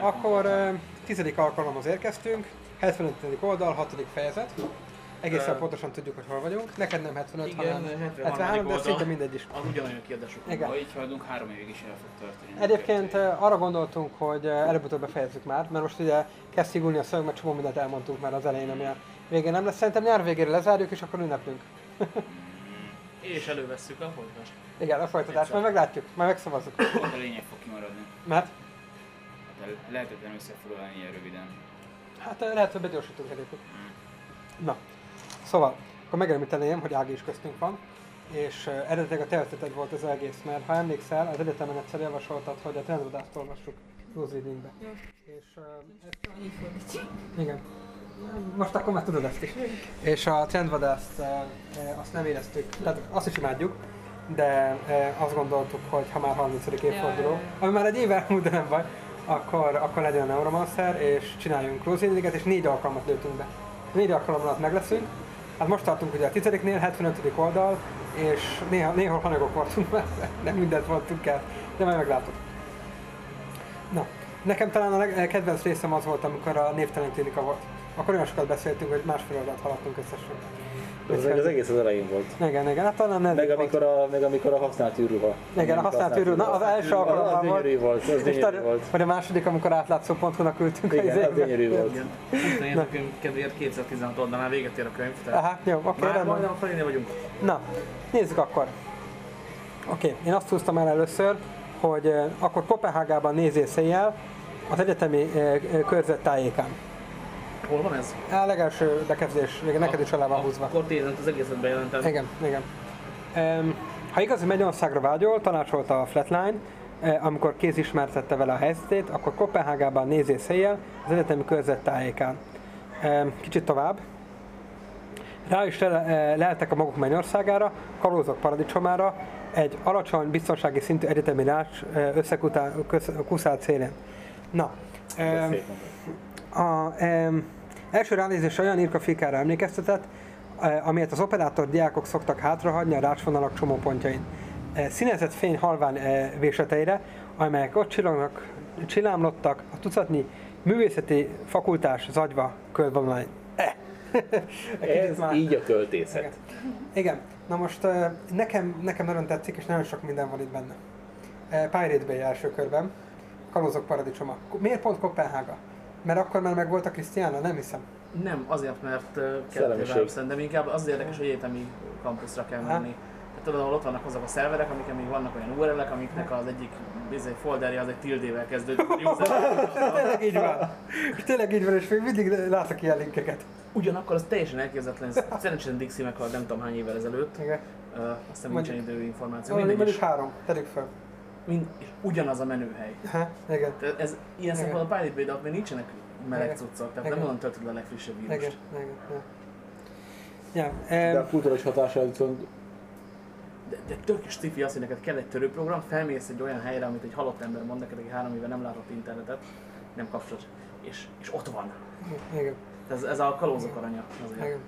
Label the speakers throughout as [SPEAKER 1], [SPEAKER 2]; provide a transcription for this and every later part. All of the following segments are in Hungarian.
[SPEAKER 1] Akkor tizedik alkalomhoz érkeztünk, 75. oldal, 6. fejezet. Egészen pontosan tudjuk, hogy hol vagyunk. Neked nem 75,
[SPEAKER 2] Igen,
[SPEAKER 1] hanem
[SPEAKER 2] 73.
[SPEAKER 1] 73, de szinte mindegy is.
[SPEAKER 2] Az ugyanolyan.
[SPEAKER 1] Igen.
[SPEAKER 3] Így haladunk, három évig is el fog tartani.
[SPEAKER 1] Egyébként arra gondoltunk, hogy előbb-utóbb befejezzük már, mert most ugye kezd szigulni a szöveg, mert csomó mindent elmondtunk már az elején, ami a végén nem lesz. Szerintem nyár végére lezárjuk, és akkor ünneplünk.
[SPEAKER 2] És elővesszük a folytást.
[SPEAKER 1] Igen, a folytatást, majd meglátjuk, majd megszavazzuk.
[SPEAKER 3] Pont a lényeg fog kimaradni.
[SPEAKER 1] Mert
[SPEAKER 3] El- lehetetlen összefoglalni ilyen röviden.
[SPEAKER 1] hát ö, lehet, hogy begyorsítunk egyébként. Na, szóval, akkor megemlíteném, hogy Ági is köztünk van, és uh, eredetileg a te volt az egész, mert ha emlékszel, az egyetemen egyszer javasoltad, hogy a trendvadást olvassuk Rose Readingbe. És uh, ezt, igen. Most akkor már tudod ezt is. És a trendvadászt uh, azt nem éreztük, tehát azt is imádjuk, de uh, azt gondoltuk, hogy ha már 30. évforduló, ami már egy év elmúlt, de nem baj, akkor, akkor legyen a Neuromancer, és csináljunk Rose Readinget, és négy alkalmat lőtünk be. Négy alkalom alatt meg leszünk. Hát most tartunk ugye a tizediknél, 75. oldal, és néha, néha hanyagok voltunk, mert nem mindent voltunk el, de majd meglátod. Na, nekem talán a leg- kedvenc részem az volt, amikor a névtelen klinika volt. Akkor olyan sokat beszéltünk, hogy másfél oldalt haladtunk összesen.
[SPEAKER 4] Ez meg az egész az elején volt.
[SPEAKER 1] Igen, igen, hát talán nem
[SPEAKER 4] Meg amikor a, meg amikor a használt űrruha.
[SPEAKER 1] Igen, a használt űrruha. Na, az első alkalommal
[SPEAKER 4] Az
[SPEAKER 1] volt.
[SPEAKER 4] gyönyörű volt, az
[SPEAKER 1] És tar-
[SPEAKER 4] volt.
[SPEAKER 1] vagy a második, amikor átlátszó.hu-nak ültünk
[SPEAKER 4] Igen,
[SPEAKER 1] az
[SPEAKER 4] az gyönyörű volt.
[SPEAKER 2] Igen. A könyv kedvéért 216 oldalnál véget ér a könyv, tehát
[SPEAKER 1] Aha, jó, oké,
[SPEAKER 2] már
[SPEAKER 1] rendben.
[SPEAKER 2] majdnem a felénél vagyunk.
[SPEAKER 1] Na, nézzük akkor. Oké, én azt húztam el először, hogy eh, akkor Kopenhágában nézzél széjjel az egyetemi eh, eh, körzet tájékán.
[SPEAKER 2] Hol van ez?
[SPEAKER 1] A legelső bekezdés, még neked is alá van húzva.
[SPEAKER 2] Akkor tényleg az egészet bejelentem.
[SPEAKER 1] Igen, igen. Um, ha igazi Mennyországra vágyol, tanácsolta a Flatline, eh, amikor kéz ismertette vele a helyzetét, akkor Kopenhágában nézzél széjjel az egyetemi körzet tájékán. Um, kicsit tovább. Rá is le, eh, leltek a maguk mennyországára, kalózok paradicsomára, egy alacsony biztonsági szintű egyetemi rács eh, összekuszált szélén. Na,
[SPEAKER 4] mondta.
[SPEAKER 1] a em, első ránézés olyan irkafikára emlékeztetett, eh, amelyet az operátor diákok szoktak hátrahagyni a rácsvonalak csomópontjain. Eh, Színezett fény halvány eh, vésleteire, amelyek ott csillognak, csillámlottak a tucatnyi művészeti fakultás zagyva körvonalain. Eh.
[SPEAKER 4] Ez így a költészet.
[SPEAKER 1] Igen. Igen. Na most nekem, nekem nagyon tetszik, és nagyon sok minden van itt benne. Pirate Bay első körben, Kalózok paradicsoma. Miért pont Kopenhága? Mert akkor már meg volt a Krisztiána? Nem hiszem.
[SPEAKER 2] Nem, azért, mert uh, keletővel szerintem inkább az érdekes, hogy egyetemi kampuszra kell menni. Tehát tudod, ahol ott vannak azok a szerverek, amiken még vannak olyan URL-ek, amiknek az egyik bizony folderje az egy tildével kezdődik.
[SPEAKER 1] Tényleg így van. És tényleg így van, és még mindig látok ilyen linkeket.
[SPEAKER 2] Ugyanakkor az teljesen elképzetlen, szerencsére Dixie meghalt nem tudom hány évvel ezelőtt,
[SPEAKER 1] Igen.
[SPEAKER 2] uh, aztán
[SPEAKER 1] Mondjuk-
[SPEAKER 2] nincsen idő információ. Mindegy is,
[SPEAKER 1] három, tegyük fel.
[SPEAKER 2] Mind, és ugyanaz a menühely.
[SPEAKER 1] Aha, igen.
[SPEAKER 2] Tehát ez ilyen
[SPEAKER 1] Igen.
[SPEAKER 2] szempontból a Pirate Bay, de még nincsenek meleg
[SPEAKER 1] Igen.
[SPEAKER 2] cuccok, tehát
[SPEAKER 1] Igen.
[SPEAKER 2] nem olyan töltöd a legfrissebb
[SPEAKER 1] Igen,
[SPEAKER 2] vírust.
[SPEAKER 1] igen, igen. Ja,
[SPEAKER 4] De a kulturális hatása viszont
[SPEAKER 2] De, de tök is sci az, hogy neked kell egy törőprogram, felmész egy olyan helyre, amit egy halott ember mond neked, aki három éve nem látott internetet, nem kapcsolat, és, és ott van.
[SPEAKER 1] igen.
[SPEAKER 2] Ez, ez a kalózok aranya azért.
[SPEAKER 1] Igen.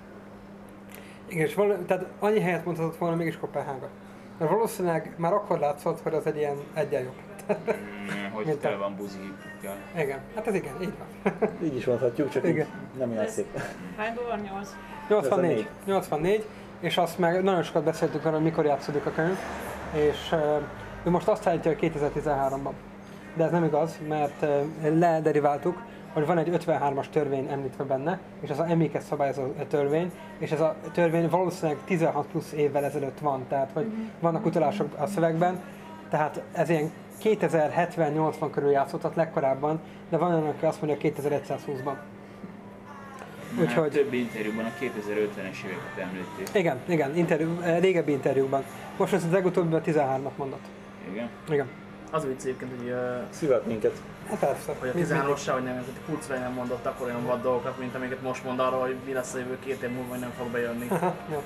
[SPEAKER 1] Igen, és valami, tehát annyi helyet mondhatott volna mégis Kopenhága. Mert valószínűleg már akkor látszott, hogy az egy ilyen egyenjobb.
[SPEAKER 3] Mm, Hogy
[SPEAKER 1] Mint
[SPEAKER 3] tele
[SPEAKER 1] a-
[SPEAKER 3] van buzikkel.
[SPEAKER 1] Igen, hát ez igen, így van.
[SPEAKER 4] így is mondhatjuk, csak
[SPEAKER 1] Igen.
[SPEAKER 4] nem ilyen szép.
[SPEAKER 5] Hányból van? Nyolc.
[SPEAKER 1] 84. 84, és azt meg nagyon sokat beszéltünk arról, hogy mikor játszódik a könyv, és uh, ő most azt állítja, hogy 2013-ban. De ez nem igaz, mert uh, lederiváltuk, hogy van egy 53-as törvény említve benne, és az a emléket szabályozó törvény, és ez a törvény valószínűleg 16 plusz évvel ezelőtt van, tehát hogy vannak utalások a szövegben, tehát ez ilyen 2070-80 körül játszottat legkorábban, de van olyan, aki azt mondja 2120-ban.
[SPEAKER 3] Úgyhogy...
[SPEAKER 1] Úgyhogy-
[SPEAKER 3] Több interjúban a 2050-es éveket említik.
[SPEAKER 1] Igen, igen, interjú, régebbi interjúkban. Most az legutóbbi a 13-at mondott.
[SPEAKER 3] Igen.
[SPEAKER 1] Igen.
[SPEAKER 2] Az a vicc egyébként, hogy, uh,
[SPEAKER 4] Szívet minket.
[SPEAKER 1] Hát persze.
[SPEAKER 2] hogy a
[SPEAKER 1] Mind-
[SPEAKER 2] 13 se, hogy nem, hogy kurcra nem mondott akkor olyan vad dolgokat, mint amiket most mond arról, hogy mi lesz a jövő két év múlva, hogy nem fog bejönni.
[SPEAKER 1] Aha, jó.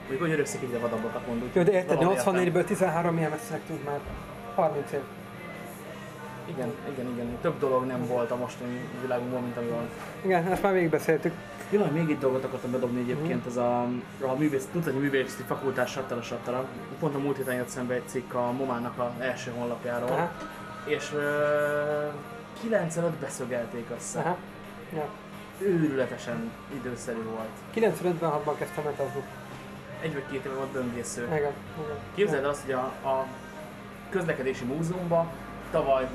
[SPEAKER 2] Mondjuk, hogy örökszik egyre vadabbakat mond. úgy
[SPEAKER 1] Jó, de érted,
[SPEAKER 2] valahol értem.
[SPEAKER 1] 84-ből 13 milyen messzinek tűnt már? 30 év.
[SPEAKER 2] Igen, igen, igen. Több dolog nem volt a mostani világunkban, mint ami van.
[SPEAKER 1] Igen, ezt már végigbeszéltük.
[SPEAKER 2] Jaj, még egy dolgot akartam bedobni egyébként, ez a, a művész, tucatnyi művészeti fakultás sattara sattara. Pont a múlt héten jött szembe egy cikk a Momának a első honlapjáról.
[SPEAKER 1] Aha.
[SPEAKER 2] És ö, 95-be szögelték össze.
[SPEAKER 1] Aha. Ja.
[SPEAKER 2] Őrületesen időszerű volt.
[SPEAKER 1] 95-ben 6-ban kezdtem metazni.
[SPEAKER 2] Egy vagy két éve volt böngésző.
[SPEAKER 1] Igen, igen.
[SPEAKER 2] Képzeld el azt, hogy a, a közlekedési múzeumban tavaly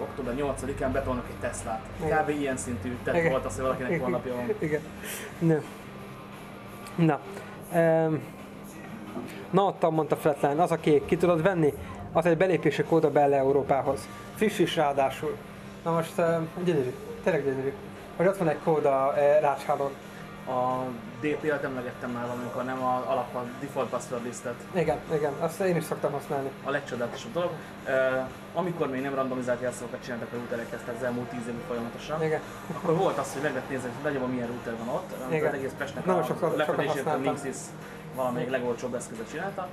[SPEAKER 2] október 8-án betolnak egy Teslát.
[SPEAKER 1] Igen.
[SPEAKER 2] Kb. ilyen szintű tett
[SPEAKER 1] Igen.
[SPEAKER 2] volt az, hogy valakinek
[SPEAKER 1] Igen.
[SPEAKER 2] honlapja van.
[SPEAKER 1] Igen. Na. Na. Um, na ott mondta Flatline, az a kék, ki tudod venni? Az egy belépési kód a Belle Európához. Friss is ráadásul. Na most gyönyörű, tényleg gyönyörű. Hogy ott van egy kód a uh, rácshálón.
[SPEAKER 2] A DPL-t emlegettem már valamikor, nem a alap a default password listet.
[SPEAKER 1] Igen, igen, azt én is szoktam használni.
[SPEAKER 2] A legcsodálatosabb dolog. Uh, amikor még nem randomizált játszókat csináltak a routerekhez, tehát az elmúlt 10 évig folyamatosan,
[SPEAKER 1] Igen.
[SPEAKER 2] akkor volt az, hogy meg lehet nézni, hogy nagyjából milyen router van ott.
[SPEAKER 1] Igen.
[SPEAKER 2] Az egész Pestnek
[SPEAKER 1] Nem,
[SPEAKER 2] a
[SPEAKER 1] sokat
[SPEAKER 2] lefedését a. Linksys valamelyik legolcsóbb eszközet csinálta.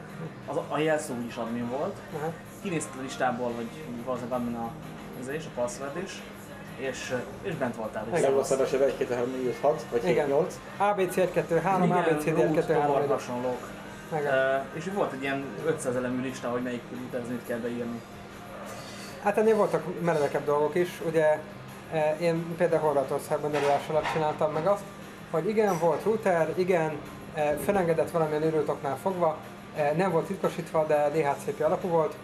[SPEAKER 2] Az, a jelszó is admin volt.
[SPEAKER 1] Aha.
[SPEAKER 2] Kinézte a listából, hogy valószínűleg admin a, a password is. És, és bent voltál.
[SPEAKER 1] Igen.
[SPEAKER 4] Legrosszabb esetben 1, 2, 3, 4, 5, 6, vagy 7,
[SPEAKER 1] Igen.
[SPEAKER 4] 8.
[SPEAKER 1] ABC 1, 2, 3, ABC 1, 2, 3,
[SPEAKER 2] root,
[SPEAKER 1] 1,
[SPEAKER 2] hasonlók.
[SPEAKER 1] Igen.
[SPEAKER 2] Uh, és volt egy ilyen 500 elemű lista, hogy melyik routerezni kell beírni.
[SPEAKER 1] Hát ennél voltak meredekebb dolgok is, ugye eh, én például Horvátországban derülás alatt csináltam meg azt, hogy igen, volt router, igen, eh, felengedett valamilyen őrültoknál fogva, eh, nem volt titkosítva, de DHCP alapú volt,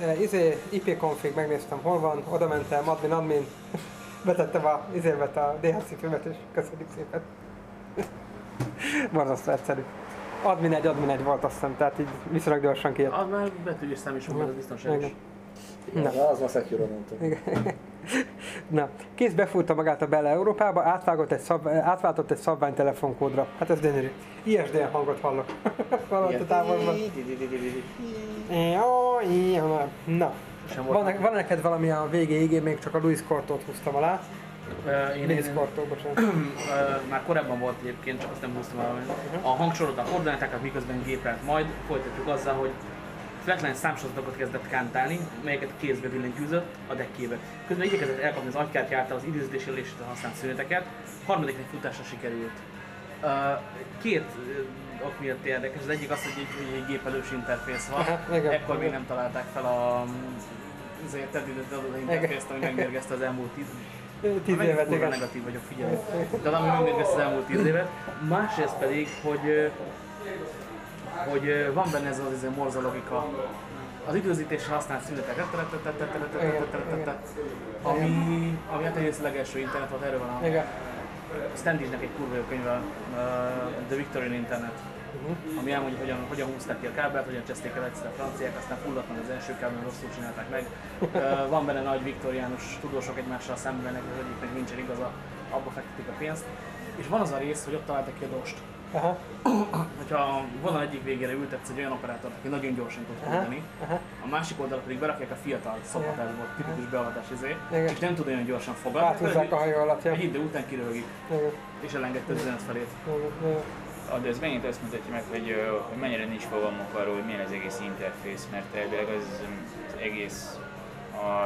[SPEAKER 1] Eh, izé, IP config, megnéztem hol van, oda mentem, admin, admin, betettem a izémet a DHCP-bet, és köszönjük szépen. Borzasztó egyszerű. Admin egy, admin egy volt azt hiszem, tehát így viszonylag gyorsan kijött.
[SPEAKER 2] Az már betű és szám is volt, az biztonságos.
[SPEAKER 1] Na.
[SPEAKER 4] Na. az már secure mondtam.
[SPEAKER 1] Na, kész befúrta magát a Bele Európába, átvágott egy szab, átváltott egy szabvány telefonkódra. Hát ez gyönyörű. ISDN hangot hallok. Valahogy a távolban. Na, van, van neked valami a végéig, én még csak a Louis Cortot húztam alá.
[SPEAKER 2] Uh, én,
[SPEAKER 1] Louis bocsánat.
[SPEAKER 2] uh, már korábban volt egyébként, csak azt nem húztam el. A hangsorolt a koordinátákat miközben gépelt, majd folytatjuk azzal, hogy Flatline számsorozatokat kezdett kántálni, melyeket kézbe billentyűzött a dekkébe. Közben igyekezett elkapni az agykártyától az időzítés jelésítől használt szüneteket, harmadiknek futásra sikerült. Két ok miatt érdekes, az egyik az, hogy egy, egy gépelős interfész van,
[SPEAKER 1] Aha, igen.
[SPEAKER 2] ekkor még nem találták fel a azért Teddy az interfészt, ami megmérgezte az elmúlt tíz
[SPEAKER 1] Tíz évet,
[SPEAKER 2] kurva negatív vagyok, figyelj. De ami megmérgezte az elmúlt tíz évet. Másrészt pedig, hogy, hogy van benne ez az izé morza logika. Az időzítésre használt szünetek, ami, ami hát egész legelső internet volt, erről van a. Standishnek egy kurva jó könyve, The Victorian Internet,
[SPEAKER 1] Mhm.
[SPEAKER 2] ami elmondja, hogyan, hogyan húzták ki a kábelt, hogyan cseszték el egyszer a franciák, aztán fulladt meg az első kábel, rosszul csinálták meg. Van benne nagy viktoriánus tudósok egymással szemben, az egyiknek nincsen igaza, abba fektetik a pénzt. És van az a rész, hogy ott találtak ki a dost.
[SPEAKER 1] Aha,
[SPEAKER 2] Hogyha a vonal egyik végére ültetsz egy olyan operátort, aki nagyon gyorsan tud küldeni, a másik oldalra pedig berakják a fiatal szopatásból, tipikus beavatás izé, és nem tud olyan gyorsan fogadni,
[SPEAKER 1] Áthúzzák a hajó alatt,
[SPEAKER 2] egy idő után
[SPEAKER 1] Igen,
[SPEAKER 2] és elengedte az üzenet felét.
[SPEAKER 1] igen, igen.
[SPEAKER 3] Ah, De ez megint azt mutatja meg, hogy, hogy mennyire nincs fogalmunk arról, hogy milyen az egész interfész, mert elvileg az, az egész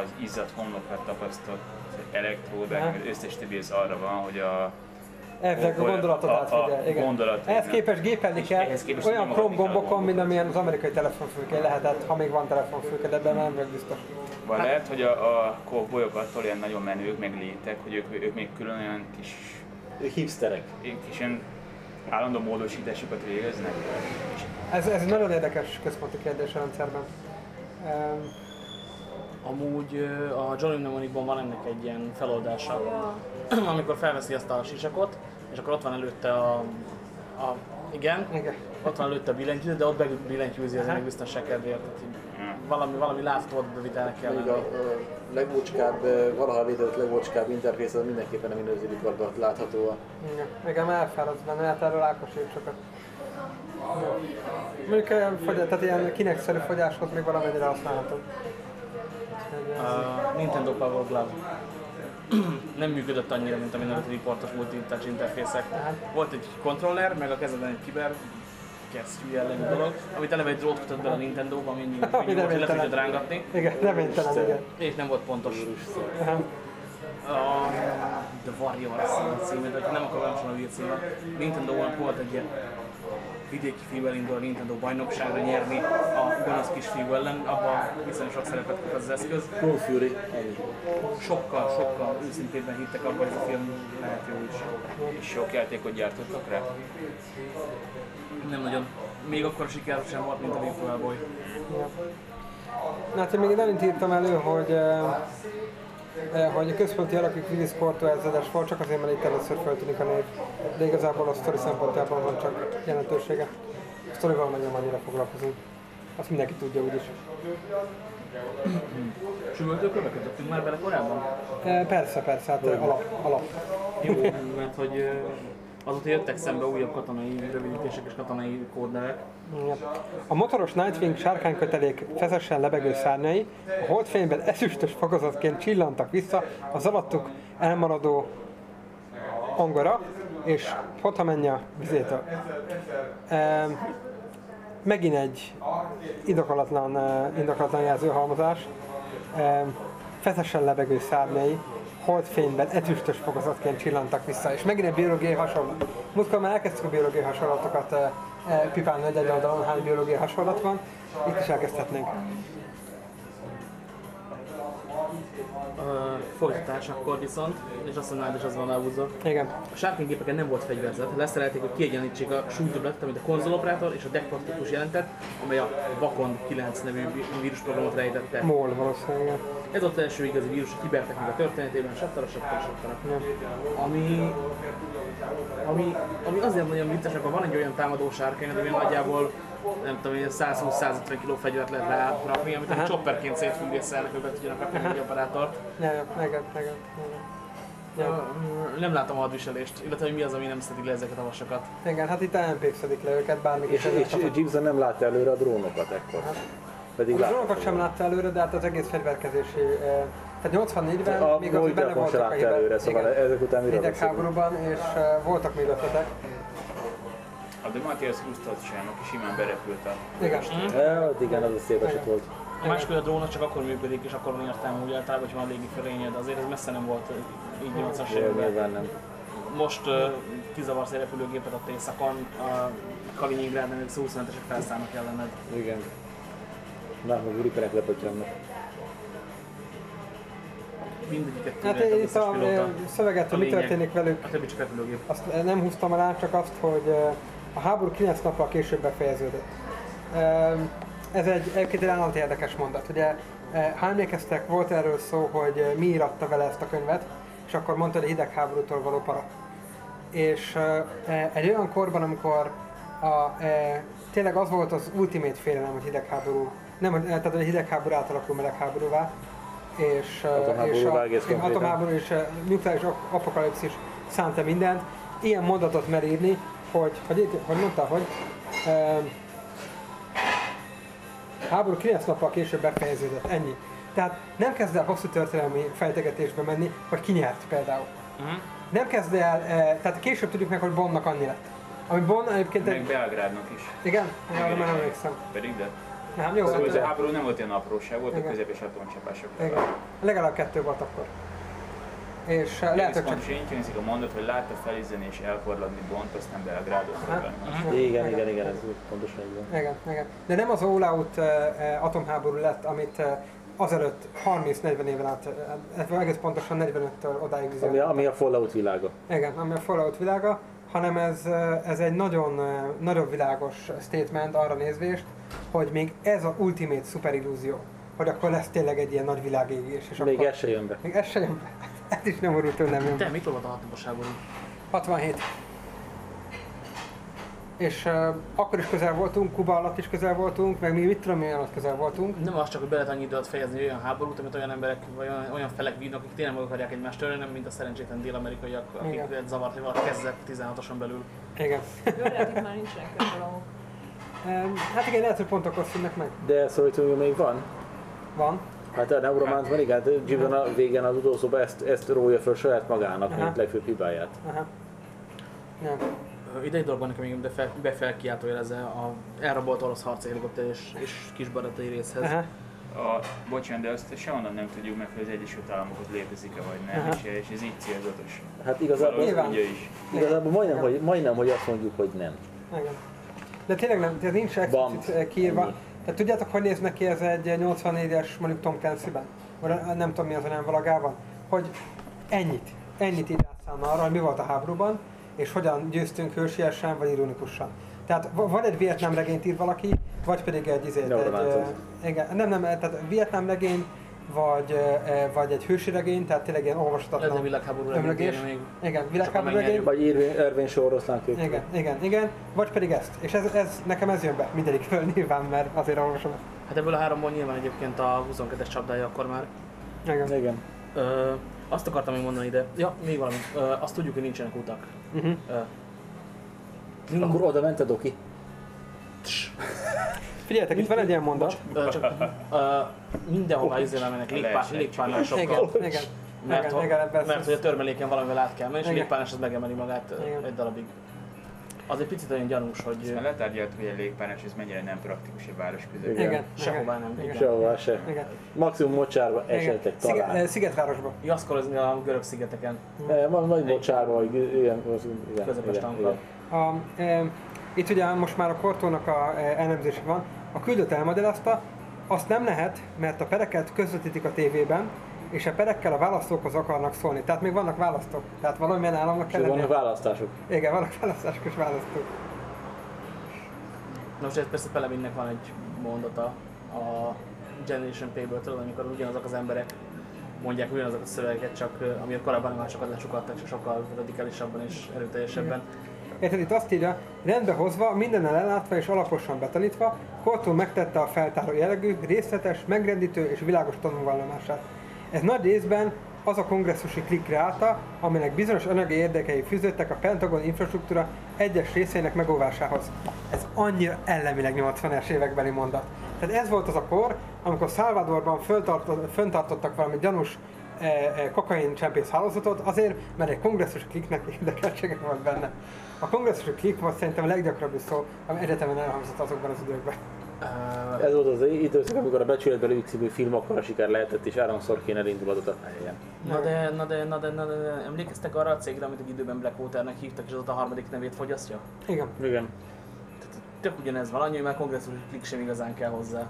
[SPEAKER 3] az izzadt homlokat tapasztott elektródák, összes többi az arra van, hogy a
[SPEAKER 1] Elvileg a gondolatot átvigyel, igen.
[SPEAKER 3] gondolat,
[SPEAKER 1] Ehhez
[SPEAKER 3] igen.
[SPEAKER 1] képest gépelni kell,
[SPEAKER 3] ehhez képest
[SPEAKER 1] olyan Chrome gombokon, mint amilyen az amerikai telefonfülkén lehetett, ha még van telefonfülke, de ebben nem vagyok biztos.
[SPEAKER 3] Vagy lehet, hogy a, a cowboyok attól ilyen nagyon menők, meg létek, hogy ők, ők még külön olyan kis,
[SPEAKER 4] Ők hipsterek.
[SPEAKER 3] kis ilyen állandó módosításokat végeznek.
[SPEAKER 1] Ez, ez egy nagyon érdekes központi kérdés a rendszerben. Ehm,
[SPEAKER 2] Amúgy a Johnny Mnemonic-ban van ennek egy ilyen feloldása, amikor felveszi azt a sisakot, és akkor ott van előtte a, a igen,
[SPEAKER 1] igen.
[SPEAKER 2] ott van előtte a billentyűző, de ott bebillentyűzi az ennek biztonság kedvéért. Valami, valami látható bevitelnek kell
[SPEAKER 4] Még a
[SPEAKER 2] lenni.
[SPEAKER 4] ö, legócskább, valaha létezett legócskább interfész az mindenképpen a minőző karban látható.
[SPEAKER 1] Igen, már elfáradsz benne, hát erről Ákos írt sokat. Ja. Mondjuk olyan fogy, tehát ilyen kinekszerű fogyáshoz még valamennyire használható.
[SPEAKER 2] A Nintendo Power Glove nem működött annyira, mint a Minority Reportos multi-touch interfészek. Volt egy kontroller, meg a kezeden egy kiber kesztyű jellegű dolog, amit eleve egy drót kötött bele a Nintendo-ba, ami
[SPEAKER 1] Ami
[SPEAKER 2] hogy le tudod rángatni,
[SPEAKER 1] Igen, reménytelen, igen.
[SPEAKER 2] és nem volt pontos. A The Warriors a címet, hogyha nem akarom sem a címet. Nintendo-ban volt egy ilyen vidéki fiú elindul a Nintendo bajnokságra nyerni a gonosz kisfiú ellen, abban viszonylag sok szerepet kap az eszköz.
[SPEAKER 4] Kung Fury.
[SPEAKER 2] Sokkal, sokkal őszintébben hittek abban, hogy ez a film lehet jó is.
[SPEAKER 3] És sok játékot gyártottak rá.
[SPEAKER 2] Nem nagyon. Még akkor sikeres sem volt, mint a Virtual Boy.
[SPEAKER 1] Na hát én még nem írtam elő, hogy, hogy a központi alakik Willis Porto ezredes volt, csak azért, mert itt először feltűnik a név. De igazából a sztori szempontjából van csak jelentősége. A sztorival nagyon annyira foglalkozunk. Azt mindenki tudja úgyis.
[SPEAKER 2] Sümöltőkörbe kötöttünk már bele korábban?
[SPEAKER 1] Eh, Persze, persze, hát eh, alap, alap.
[SPEAKER 2] Jó, mert hogy ö, azóta jöttek szembe újabb katonai rövidítések és katonai kódnevek.
[SPEAKER 1] A motoros Nightwing sárkánykötelék feszesen lebegő szárnyai a holdfényben ezüstös fokozatként csillantak vissza az alattuk elmaradó angora és Potamenja vizétől. Ehm, megint egy indokolatlan, eh, indokolatlan jelzőhalmozás. Ehm, feszesen lebegő szárnyai holdfényben ezüstös fokozatként csillantak vissza, és megint egy biológiai hasonlat. Múltkor már elkezdtük a biológiai hasonlatokat eh, pipálni, egy oldalon hány biológiai hasonlat van, itt is elkezdhetnénk.
[SPEAKER 2] Folytatás akkor viszont, és azt mondom, is az van elhúzva.
[SPEAKER 1] Igen.
[SPEAKER 2] A sárkánygépeken nem volt fegyverzet, leszerelték, hogy kiegyenlítsék a súlytöbletet, amit a konzoloperátor és a deck praktikus jelentett, amely a Vakon 9 nevű vírusprogramot rejtette.
[SPEAKER 1] Mól valószínűleg.
[SPEAKER 2] Ez volt az első igazi vírus a kibertechnika történetében, sattara, sattara, sattara. Ami, ami, ami azért nagyon vicces, akkor van egy olyan támadó sárkány, ami nagyjából nem tudom, ilyen 120-150 kg fegyvert lehet rárakni, amit egy chopperként szétfüggészelnek, hogy be tudjanak rakni egy operátort.
[SPEAKER 1] Ja, igen. Ja.
[SPEAKER 2] Nem látom a hadviselést, illetve hogy mi az, ami nem szedik le ezeket a vasakat.
[SPEAKER 1] Igen, hát itt elpékszedik le őket, bármik
[SPEAKER 4] És, és Gibson nem látta előre a drónokat ekkor. Pedig
[SPEAKER 1] A drónokat sem látta előre, de hát az egész fegyverkezési... eh, Tehát 84-ben
[SPEAKER 4] A
[SPEAKER 1] még az
[SPEAKER 4] se
[SPEAKER 1] voltak a hibák.
[SPEAKER 4] előre, szóval
[SPEAKER 1] Igen.
[SPEAKER 4] ezek után beszélünk?
[SPEAKER 1] hidegháborúban, és eh, voltak még ötletek.
[SPEAKER 3] A Dematias húztat sem, aki simán berepült a...
[SPEAKER 1] Igen.
[SPEAKER 4] Ja, hát igen, az a szép eset volt.
[SPEAKER 2] A másik, a drónok csak akkor működik, és akkor van értelme, úgy általában, hogyha van légi fölénye, de azért ez messze nem volt ö, így 80-as
[SPEAKER 4] Jó,
[SPEAKER 2] években. Most uh, kizavarsz egy repülőgépet ott éjszakon, a Kaliningrádban még 25-esek felszállnak ellened.
[SPEAKER 4] Igen. Na, meg uriperek lepötyönnek.
[SPEAKER 2] Mindegyiket
[SPEAKER 1] Hát én itt a szöveget, hogy mi történik velük,
[SPEAKER 2] A többi csak repülőgép.
[SPEAKER 1] azt nem húztam alá, csak azt, hogy a háború 9 nappal később befejeződött. Ez egy egyébként egy érdekes mondat. Ugye, ha emlékeztek, volt erről szó, hogy mi íratta vele ezt a könyvet, és akkor mondta, hogy hidegháborútól való para. És egy olyan korban, amikor a, eh, tényleg az volt az ultimate félelem, hogy hidegháború, nem, tehát hogy hidegháború átalakul melegháborúvá, és, eh,
[SPEAKER 4] Atomháborúvá
[SPEAKER 1] és a,
[SPEAKER 4] konkrétan.
[SPEAKER 1] atomháború és eh, nukleáris apokalipszis szánta mindent. Ilyen mondatot mer írni, hogy, hogy, hogy mondta, hogy eh, háború 9 nappal később befejeződött, ennyi. Tehát nem kezd el hosszú történelmi fejtegetésbe menni, hogy ki nyert például.
[SPEAKER 2] Uh-huh.
[SPEAKER 1] Nem kezd el, eh, tehát később tudjuk meg, hogy Bonnnak annyi lett. Ami Bonn egyébként
[SPEAKER 3] Meg
[SPEAKER 1] egy...
[SPEAKER 3] Belgrádnak is.
[SPEAKER 1] Igen? Arra már emlékszem.
[SPEAKER 3] Pedig de.
[SPEAKER 1] Nem, jó,
[SPEAKER 3] Szóval ez a
[SPEAKER 1] hát,
[SPEAKER 3] háború nem volt ilyen apróság, voltak
[SPEAKER 1] Igen.
[SPEAKER 3] közepes atomcsapások.
[SPEAKER 1] igen. Legalább kettő volt akkor. És eh, lehet, hogy csak...
[SPEAKER 3] Hangzik a mondat, hogy látta felizni és elporladni Bont, aztán Belgrádot.
[SPEAKER 1] Aha.
[SPEAKER 4] Igen, igen, igen, ez pontosan így van.
[SPEAKER 1] Igen, igen. De nem az all out eh, eh, atomháború lett, amit azelőtt 30-40 éven át, eh, egész pontosan 45-től odáig
[SPEAKER 4] Ami,
[SPEAKER 1] vizionáltak.
[SPEAKER 4] ami a Fallout világa.
[SPEAKER 1] Igen, ami a Fallout világa, hanem ez, ez egy nagyon, nagyon világos statement arra nézvést, hogy még ez a ultimate szuperillúzió, hogy akkor lesz tényleg egy ilyen nagy világégés. És
[SPEAKER 4] Még
[SPEAKER 1] akkor,
[SPEAKER 4] ez se jön be.
[SPEAKER 1] még ez se jön be. Ez is nem urult tőlem. nem.
[SPEAKER 2] Te, mikor volt a háború?
[SPEAKER 1] 67. És uh, akkor is közel voltunk, Kuba alatt is közel voltunk, meg mi mit tudom, milyen alatt közel voltunk.
[SPEAKER 2] Nem az csak, hogy be lehet annyi időt fejezni olyan háborút, amit olyan emberek, vagy olyan, olyan felek vívnak, akik tényleg meg akarják egymást törni, nem mint a szerencsétlen dél-amerikaiak, akik zavart, hogy valaki kezdett 16-oson belül.
[SPEAKER 1] Igen.
[SPEAKER 5] Jó, lehet, itt már nincsenek közvalamok.
[SPEAKER 1] Hát igen, lehet, hogy pont akkor szűnnek meg.
[SPEAKER 4] De Szovjetunió még van.
[SPEAKER 1] Van.
[SPEAKER 4] Hát a Neuromanceban igen, hát Gibson a végén az utolsóban ezt, ezt rója föl saját magának,
[SPEAKER 1] Aha.
[SPEAKER 4] mint legfőbb hibáját.
[SPEAKER 1] Aha. Ja.
[SPEAKER 2] Ide egy dolog van nekem még befe, befelkiáltó jeleze a elrabolt orosz harci helikopter és, és kis barátai részhez.
[SPEAKER 1] Aha.
[SPEAKER 3] A, bocsánat, de azt sehonnan nem tudjuk meg, hogy az Egyesült Államokhoz létezik-e vagy nem,
[SPEAKER 1] Aha.
[SPEAKER 3] és, és ez így célzatos.
[SPEAKER 4] Hát igazából,
[SPEAKER 3] is.
[SPEAKER 4] igazából majdnem, hogy, majdnem, hogy azt mondjuk, hogy nem.
[SPEAKER 1] Igen. De tényleg nem, tehát nincs explicit eh, kiírva.
[SPEAKER 4] Ennyi.
[SPEAKER 1] Tehát tudjátok, hogy néz neki ez egy 84-es mondjuk Tom Clancy-ben? Vagy a- nem tudom mi az a nem valagában? Hogy ennyit, ennyit ír átszámna arra, hogy mi volt a háborúban, és hogyan győztünk hősiesen vagy ironikusan. Tehát va- vagy egy Vietnám regényt ír valaki, vagy pedig egy, izét, egy, igen, nem, nem, tehát Vietnám regény, vagy, eh, vagy egy hősi regény, tehát tényleg ilyen olvashatatlan.
[SPEAKER 2] hogy világháború
[SPEAKER 1] Ömlögés.
[SPEAKER 2] regény még.
[SPEAKER 1] Igen, világháború regény.
[SPEAKER 4] Vagy Irving, Irving Shaw oroszlán kép.
[SPEAKER 1] Igen, igen, igen. Vagy pedig ezt. És ez, ez nekem ez jön be mindegyikről nyilván, mert azért olvasom ezt.
[SPEAKER 2] Hát ebből a háromból nyilván egyébként a 22-es csapdája akkor már.
[SPEAKER 1] Igen.
[SPEAKER 4] Igen.
[SPEAKER 2] Ö, azt akartam még mondani ide. Ja, még valami. Ö, azt tudjuk, hogy nincsenek utak.
[SPEAKER 1] Uh-huh.
[SPEAKER 2] Mind-
[SPEAKER 4] Akkor oda ment a doki.
[SPEAKER 1] Figyeljetek, itt van egy ilyen mondat.
[SPEAKER 2] Ö, csak, ö, mindenhová izével mennek légpá,
[SPEAKER 3] Leesett.
[SPEAKER 2] légpárnásokkal.
[SPEAKER 1] Igen, igen.
[SPEAKER 2] Mert,
[SPEAKER 1] igen,
[SPEAKER 2] mert hogy a törmeléken valamivel át kell menni, és a légpárnás az megemeli magát
[SPEAKER 1] Igen.
[SPEAKER 2] egy darabig. Az egy picit olyan gyanús, hogy
[SPEAKER 3] Ezt már letárgyaltuk, hogy a légpárnás ez mennyire nem praktikus egy város között.
[SPEAKER 4] Igen.
[SPEAKER 1] Igen.
[SPEAKER 2] sehová nem.
[SPEAKER 1] Igen.
[SPEAKER 4] Sehová se.
[SPEAKER 1] Igen.
[SPEAKER 4] Maximum mocsárba esetleg
[SPEAKER 1] Sziget,
[SPEAKER 4] talán.
[SPEAKER 1] eh, Szigetvárosba.
[SPEAKER 2] Jaszkorozni a görög szigeteken.
[SPEAKER 4] Eh, Van nagy mocsárba, vagy igen, az, igen,
[SPEAKER 2] Közepes tankkal.
[SPEAKER 4] igen.
[SPEAKER 1] A, e, itt ugye most már a kortónak a e, elemzése van. A küldött elmagyarázta, azt nem lehet, mert a pereket közvetítik a tévében, és a perekkel a választókhoz akarnak szólni. Tehát még vannak választók. Tehát valamilyen államnak
[SPEAKER 4] És
[SPEAKER 1] kell
[SPEAKER 4] vannak választások.
[SPEAKER 1] Igen, vannak választások és választók.
[SPEAKER 2] Na most ez persze Pelevinnek van egy mondata a Generation P-ből, tudod, amikor ugyanazok az emberek mondják ugyanazokat a szövegeket, csak ö, amiért korábban már sokat lecsukadtak, és sokkal radikálisabban és erőteljesebben.
[SPEAKER 1] Érted, itt azt írja, rendbe hozva, mindennel ellátva és alaposan betanítva, Kortó megtette a feltáró jellegű, részletes, megrendítő és világos tanulvallomását. Ez nagy részben az a kongresszusi klik kreálta, aminek bizonyos anyagi érdekei fűződtek a Pentagon infrastruktúra egyes részeinek megóvásához. Ez annyira ellemileg 80-es évekbeli mondat. Tehát ez volt az a kor, amikor Salvadorban föntartottak valami gyanús eh, eh, kokain csempész hálózatot, azért, mert egy kongresszusi kliknek érdekeltsége volt benne. A kongresszusi klik volt szerintem a leggyakrabbi szó, ami egyetemen elhangzott azokban az időkben.
[SPEAKER 2] Ö,
[SPEAKER 4] Ez volt az időszak, amikor a Becsületbeli Ügy című film akkora siker lehetett, és Aaron Sorkin elindulhatott a helyen.
[SPEAKER 2] Na de, na de, na de, na de, na de, emlékeztek arra a cégre, amit egy időben Blackwaternek hívtak, és az a harmadik nevét fogyasztja?
[SPEAKER 1] Igen.
[SPEAKER 4] Igen.
[SPEAKER 2] Tehát tök ugyanez van, annyi, már kongresszus klik sem igazán kell hozzá.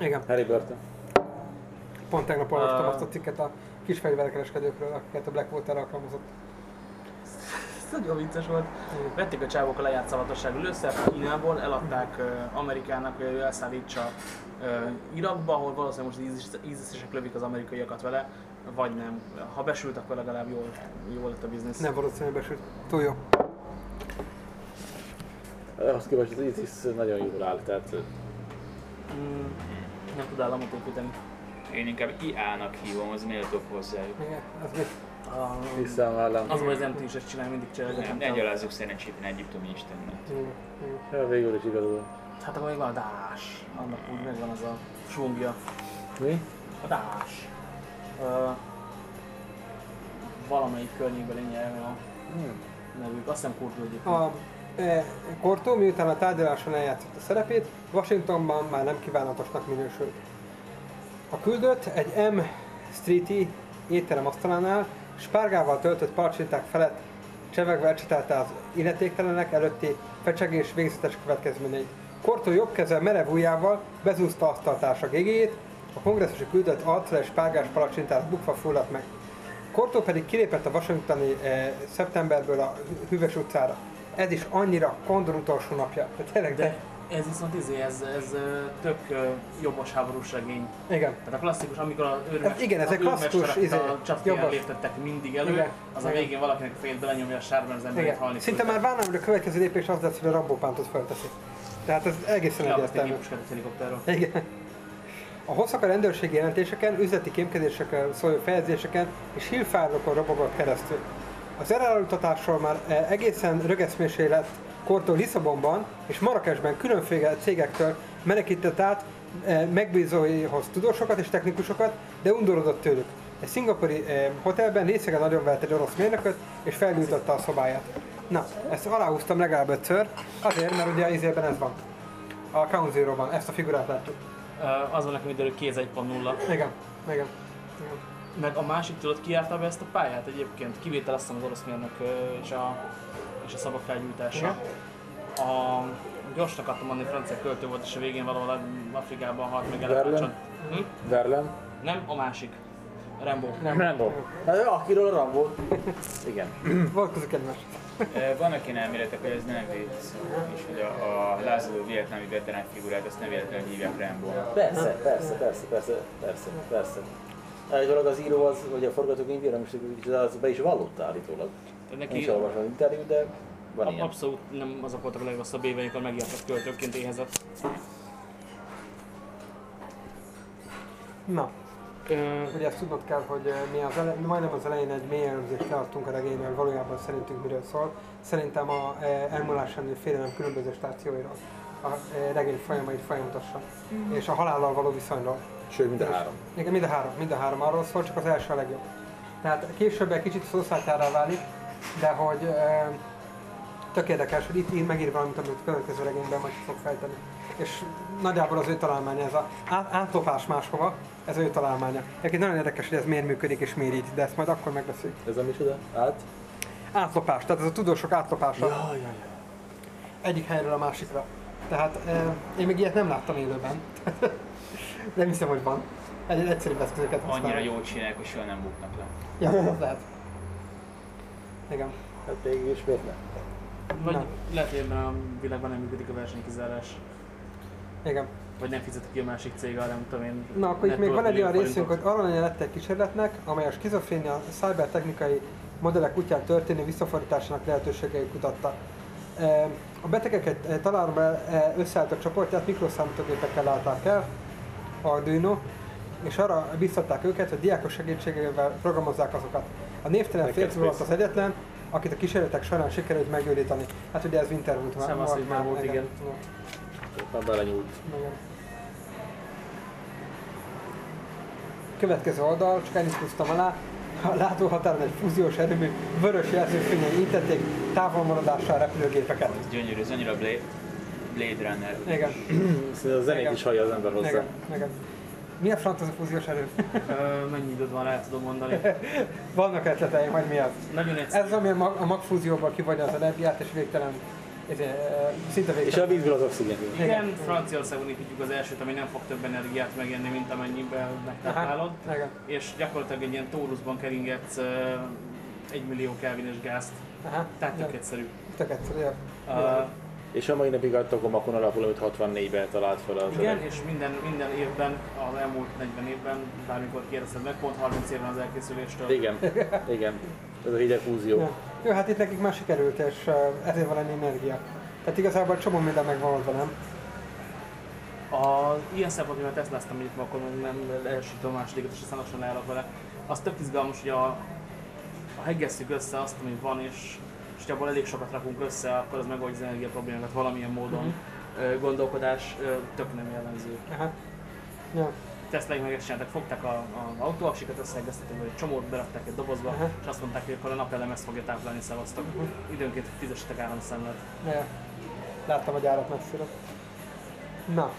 [SPEAKER 1] Igen.
[SPEAKER 4] Harry Burton.
[SPEAKER 1] Pont tegnap olvastam
[SPEAKER 2] Ah.
[SPEAKER 1] azt a cikket a kis fegyverkereskedőkről, akiket a Blackwater alkalmazott.
[SPEAKER 2] Ez nagyon vicces volt. Vették a csávok a lejárt szavatosságú lőszert Kínából, eladták Amerikának, hogy ő elszállítsa Irakba, ahol valószínűleg most az ISIS- ISIS-esek lövik az amerikaiakat vele, vagy nem. Ha besült, akkor legalább jól, jól lett a biznisz.
[SPEAKER 1] Nem valószínű besült. Túl jó.
[SPEAKER 4] Ahhoz képest az ISIS nagyon jól áll, tehát
[SPEAKER 2] Mm, nem tud államot építeni.
[SPEAKER 3] Én inkább IA-nak hívom, az méltóbb hozzájuk.
[SPEAKER 1] Igen, az mit?
[SPEAKER 2] A,
[SPEAKER 4] visszavállám.
[SPEAKER 2] az, hogy az MT is ezt csinál, mindig
[SPEAKER 3] Nem,
[SPEAKER 2] csinálják.
[SPEAKER 3] ne gyalázzuk szerencsétlen egyiptomi istennek.
[SPEAKER 1] Igen, igen.
[SPEAKER 4] Ja, végül is igazad.
[SPEAKER 2] Hát akkor még van a Dás, annak úgy megvan az a svungja.
[SPEAKER 4] Mi?
[SPEAKER 2] A Dás. Ö, valamelyik környékbeli nyelven a
[SPEAKER 4] Hmm.
[SPEAKER 2] nevük, azt hiszem kurtul egyébként.
[SPEAKER 1] A e, Kortó miután a tárgyaláson eljátszott a szerepét, Washingtonban már nem kívánatosnak minősült. A küldött egy M Street-i étterem asztalánál spárgával töltött palacsinták felett csevegve ecsetelte az illetéktelenek előtti fecsegés végzetes következményeit. Kortó jobb keze merev ujjával bezúzta asztaltársa gégéjét, a kongresszusi küldött arcra és spárgás palacsintát bukva fulladt meg. Kortó pedig kilépett a washingtoni eh, szeptemberből a Hü- Hüves utcára. Ez is annyira Kondor utolsó napja. De tényleg, de...
[SPEAKER 2] De ez viszont izé, ez, ez tök jobbos háborús regény.
[SPEAKER 1] Igen.
[SPEAKER 2] Tehát a klasszikus, amikor a őrmester,
[SPEAKER 1] Ez igen, ez egy
[SPEAKER 2] őrmesteret
[SPEAKER 1] klasszikus, izé,
[SPEAKER 2] a csapkiján léptettek mindig elő,
[SPEAKER 1] Igen,
[SPEAKER 2] az a végén valakinek a fejét belenyomja a sárban, az emberét
[SPEAKER 1] Igen.
[SPEAKER 2] halni
[SPEAKER 1] Szinte már várnám, hogy a következő lépés az lesz, hogy a rabópántot fölteszi. Tehát ez egészen egyértelmű. Igen. A hosszak a rendőrségi jelentéseken, üzleti kémkedésekről szóló fejezéseken és hírfájlokon robogott keresztül. Az elárultatásról már eh, egészen rögeszmésé lett Kortó Lisszabonban és Marrakesben különféle cégektől menekített át eh, megbízóihoz tudósokat és technikusokat, de undorodott tőlük. Egy szingapúri eh, hotelben részegen nagyon vett egy orosz mérnököt és felgyújtotta a szobáját. Na, ezt aláhúztam legalább ötször, azért, mert ugye az izében ez van. A Count Zero-ban, ezt a figurát látjuk.
[SPEAKER 2] Ö, Az van nekem ide, hogy kéz 1.0.
[SPEAKER 1] Igen, igen. igen.
[SPEAKER 2] Meg a másik tudod, ki járta be ezt a pályát egyébként? Kivétel azt hiszem az orosz mérnök és a, és a szava felgyújtása. A Gyorsnak akartam mondani, francia költő volt, és a végén valahol Afrikában halt meg elefántson. Hm?
[SPEAKER 4] Verlen?
[SPEAKER 2] Nem, a másik. Rambo.
[SPEAKER 1] Nem.
[SPEAKER 4] Rambo. Hát, akiről a Rambo. Igen.
[SPEAKER 1] Volt közük egymás.
[SPEAKER 3] Vannak ilyen elméletek, hogy ez nem vicc, és hogy a, a lázadó vietnámi veterán figurát azt nem véletlenül hívják rambo
[SPEAKER 4] Persze, persze, persze, persze, persze, persze. Állítólag az író az, vagy a forgatókönyvíró, most így az be is vallotta állítólag.
[SPEAKER 2] Tehát
[SPEAKER 4] Én
[SPEAKER 2] neki
[SPEAKER 4] is olvasom az interjút, de van ilyen.
[SPEAKER 2] abszolút nem azok voltak a legrosszabb éve, amikor megjelent költőként éhezett.
[SPEAKER 1] Na,
[SPEAKER 2] Ö,
[SPEAKER 1] ugye ezt tudnod kell, hogy mi az ele- majdnem az elején egy mély elemzést leadtunk a regényről, valójában szerintünk miről szól. Szerintem a elmúlás elleni félelem különböző stációiról. A regény folyamait folyamatosan. És a halállal való viszonyról.
[SPEAKER 4] Sőt, mind a három.
[SPEAKER 1] Igen, mind a három, mind a három arról szól, csak az első a legjobb. Tehát később egy kicsit szószájtárá válik, de hogy e, tök érdekes, hogy itt ír megír valamit, amit a következő regényben majd fog fejteni. És nagyjából az ő találmánya, ez a át, átlopás máshova, ez ő találmánya. Egyébként nagyon érdekes, hogy ez miért működik és miért így, de ezt majd akkor megbeszéljük.
[SPEAKER 4] Ez a micsoda? Át?
[SPEAKER 1] Átlopás, tehát ez a tudósok átlopása
[SPEAKER 4] Jaj, jaj, jaj.
[SPEAKER 1] egyik helyről a másikra. Tehát e, én még ilyet nem láttam élőben. nem hiszem, hogy van. Egy, egyszerűbb eszközöket használnak.
[SPEAKER 3] Annyira jól csinálják, hogy soha nem buknak le.
[SPEAKER 1] Ja, az lehet. Igen.
[SPEAKER 4] Hát végül is miért nem?
[SPEAKER 2] vagy lehet, hogy ebben a világban nem működik a versenykizárás.
[SPEAKER 1] Igen.
[SPEAKER 2] Vagy nem fizeti ki a másik cég, arra nem tudom én.
[SPEAKER 1] Na, akkor itt még van egy olyan részünk, hogy arra lett egy kísérletnek, amely a skizofrénia cybertechnikai modellek útján történő visszafordításának lehetőségeit kutatta. A betegeket találomra e, összeálltak csoportját mikroszámítógépekkel látták el, Arduino, és arra biztatták őket, hogy diákos segítségével programozzák azokat. A névtelen férfi volt az egyetlen, akit a kísérletek során sikerült meggyógyítani. Hát ugye ez Winterwood már
[SPEAKER 2] Szevasz, hogy már volt, igen.
[SPEAKER 4] Már belenyúlt.
[SPEAKER 1] Igen. Következő oldal, csak ennyit húztam alá. A látóhatáron egy fúziós erőmű vörös jelzőfényei intették távolmaradással a repülőgépeket.
[SPEAKER 3] Ez gyönyörű, ez annyira Blade, Blade Runner.
[SPEAKER 1] Igen,
[SPEAKER 4] Szerintem a zenét
[SPEAKER 1] Igen.
[SPEAKER 4] is hallja az ember hozzá.
[SPEAKER 1] igen, igen. Mi a franc az a fúziós erő?
[SPEAKER 2] Ö, Mennyi időd van, el tudom mondani.
[SPEAKER 1] Vannak ötleteim, hogy mi az.
[SPEAKER 2] Nagyon egyszerű.
[SPEAKER 1] Ez az, ami a, mag, a magfúzióból kivonja az energiát, és végtelen, ez, szinte
[SPEAKER 4] És a
[SPEAKER 1] végtelen.
[SPEAKER 4] vízből az oxigén.
[SPEAKER 2] Igen, Franciaországon építjük az elsőt, ami nem fog több energiát megenni, mint amennyiben megtáplálod.
[SPEAKER 1] Igen.
[SPEAKER 2] És gyakorlatilag egy ilyen tóruszban keringetsz egy millió kelvines gázt.
[SPEAKER 1] Aha.
[SPEAKER 2] Tehát tök
[SPEAKER 1] Igen.
[SPEAKER 2] egyszerű.
[SPEAKER 1] Tök egyszerű.
[SPEAKER 2] Uh,
[SPEAKER 4] És a mai napig a tokomakon alapul, amit 64-ben talált fel az
[SPEAKER 2] igen,
[SPEAKER 4] öreg.
[SPEAKER 2] és minden, minden évben, az elmúlt 40 évben, bármikor kérdezted meg, pont 30 éven az elkészüléstől.
[SPEAKER 4] Igen, igen. Ez a hideg fúzió.
[SPEAKER 1] Ja. Jó, hát itt nekik már sikerült, és ezért van ennyi energia. Tehát igazából egy csomó minden megvan oldva, nem?
[SPEAKER 2] A, ilyen szempontból, mert ezt láttam, hogy itt akkor nem elsütöm a másodikat, és aztán lassan leállok vele. Az tök izgalmas, hogy a, a heggesszük össze azt, ami van, és, és abból elég sokat rakunk össze, akkor az megoldja az energia problémákat valamilyen módon. Uh-huh. Gondolkodás tök nem jellemző.
[SPEAKER 1] Aha. Ja.
[SPEAKER 2] Tesláig meg ezt csináltak, fogták a, a autóaksikat, összeegeztették, vagy egy csomót berakták egy dobozba,
[SPEAKER 1] Aha.
[SPEAKER 2] és azt mondták, hogy akkor a napelem ezt fogja táplálni, szavaztak. Időnként fizessetek áramszámlát.
[SPEAKER 1] Ja. Láttam a gyárat messziről. Na.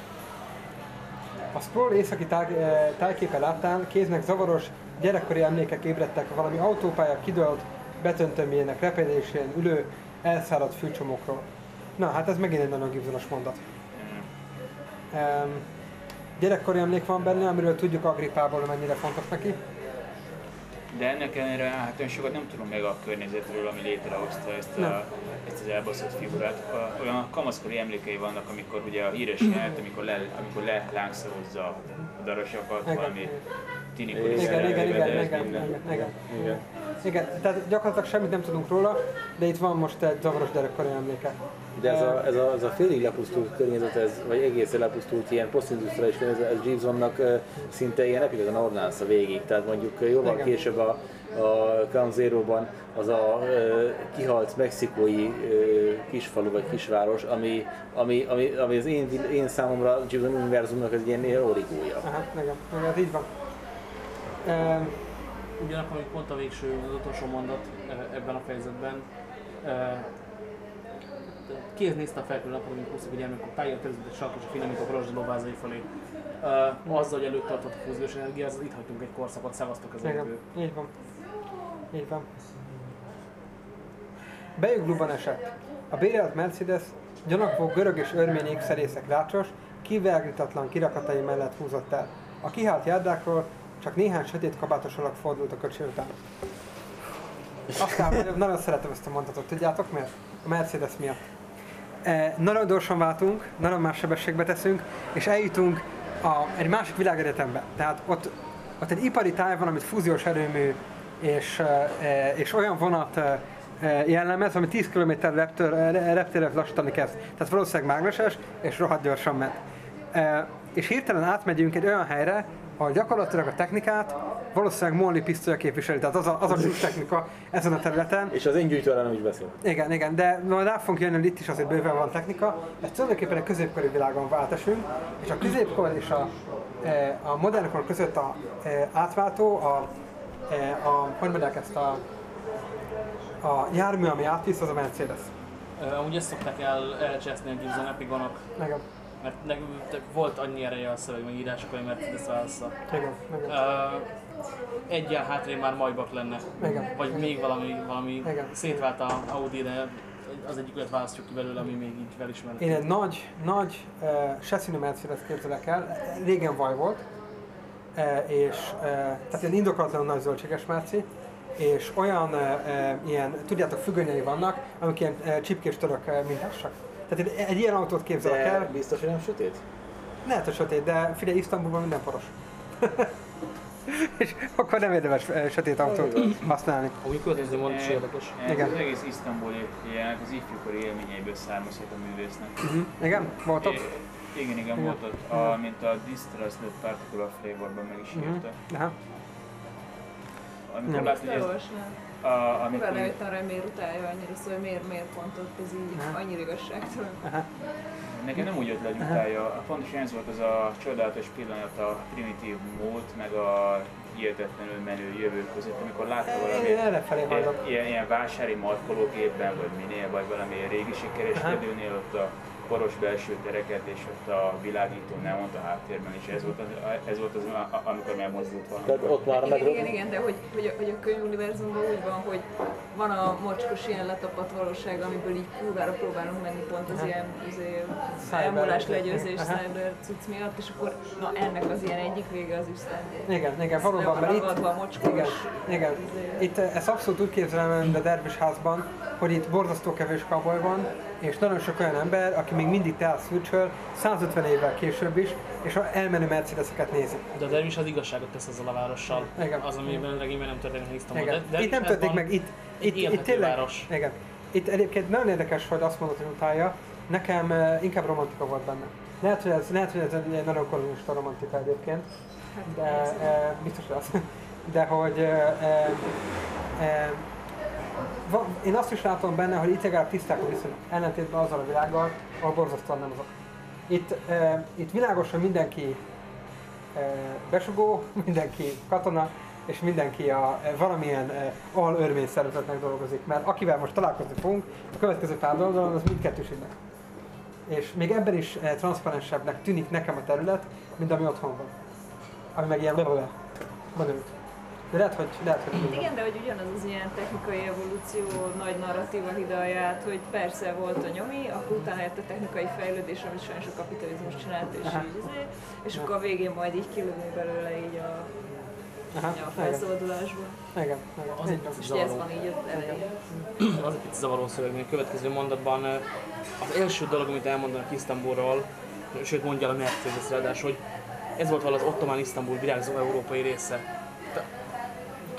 [SPEAKER 1] A scroll északi táj, eh, tájképe láttán kéznek zavaros gyerekkori emlékek ébredtek valami autópálya kidőlt betöntőmjének repedésén ülő elszáradt fűcsomókról. Na, hát ez megint egy nagyon gibzonos mondat. Um, gyerekkori emlék van benne, amiről tudjuk Agripából, mennyire fontos neki.
[SPEAKER 3] De ennek ellenére hát olyan sokat nem tudom meg a környezetről, ami létrehozta ezt, a, ezt az elbaszott figurát. A, olyan kamaszkori emlékei vannak, amikor ugye a híres jelenet, amikor, le, amikor lelángszorozza a darasakat, valami tinikor
[SPEAKER 4] Igen,
[SPEAKER 1] Igen, igen, igen, igen, igen, igen, tehát gyakorlatilag semmit nem tudunk róla, de itt van most egy zavaros gyerekkori emléke.
[SPEAKER 4] De ez a, ez a, ez a félig lepusztult környezet, ez, vagy egészen lepusztult ilyen posztindustriális környezet, ez uh, szinte ilyen epigazan ordnánsz a végig. Tehát mondjuk jóval
[SPEAKER 1] Igen.
[SPEAKER 4] később a, a Ground Zero-ban az a uh, kihalt mexikói uh, kisfalu vagy kisváros, ami, ami, ami, ami az én, én számomra Gibson univerzumnak az ilyen ilyen origója.
[SPEAKER 1] Aha, igen, igen, hát így van. Ehm,
[SPEAKER 2] Ugyanakkor még pont a végső, az utolsó mondat eh, ebben a fejezetben. eh, Kéz nézte a felkülő napon, amikor húztuk a gyermek, a pályán kezdődött sark és a finomító borosdaló vázai felé. Uh, azzal, hogy előtt tartott a fúziós energia, az itt hagytunk egy korszakot, szevasztok az egyből.
[SPEAKER 1] így van. Így van. Bejugluban esett. A bérelt Mercedes Gyanakvó görög és örmény ékszerészek rácsos, kivágítatlan kirakatai mellett húzott el. A kihált járdákról csak néhány sötét kabátos alak fordult a kocsi után. Aztán nagyon szeretem ezt a mondatot, tudjátok miért? A Mercedes miatt. E, nagyon gyorsan váltunk, nagyon más sebességbe teszünk, és eljutunk a, egy másik világegyetembe. Tehát ott, ott egy ipari táj van, amit fúziós erőmű és, e, e, és olyan vonat e, e, jellemez, ami 10 km reptérre lassítani kezd. Tehát valószínűleg mágneses, és rohadt gyorsan ment. E, és hirtelen átmegyünk egy olyan helyre, ahol gyakorlatilag a technikát valószínűleg Molly pisztolya képviseli, tehát az a, az a technika ezen a területen.
[SPEAKER 4] És az én gyűjtőre nem is beszél.
[SPEAKER 1] Igen, igen, de majd rá fogunk jönni, hogy itt is azért bőven van technika. Ez tulajdonképpen egy középkori világon váltásunk, és a középkor és a, e, a modern kor között a e, átváltó, a, e, a, hogy mondják ezt a, a jármű, ami átvisz, az a Mercedes.
[SPEAKER 2] Ö, Amúgy ezt szokták el elcseszni a Gibson Epigonok,
[SPEAKER 1] Igen,
[SPEAKER 2] mert nekünk volt annyi ereje a szöveg megírások, hogy Mercedes válasza.
[SPEAKER 1] igen, igen.
[SPEAKER 2] Uh, egyen hátrébb már Maybach lenne.
[SPEAKER 1] Igen.
[SPEAKER 2] Vagy még valami, valami
[SPEAKER 1] Igen.
[SPEAKER 2] szétvált a Audi, de az egyik olyat választjuk ki belőle, ami még így felismerhető.
[SPEAKER 1] Én egy nagy, nagy uh, seszínű Mercedes képzelek el, régen vaj volt, uh, és uh, tehát ilyen indokolatlanul nagy zöldséges merci, és olyan uh, uh, ilyen, tudjátok, függönyei vannak, amik ilyen uh, csipkés török uh, mintásak. Tehát egy, egy ilyen autót képzelek
[SPEAKER 4] De
[SPEAKER 1] el,
[SPEAKER 4] biztos, hogy nem sötét?
[SPEAKER 1] lehet, hogy sötét, de figyelj, Isztambulban minden poros. és akkor nem érdemes sötét autót használni.
[SPEAKER 2] Úgy következő mondat is érdekes.
[SPEAKER 3] Ez
[SPEAKER 1] Igen.
[SPEAKER 3] az egész isztambuli jelenleg az ifjúkori élményeiből származhat a művésznek.
[SPEAKER 1] Uh-huh. Igen? Voltok?
[SPEAKER 3] É- Igen, igen, volt ott, a, mint a Distressed Particular Flavorban meg is
[SPEAKER 1] Mhm.
[SPEAKER 3] írta.
[SPEAKER 1] Aha.
[SPEAKER 3] Amikor
[SPEAKER 1] Nem.
[SPEAKER 3] látod, hogy ez. A, amikor,
[SPEAKER 5] Mivel rájöttem rá, miért utálja annyira, szóval hogy miért, miért pont ott ez így
[SPEAKER 1] Aha.
[SPEAKER 5] annyira igazságtalan.
[SPEAKER 1] Aha.
[SPEAKER 3] nekem nem úgy jött le, hogy utálja, pontosan ez volt az a csodálatos pillanat a primitív mód, meg a hihetetlenül menő jövő között, amikor látta valami ilyen, ilyen vásári markológépben, vagy minél, vagy valami régi kereskedőnél ott a poros belső tereket, és ott a világító neont a háttérben, és ez volt az, ez volt az amikor megmozdult
[SPEAKER 4] Tehát
[SPEAKER 3] valami.
[SPEAKER 4] ott már
[SPEAKER 5] Igen,
[SPEAKER 4] meg...
[SPEAKER 5] igen, igen, de hogy, hogy, a, hogy a könyvuniverzumban úgy van, hogy van a mocskos ilyen letapadt valóság, amiből így kurvára próbálunk menni pont az ilyen elmúlás legyőzés, cyber cucc miatt, és akkor na ennek az ilyen egyik vége az Isten.
[SPEAKER 1] Igen, igen, valóban, mert itt,
[SPEAKER 5] mocskos
[SPEAKER 1] igen, igen.
[SPEAKER 5] izé.
[SPEAKER 1] Itt eh, ezt abszolút úgy képzelem a dervisházban, hogy itt borzasztó kevés kaboly van, és nagyon sok olyan ember, aki még mindig teát szűrcsöl, 150 évvel később is, és a elmenő Mercedeseket nézi.
[SPEAKER 2] De a dervis az igazságot tesz ezzel a várossal.
[SPEAKER 1] Igen.
[SPEAKER 2] Az, amiben a regényben nem történik. De,
[SPEAKER 1] Itt nem történik meg, itt, itt, itt tényleg,
[SPEAKER 2] város.
[SPEAKER 1] igen. Itt egyébként nagyon érdekes, hogy azt mondod, hogy utálja, nekem eh, inkább romantika volt benne. Lehet, hogy ez, lehet, hogy ez egy nagyon kolonista romantika egyébként, de e, biztos az. De hogy e, e, va, én azt is látom benne, hogy itt legalább tiszták a viszonyok, ellentétben azzal a világgal, ahol borzasztóan nem azok. Itt, e, itt világos, hogy mindenki e, besugó, mindenki katona, és mindenki a, e, valamilyen e, al örmény szervezetnek dolgozik, mert akivel most találkozni fogunk, a következő pár oldalon az mindkettőségnek. És még ebben is e, transzparensebbnek tűnik nekem a terület, mint ami otthon van. Ami meg ilyen lövöle. Bonyolult. De lehet, hogy, lehet, hogy így van.
[SPEAKER 5] Igen, de hogy ugyanaz az ilyen technikai evolúció nagy narratíva hidalját, hogy persze volt a nyomi, akkor utána jött a technikai fejlődés, amit sajnos a kapitalizmus csinált, és
[SPEAKER 1] Aha.
[SPEAKER 5] így izé, és akkor a végén majd így kilőni belőle így a,
[SPEAKER 1] Aha,
[SPEAKER 5] a
[SPEAKER 1] igen,
[SPEAKER 5] felszabadulásból.
[SPEAKER 1] igen, igen.
[SPEAKER 2] Az
[SPEAKER 1] van.
[SPEAKER 5] És ez van így ott elején.
[SPEAKER 2] az egy picit zavaró szöveg, még a következő mondatban az első dolog, amit elmondanak Isztambulról, sőt mondja a Mercedes ráadásul, hogy ez volt valahogy az ottomán Isztambul virágzó európai része.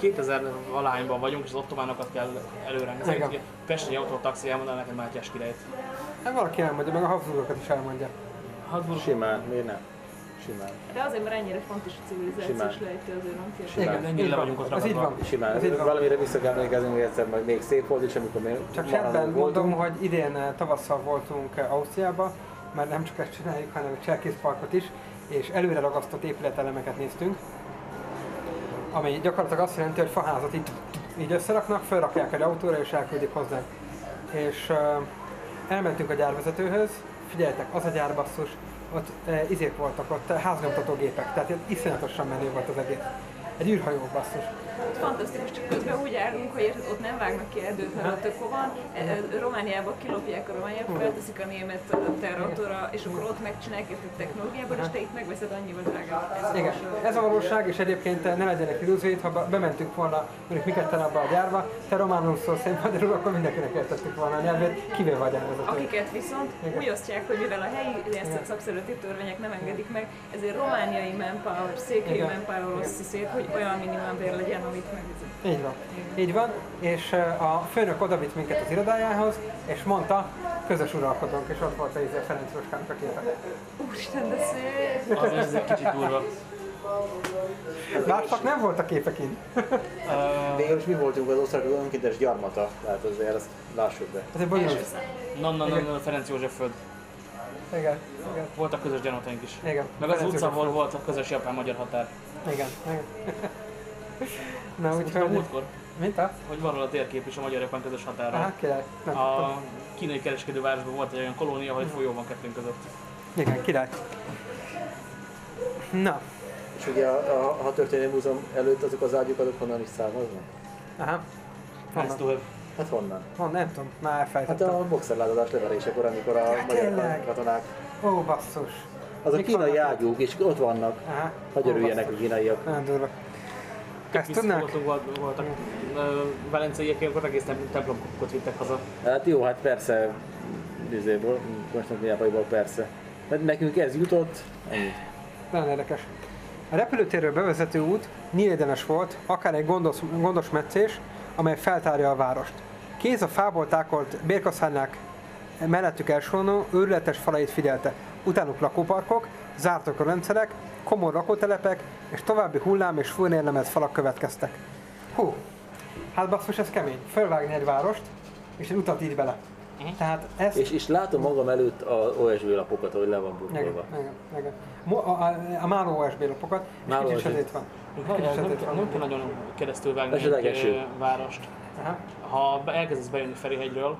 [SPEAKER 2] Te- 2000 valahányban vagyunk, és az ottománokat kell előrendezni. Pesti autótaxi elmondaná neked Mátyás királyt.
[SPEAKER 1] Hát valaki elmondja, meg a Habsburgokat is elmondja.
[SPEAKER 2] Habsburg
[SPEAKER 4] Simán, miért nem? Simán.
[SPEAKER 5] De azért, mert ennyire fontos a civilizációs
[SPEAKER 4] Simán.
[SPEAKER 5] lejtő, azért nem kérdés.
[SPEAKER 4] Simán.
[SPEAKER 1] Igen,
[SPEAKER 2] ennyire le vagyunk ott
[SPEAKER 1] Ez így
[SPEAKER 2] ragadva.
[SPEAKER 1] van.
[SPEAKER 4] Simán.
[SPEAKER 1] Ez így van.
[SPEAKER 4] Valamire vissza kell emlékezni, hogy egyszer majd még szép volt, és amikor még
[SPEAKER 1] Csak
[SPEAKER 4] voltunk.
[SPEAKER 1] mondom, hogy idén eh, tavasszal voltunk eh, Ausztriába, mert nem csak ezt csináljuk, hanem egy cserkészparkot is, és előre ragasztott épületelemeket néztünk, ami gyakorlatilag azt jelenti, hogy faházat így, így összeraknak, felrakják egy autóra és elküldik hozzánk. És uh, elmentünk a gyárvezetőhöz, figyeljetek, az a gyár basszus, ott uh, izék voltak, ott uh, háznyomtatógépek, tehát iszonyatosan menő volt az egész. Egy űrhajó basszus.
[SPEAKER 5] Ott fantasztikus, csak közben úgy állunk, hogy érted, ott nem vágnak ki erdőt, mert ott akkor van, e, e, Romániába kilopják a romániát, felteszik a német terrautóra, és akkor ott megcsinálják ezt a technológiában, és te itt megveszed annyival drágább.
[SPEAKER 1] Igen, ez a valóság, és egyébként ne legyenek illúzióit, ha be- bementünk volna, mondjuk mi ketten abba a gyárba, te románul szólsz, én magyarul, akkor mindenkinek értettük volna a nyelvét, kivéve a gyárvezető.
[SPEAKER 5] Akiket viszont
[SPEAKER 1] Igen.
[SPEAKER 5] úgy osztják, hogy mivel a helyi ilyen szakszervezeti törvények nem engedik meg, ezért romániai manpower, székhelyi manpower szét, hogy olyan minimálbér legyen, amit megvizet.
[SPEAKER 1] Így van. Így van, és eh, a főnök odavitt minket az irodájához, és mondta, közös uralkodónk, és ott volt a izé Ferenc Roskának a képe.
[SPEAKER 5] Úristen, de szép!
[SPEAKER 2] Az ez egy kicsit durva.
[SPEAKER 1] Másnak nem volt a képekint.
[SPEAKER 4] Végül is mi voltunk az osztrák önkéntes gyarmata, tehát azért ezt lássuk be.
[SPEAKER 1] Ez egy bonyolult.
[SPEAKER 2] Na, na, na, na, Ferenc József föld.
[SPEAKER 1] Igen, igen,
[SPEAKER 2] Voltak közös gyarmataink is.
[SPEAKER 1] igen.
[SPEAKER 2] Meg az utca, ahol volt a közös japán-magyar határ.
[SPEAKER 1] Igen, igen. Na,
[SPEAKER 2] Úgyhogy a múltkor,
[SPEAKER 1] Mint a?
[SPEAKER 2] hogy van a térkép is a magyar-japán közös határról.
[SPEAKER 1] Aha, király. Nem
[SPEAKER 2] A kínai kereskedővárosban volt egy olyan kolónia, ahol egy folyó van kettőnk között.
[SPEAKER 1] Igen, király. Na,
[SPEAKER 4] És ugye a, a, a történelmi múzeum előtt azok az ágyuk, azok honnan is származnak?
[SPEAKER 1] aha. Honnan?
[SPEAKER 4] Hát honnan?
[SPEAKER 1] Van, nem tudom, már
[SPEAKER 4] Hát
[SPEAKER 1] elfejtettem.
[SPEAKER 4] a boxerlázadás leverésekor, amikor a magyar
[SPEAKER 1] tényleg?
[SPEAKER 4] katonák,
[SPEAKER 1] Ó, basszus.
[SPEAKER 4] az a
[SPEAKER 1] Mik
[SPEAKER 4] kínai ágyúk, és ott vannak.
[SPEAKER 1] Aha.
[SPEAKER 4] Hogy örüljenek a kínaiak.
[SPEAKER 1] Nagyon durva. Ezt tudnák?
[SPEAKER 2] Visszavoltunk, volt- voltak velenceiek, akkor egész tem- templomkupot vittek haza.
[SPEAKER 4] Hát jó, hát persze, izéból, Konstantinápolyból persze. Mert nekünk ez jutott, ennyi.
[SPEAKER 1] Nagyon érdekes. A repülőtérről bevezető út nyílédenes volt, akár egy gondos, gondos meccés, amely feltárja a várost. Kéz a fából tákolt bérkaszárnyák mellettük elsoroló őrületes falait figyelte. Utánuk lakóparkok, zártak a rendszerek, komor lakótelepek, és további hullám és fúrnérlemet falak következtek. Hú, hát basszus, ez kemény. Fölvágni egy várost, és egy utat így bele. Tehát ez...
[SPEAKER 4] És, és látom magam előtt a OSV lapokat, ahogy le van burkolva.
[SPEAKER 1] A, a, a Máló OSB lapokat, és
[SPEAKER 4] Máló
[SPEAKER 1] kicsit
[SPEAKER 4] OSB.
[SPEAKER 1] sötét van.
[SPEAKER 2] Nem,
[SPEAKER 1] Kicsit
[SPEAKER 2] nem,
[SPEAKER 1] sötét van.
[SPEAKER 2] nem kell nagyon keresztül vágni egy várost.
[SPEAKER 1] Aha.
[SPEAKER 2] Ha elkezdesz bejönni Ferihegyről,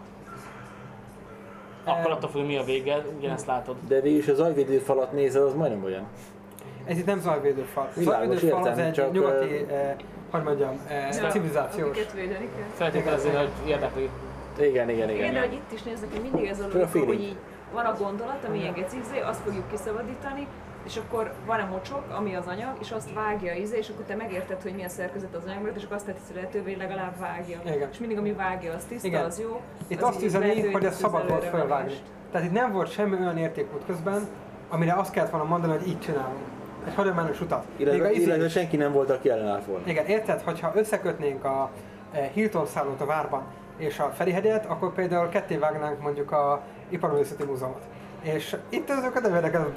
[SPEAKER 2] akkor attól függ, mi a vége, ugyanezt látod.
[SPEAKER 4] De végül is az ajvédő falat nézed, az majdnem olyan.
[SPEAKER 1] Ez itt nem zajvédőfal. A
[SPEAKER 4] Világos,
[SPEAKER 1] zajvédőfal az egy
[SPEAKER 4] csak,
[SPEAKER 1] nyugati, eh, hogy mondjam, eh,
[SPEAKER 5] Ja,
[SPEAKER 1] civilizációs.
[SPEAKER 2] Feltételezni, hogy érdekli.
[SPEAKER 4] Igen, igen,
[SPEAKER 5] Igen, de
[SPEAKER 4] igen.
[SPEAKER 5] hogy itt is néznek, hogy mindig ez a
[SPEAKER 4] a
[SPEAKER 5] logika, hogy így van a gondolat, ami ilyen gecizé, azt fogjuk kiszabadítani, és akkor van a mocsok, ami az anyag, és azt vágja izé, és akkor te megérted, hogy milyen szerkezet az anyagnak, és akkor azt teszi lehetővé, hogy legalább vágja.
[SPEAKER 1] Igen.
[SPEAKER 5] És mindig ami vágja, az tiszta,
[SPEAKER 1] Igen.
[SPEAKER 5] az jó.
[SPEAKER 1] Itt
[SPEAKER 5] az
[SPEAKER 1] azt
[SPEAKER 5] így
[SPEAKER 1] üzeni,
[SPEAKER 5] lehetővé
[SPEAKER 1] hogy ez szabad volt fölvágni. Tehát itt nem volt semmi olyan értékút közben, amire azt kellett volna mondani, hogy így csinálunk. Egy hagyományos utat.
[SPEAKER 4] Illetve,
[SPEAKER 1] izé
[SPEAKER 4] illetve
[SPEAKER 1] is.
[SPEAKER 4] senki nem volt, aki ellenállt volna.
[SPEAKER 1] Igen, érted, hogyha összekötnénk a eh, Hilton szállót a várban és a Ferihegyet, akkor például ketté vágnánk mondjuk a Iparművészeti Múzeumot. És itt ezeket nem érdekel.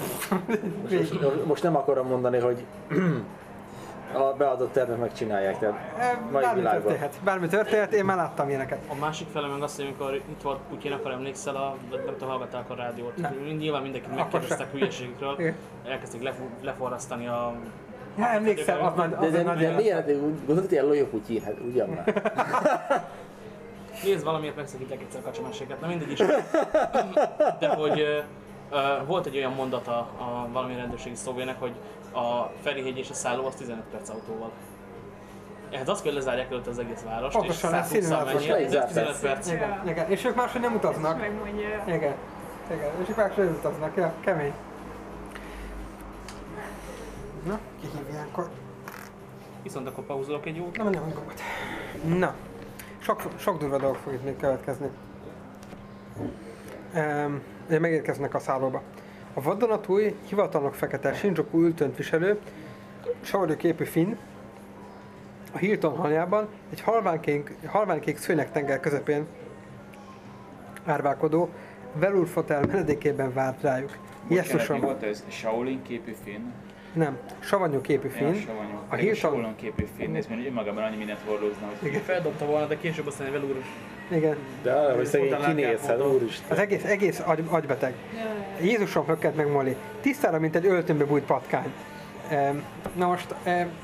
[SPEAKER 4] Most, most nem akarom mondani, hogy a beadott tervet megcsinálják, tehát mai
[SPEAKER 1] Bármi
[SPEAKER 4] világban.
[SPEAKER 1] történhet, bármi történhet, én már láttam ilyeneket.
[SPEAKER 2] A másik fele meg azt, hogy amikor itt volt Putyin, akkor emlékszel, a, nem tudom, hallgatták a rádiót.
[SPEAKER 1] Nem.
[SPEAKER 2] Nyilván mindenkit megkérdeztek
[SPEAKER 1] Igen.
[SPEAKER 2] elkezdték lefu- leforrasztani a...
[SPEAKER 1] Ja, emlékszem, az nagy,
[SPEAKER 4] De,
[SPEAKER 1] az
[SPEAKER 4] de, de, de miért? Gondolod, hogy ilyen lojó Putyin? Hát ugyan már.
[SPEAKER 2] Nézd, valamiért megszakítják egyszer a kacsamáséket, na mindegy is. De hogy ö, volt egy olyan mondata a valami rendőrségi szóvének, hogy a Ferihegy és a szálló az 15 perc autóval. Ehhez azt kell, lezárják előtt az egész várost,
[SPEAKER 1] Pontosan,
[SPEAKER 2] és 120
[SPEAKER 1] színvonalazás.
[SPEAKER 2] mennyi,
[SPEAKER 4] Le is
[SPEAKER 2] ez
[SPEAKER 4] zárt
[SPEAKER 2] 15
[SPEAKER 4] perc.
[SPEAKER 1] Igen, igen. És ők máshogy nem utaznak.
[SPEAKER 5] Megmondja.
[SPEAKER 1] Igen. Igen. És ők máshogy nem utaznak. Ja, kemény. Na, ki hív ilyenkor?
[SPEAKER 2] Viszont akkor pauzolok egy jót.
[SPEAKER 1] Nem, nem, nem. Na, sok, sok durva dolog fog itt még következni. Um, megérkeznek a szállóba. A vadonatúj, hivatalnok fekete Shinjuku ültönt viselő, savanyú képű finn, a Hilton haljában egy halványkék, halványkék szőnyeg tenger közepén árválkodó Velur Fotel menedékében várt rájuk.
[SPEAKER 3] Bocsánat, mi volt ez? Shaolin képű finn?
[SPEAKER 1] Nem, savanyú képű finn.
[SPEAKER 3] savanyú.
[SPEAKER 1] A
[SPEAKER 3] Shaolin képű finn, ez mondjuk önmagában annyi mindent hordozna, hogy
[SPEAKER 1] Igen.
[SPEAKER 2] Feldobta volna, de később aztán egy velúr
[SPEAKER 1] igen,
[SPEAKER 4] De arra, hogy szegény
[SPEAKER 2] Fontánát
[SPEAKER 4] kinéz,
[SPEAKER 2] elmondom.
[SPEAKER 4] úristen.
[SPEAKER 1] az egész, egész agy, agybeteg.
[SPEAKER 5] Jaj.
[SPEAKER 1] Jézusom hökkent meg Molly. Tisztára, mint egy öltönbe bújt patkány. Na most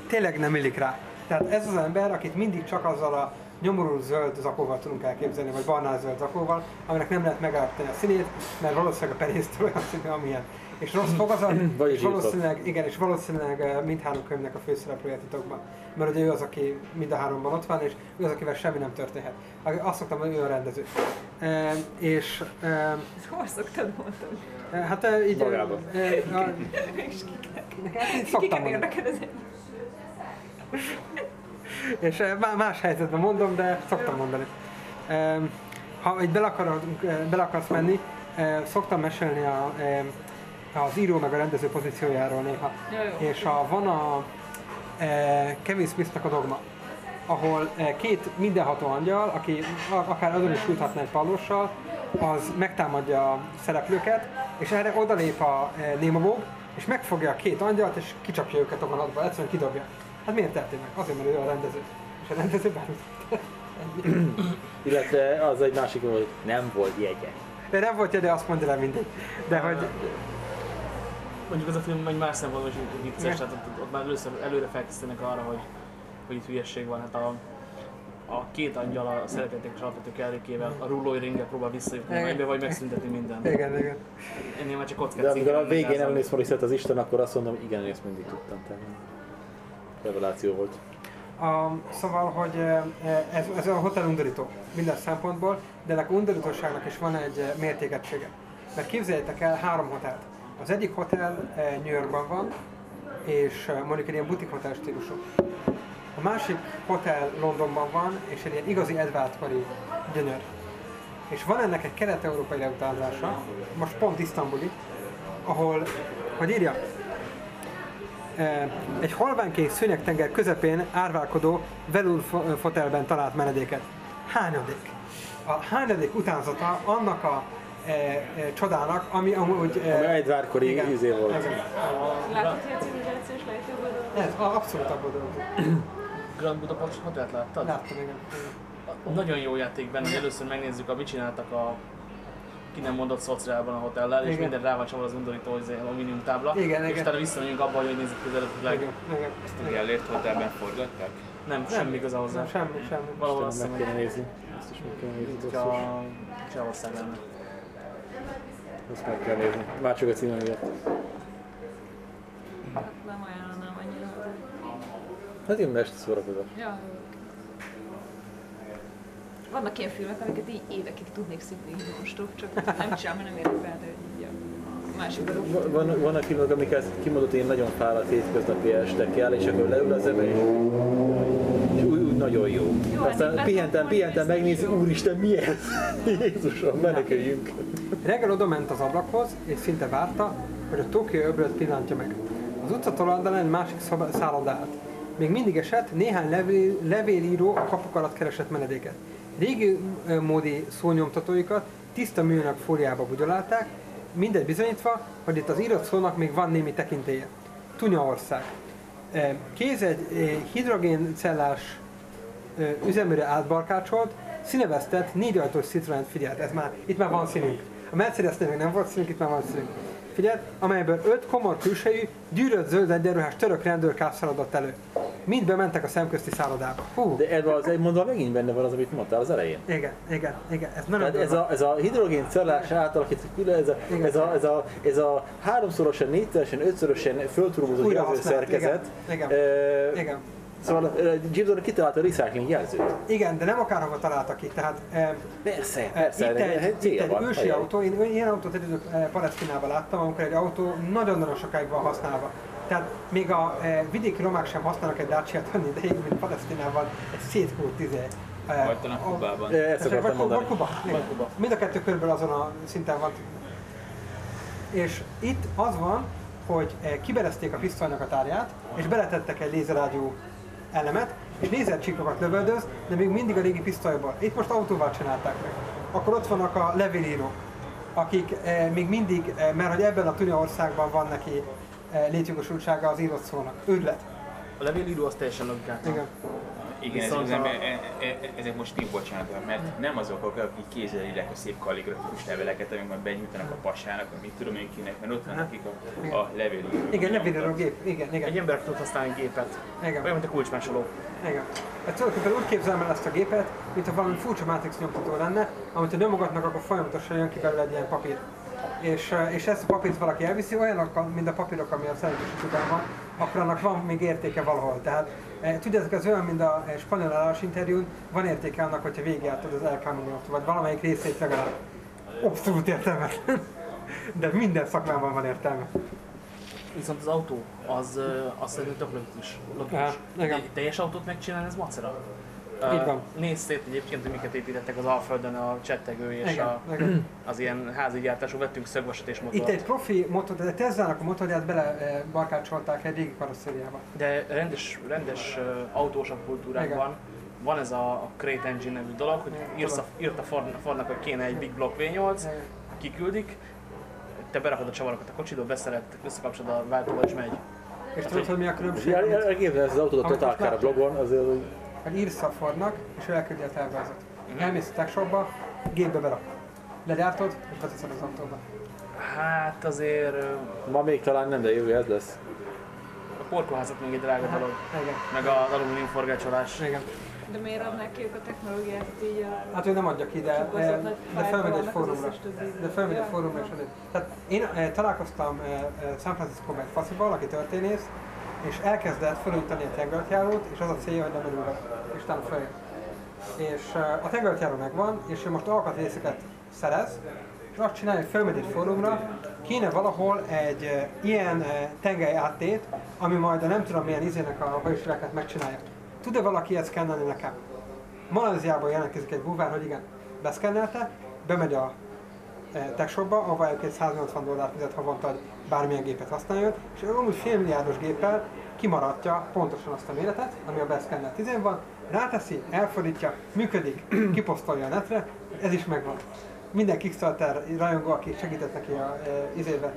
[SPEAKER 1] tényleg nem illik rá. Tehát ez az ember, akit mindig csak azzal a nyomorult zöld zakóval tudunk elképzelni, vagy barnás zöld zakóval, aminek nem lehet megállítani a színét, mert valószínűleg a penésztől olyan színű, amilyen. És rossz fogazat,
[SPEAKER 4] Vagy
[SPEAKER 1] és valószínűleg, igen, és valószínűleg eh, mindhárom könyvnek a főszereplője titokban. Mert ugye ő az, aki mind a háromban ott van, és ő az, akivel semmi nem történhet. Azt szoktam, hogy ő a rendező. E, és e,
[SPEAKER 5] Ezt hol szoktad mondani?
[SPEAKER 1] hát e, így...
[SPEAKER 4] Magában.
[SPEAKER 1] E, a,
[SPEAKER 5] És kiknek?
[SPEAKER 1] hát így szoktam
[SPEAKER 5] Kiket ez?
[SPEAKER 1] És eh, má- más helyzetben mondom, de szoktam mondani. Ha egy bele, akarod, eh, bele akarsz menni, eh, szoktam mesélni a, az író meg a rendező pozíciójáról néha.
[SPEAKER 5] Jó, jó.
[SPEAKER 1] És a, van a e, Kevin Smithnek a dogma, ahol e, két mindenható angyal, aki a- akár azon is juthatna egy pallossal, az megtámadja a szereplőket, és erre odalép a e, némabóg, és megfogja a két angyalt, és kicsapja őket a vonatba, egyszerűen kidobja. Hát miért teheti meg? Azért, mert ő a rendező. És a rendező bármit.
[SPEAKER 4] Illetve az egy másik, hogy nem volt jegye.
[SPEAKER 1] De nem volt de azt mondja le mindig. De hogy
[SPEAKER 2] Mondjuk az a film egy más szempontból is vicces,
[SPEAKER 1] Igen.
[SPEAKER 2] tehát ott, ott már először előre felkészítenek arra, hogy, hogy itt hülyesség van. Hát a, a két angyal a szeretetek alapvető kellékével a rullói ringgel próbál visszajutni a mennybe, vagy megszüntetni mindent.
[SPEAKER 1] igen, igen.
[SPEAKER 2] Ennél már csak kockát
[SPEAKER 4] De amikor a végén emlész Morissette az Isten, akkor azt mondom, igen, ezt mindig tudtam tenni. Reveláció volt.
[SPEAKER 1] A, szóval, hogy eh, ez, ez a hotel undorító minden szempontból, de ennek undorítóságnak is van egy eh, mértékegysége. Mert képzeljétek el három hotelt. Az egyik hotel eh, New Yorkban van, és eh, mondjuk egy ilyen butik hotel stílusú. A másik hotel Londonban van, és egy ilyen igazi Edward-kori gyönyör. És van ennek egy kelet-európai leutánzása, most pont Isztambuli, ahol, hogy írja, Eh, egy halványkék szőnyegtenger közepén árválkodó velur fo- fotelben talált menedéket. Hányadik? A hányadik utánzata annak a e, e, csodának, ami amúgy... E,
[SPEAKER 4] Ami egy várkori
[SPEAKER 1] igen,
[SPEAKER 4] izé volt.
[SPEAKER 1] Igen.
[SPEAKER 5] Látod, hogy a civilizációs lejtőből
[SPEAKER 1] Ez abszolút abból.
[SPEAKER 2] Grand Budapest Hotelt láttad?
[SPEAKER 1] Láttam, igen.
[SPEAKER 2] Nagyon jó játék benne, hogy először megnézzük, a mit csináltak a ki nem mondott szociálban a hotellel, és
[SPEAKER 1] Igen.
[SPEAKER 2] minden rá van csomó az undorító izé, alumínium tábla.
[SPEAKER 1] Igen,
[SPEAKER 2] és
[SPEAKER 1] igen.
[SPEAKER 2] utána visszamegyünk abba, hogy nézzük közeletileg.
[SPEAKER 1] Igen, igen.
[SPEAKER 3] A Gellért Hotelben forgatták?
[SPEAKER 2] Nem, semmi igaza hozzá.
[SPEAKER 1] Semmi, semmi.
[SPEAKER 2] Valahol azt
[SPEAKER 4] Meg kéne nézni. Ezt is meg kéne nézni.
[SPEAKER 2] a Csehország lenne.
[SPEAKER 4] Ezt meg kell nézni. Már csak a címe miatt.
[SPEAKER 5] Hát nem ajánlanám annyira.
[SPEAKER 4] Hát én este szórakozok.
[SPEAKER 5] Ja. Vannak ilyen filmek, amiket így évekig tudnék szívni mostok, csak nem csinálom, nem érdekel, de így a másik dolog.
[SPEAKER 4] Va- Van, vannak filmek, amiket kimondott, én nagyon fáradt hétköznapi este kell, és akkor leül az ember, és úgy, úgy nagyon jó.
[SPEAKER 5] Jó, hát
[SPEAKER 4] Aztán pihentem, pihentem, megnézi, úristen, mi ez? Jézusom, meneküljünk.
[SPEAKER 1] Reggel oda ment az ablakhoz, és szinte várta, hogy a Tokió öblöt pillantja meg. Az utca tolandalán egy másik szálloda állt. Még mindig esett, néhány levél, levélíró a kapuk alatt keresett menedéket. Régi módi szónyomtatóikat tiszta műanyag fóliába bugyolálták, mindegy bizonyítva, hogy itt az írott szónak még van némi tekintélye. Tunyaország. Kéz egy hidrogéncellás üzeműre átbarkácsolt, színevesztett, négy ajtós Citroen figyelt, ez már, itt már van színünk. A Mercedesnél még nem volt színünk, itt már van színünk. Figyelt, amelyből öt komor külsejű, gyűrött zöld egyenruhás török rendőrkáv szaladott elő. Mind bementek a szemközti szállodába. Hú,
[SPEAKER 4] De ebben az egy mondva megint benne van az, amit mondtál az elején.
[SPEAKER 1] igen, igen, igen, ez nagyon
[SPEAKER 4] ez a, ez a hidrogén cellás átalakított külön, ez a,
[SPEAKER 1] Igen.
[SPEAKER 4] ez a, ez a, ez a háromszorosan, négyszeresen, ötszörösen fölturbózott
[SPEAKER 1] Újra
[SPEAKER 4] jelző
[SPEAKER 1] használt,
[SPEAKER 4] szerkezet.
[SPEAKER 1] igen,
[SPEAKER 4] Ö,
[SPEAKER 1] Igen.
[SPEAKER 4] Szóval uh, Gibson kitalálta a recycling jelzőt.
[SPEAKER 1] Igen, de nem akárhova találtak ki, tehát eh,
[SPEAKER 4] Persze, persze,
[SPEAKER 1] Itt
[SPEAKER 4] egy,
[SPEAKER 1] itt egy
[SPEAKER 4] van.
[SPEAKER 1] ősi autó, én ilyen autót eh, Palesztinában láttam, amikor egy autó nagyon-nagyon sokáig van használva. Tehát még a e, vidéki romák sem használnak egy Dacia-t annyi ideig, mint Palesztinában egy szétkult izé. E,
[SPEAKER 3] Vagy talán Kubában.
[SPEAKER 4] Ezt
[SPEAKER 1] vagy,
[SPEAKER 4] akartam mondani.
[SPEAKER 1] Kuba.
[SPEAKER 2] Kuba.
[SPEAKER 1] Mind a kettő körülbelül azon a szinten van. És itt az van, hogy kiberezték a pisztolynak a tárját, és beletettek egy lézerágyú elemet, és lézercsíkokat lövöldöz, de még mindig a régi pisztolyból. Itt most autóval csinálták meg. Akkor ott vannak a levélírók, akik eh, még mindig, eh, mert hogy ebben a Tunya országban van neki eh, létjogosultsága az írott szónak. Őrület.
[SPEAKER 2] A levélíró az teljesen logikátlan.
[SPEAKER 1] Igen.
[SPEAKER 3] Igen, ez,
[SPEAKER 2] Viszont
[SPEAKER 3] ez,
[SPEAKER 2] a-
[SPEAKER 3] e, e, ezek most így bocsánat, mert nem azok, akik kézzel írják a szép kalligrafikus leveleket, amik majd benyújtanak a pasának, vagy mit tudom én kinek, mert ott van nekik a, a levélírók.
[SPEAKER 1] Igen, levélíró gép. Igen, igen.
[SPEAKER 2] Egy ember tud használni gépet.
[SPEAKER 1] Igen.
[SPEAKER 2] Olyan, mint a kulcsmásoló.
[SPEAKER 1] Igen. Hát tulajdonképpen úgy képzelem el ezt a gépet, mintha valami furcsa Matrix nyomtató lenne, amit ha nyomogatnak, akkor folyamatosan jön ki belőle egy ilyen papír. és, eh, és ezt a papírt valaki elviszi, olyanok, mint a papírok, ami a szerződésükben van, akkor annak van még értéke valahol. Tehát eh, tudjátok, ez olyan, mint a eh, spanyol állás interjún, van értéke annak, hogyha végigjártad az El Camino-t, vagy valamelyik részét legalább. Abszolút értelmetlen. De minden szakmában van értelme.
[SPEAKER 2] Viszont az autó, az, ö, az szerintem tök logikus. logikus. Egy teljes autót megcsinálni, ez macera.
[SPEAKER 1] Így van.
[SPEAKER 2] Nézd szét egyébként, hogy miket építettek az Alföldön, a csettegő és
[SPEAKER 1] Igen,
[SPEAKER 2] a,
[SPEAKER 1] igen.
[SPEAKER 2] az ilyen házi gyártású, vettünk szögvaset és motort.
[SPEAKER 1] Itt egy profi motor, de Tesla-nak a motorját bele barkácsolták egy régi karosszériába.
[SPEAKER 2] De rendes, rendes autósabb kultúrákban van ez a, a Crate Engine nevű dolog, hogy írsz a, írt a Ford, Fordnak, hogy kéne egy Big Block V8, kiküldik, te berakod a csavarokat a kocsidba, beszeret, összekapcsolod a váltóval és megy.
[SPEAKER 1] És tudod, hogy mi a különbség?
[SPEAKER 4] El- el-
[SPEAKER 1] Amit-
[SPEAKER 4] Elképzelni ezt az autót a blogon, azért hogy
[SPEAKER 1] hogy írsz a Fordnak, és ő elküldi a tervezet.
[SPEAKER 2] Mhm.
[SPEAKER 1] Elmész a tech shopba, gépbe berak. Legyártod, és beteszed az autóba.
[SPEAKER 2] Hát azért
[SPEAKER 4] ma még talán nem, de jövő ez lesz.
[SPEAKER 2] a porkóházat még egy drága dolog,
[SPEAKER 1] Igen,
[SPEAKER 2] meg az alumínium forgácsolás.
[SPEAKER 1] igen.
[SPEAKER 5] De miért adnák ki ők a technológiát így a...
[SPEAKER 1] Hát ő nem adja ki, de, de, de felmegy egy fórumra. De felmegy egy fórumra és adja. Tehát én eh, találkoztam eh, eh, San Francisco-ban egy faszival, aki történész, és elkezdett felújítani a tengerjárót, és az a célja, hogy lemerül vele, és utána feljön. És eh, a tengerjáró megvan, és ő most alkatrészeket szerez, és azt csinálja, hogy felmegy egy fórumra, kéne valahol egy ilyen tengely áttét, ami majd a nem tudom milyen izének a hajsvilágát megcsinálja. Tud-e valaki ezt szkennelni nekem? Malajziában jelentkezik egy búvár, hogy igen, beszkennelte, bemegy a e, tech shopba, ahol egyébként 180 dollár fizet havonta, bármilyen gépet használjon, és amúgy félmilliárdos géppel kimaradja pontosan azt a méretet, ami a beszkennelt 10 van, ráteszi, elfordítja, működik, kiposztolja a netre, ez is megvan. Minden Kickstarter rajongó, aki segített neki a e, izébe,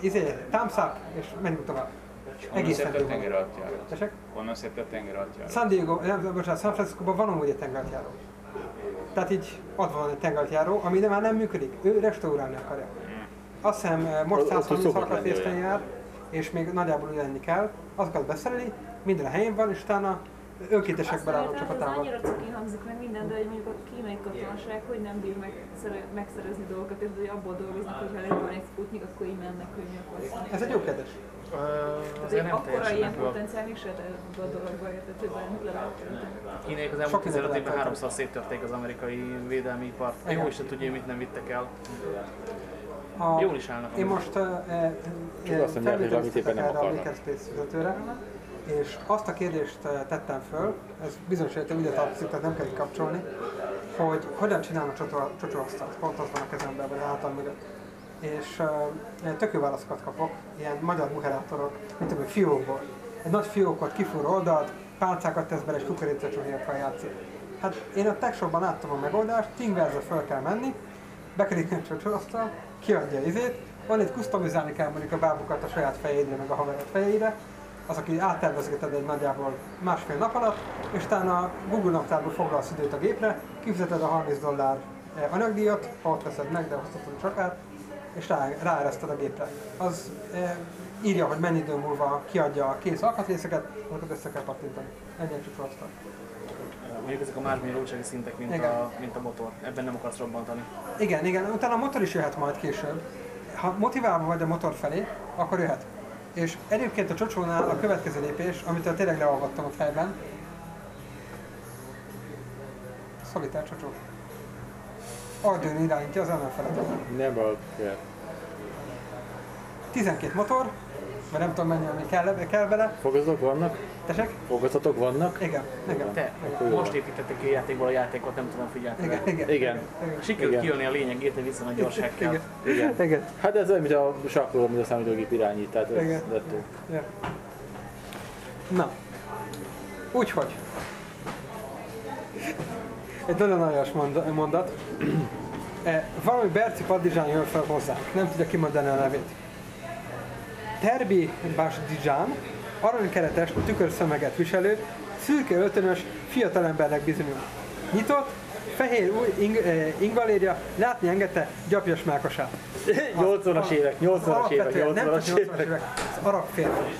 [SPEAKER 1] izé, thumbs up, és menjünk tovább.
[SPEAKER 3] Honnan
[SPEAKER 1] Egészen
[SPEAKER 3] szedte a
[SPEAKER 1] jó.
[SPEAKER 3] tenger?
[SPEAKER 1] Tessék?
[SPEAKER 3] Honnan szedte a tenger?
[SPEAKER 1] San Diego, nem, bocsánat, San Francisco-ban van amúgy egy tengerjáró. Tehát így ott van egy tengerjáró, ami de már nem működik. Ő restaurálni akarja. Azt hiszem eh, most
[SPEAKER 4] Ott- ott
[SPEAKER 1] 130
[SPEAKER 4] szokott
[SPEAKER 1] alkat
[SPEAKER 4] lenni
[SPEAKER 1] részben jár, és még nagyjából ugyanennyi kell. Azokat beszereli, minden a helyén van, és utána önkéntesek belálló
[SPEAKER 5] mondom, ez
[SPEAKER 1] csapatával.
[SPEAKER 5] annyira cuki hangzik meg minden, de hogy mondjuk a kínai katonaság hogy nem bír megszere- megszerezni dolgokat, és hogy abból dolgoznak, hogy ha van egy Sputnik, akkor így mennek, hogy mi a fasz.
[SPEAKER 1] Ez egy jó kérdés.
[SPEAKER 5] Hogy
[SPEAKER 2] nem teljesen
[SPEAKER 5] ilyen
[SPEAKER 2] ebből.
[SPEAKER 5] potenciál nincs se a dologba, érted, hogy bármit le lehet.
[SPEAKER 2] Kínaiak az elmúlt 15
[SPEAKER 1] mindent
[SPEAKER 2] évben háromszor széttörték az amerikai védelmi ipart.
[SPEAKER 1] Igen.
[SPEAKER 2] Jó Isten tudja, mit nem vittek el.
[SPEAKER 1] A,
[SPEAKER 2] Jól is állnak.
[SPEAKER 1] Én most uh,
[SPEAKER 4] éppen nem
[SPEAKER 1] erre a
[SPEAKER 4] akarnak.
[SPEAKER 1] Makerspace vezetőre, és azt a kérdést tettem föl, ez bizonyos értelemben ide tartozik, tehát nem kell kapcsolni, hogy hogyan csinálnak csocsó- csocsóasztalt, pont az van a kezemben, vagy a hátam mögött. És uh, tök jó válaszokat kapok, ilyen magyar buherátorok, mint tudom, fiókból. Egy nagy fiókot kifúr oldalt, pálcákat tesz bele, és kukoricacsóhéjakkal játszik. Hát én a tech shopban láttam a megoldást, Tingverze föl kell menni, be kell írni a csocsóasztal, kiadja izét, van itt customizálni kell mondjuk a bábukat a saját fejeidre, meg a haverod fejeire, az, aki áttervezgeted egy nagyjából másfél nap alatt, és utána a Google naptárból foglalsz időt a gépre, kifizeted a 30 dollár eh, anyagdíjat, ha ott veszed meg, de hoztatod csak át, és rá, ráereszted a gépre. Az e, írja, hogy mennyi idő múlva kiadja a kész alkatrészeket, azokat össze kell pattintani. Ennyi a csuklóasztal.
[SPEAKER 2] Mondjuk ezek a más bírósági szintek, mint
[SPEAKER 1] Igen.
[SPEAKER 2] a, mint a motor. Ebben nem akarsz robbantani.
[SPEAKER 1] Igen, igen, utána a motor is jöhet majd később. Ha motiválva vagy a motor felé, akkor jöhet. És egyébként a csocsónál a következő lépés, amit tényleg leolvattam ott helyben, szolitár csocsó. Arduino irányítja az ellenfeletet.
[SPEAKER 4] Nem a...
[SPEAKER 1] 12 motor, vagy nem tudom mennyi, ami kell, kell vele.
[SPEAKER 4] Fogazatok vannak?
[SPEAKER 1] Tessék?
[SPEAKER 4] Fogazatok vannak?
[SPEAKER 1] Igen, igen.
[SPEAKER 2] Te, most építettek ki a játékból a játékot, nem tudom, figyelni.
[SPEAKER 1] Igen, igen.
[SPEAKER 4] Igen.
[SPEAKER 2] Sikerült
[SPEAKER 4] Igen.
[SPEAKER 2] kijönni a lényegét egy viszonylag gyors hackkel.
[SPEAKER 1] Igen.
[SPEAKER 4] Igen.
[SPEAKER 1] Igen.
[SPEAKER 4] Hát ez olyan, mint a sakról, mint a számítógép irányít, tehát ez
[SPEAKER 1] Igen.
[SPEAKER 4] lettó.
[SPEAKER 1] Ja. Na. Úgyhogy. Egy nagyon aljas mond- mondat. E, valami Berci Padizsán jön fel hozzánk, nem tudja kimondani a nevét. Terbi Basdizsán, aranykeretes, tükörszömeget viselő, szürke öltönös fiatalembernek bizonyul. Nyitott, fehér új ing, eh, ingalérja, látni engedte gyapjas mákosát.
[SPEAKER 4] 80-as évek, 80-as évek,
[SPEAKER 1] Alapvetően nem
[SPEAKER 4] 80-as
[SPEAKER 1] csak 80-as
[SPEAKER 4] évek.
[SPEAKER 1] évek, az arab férfi.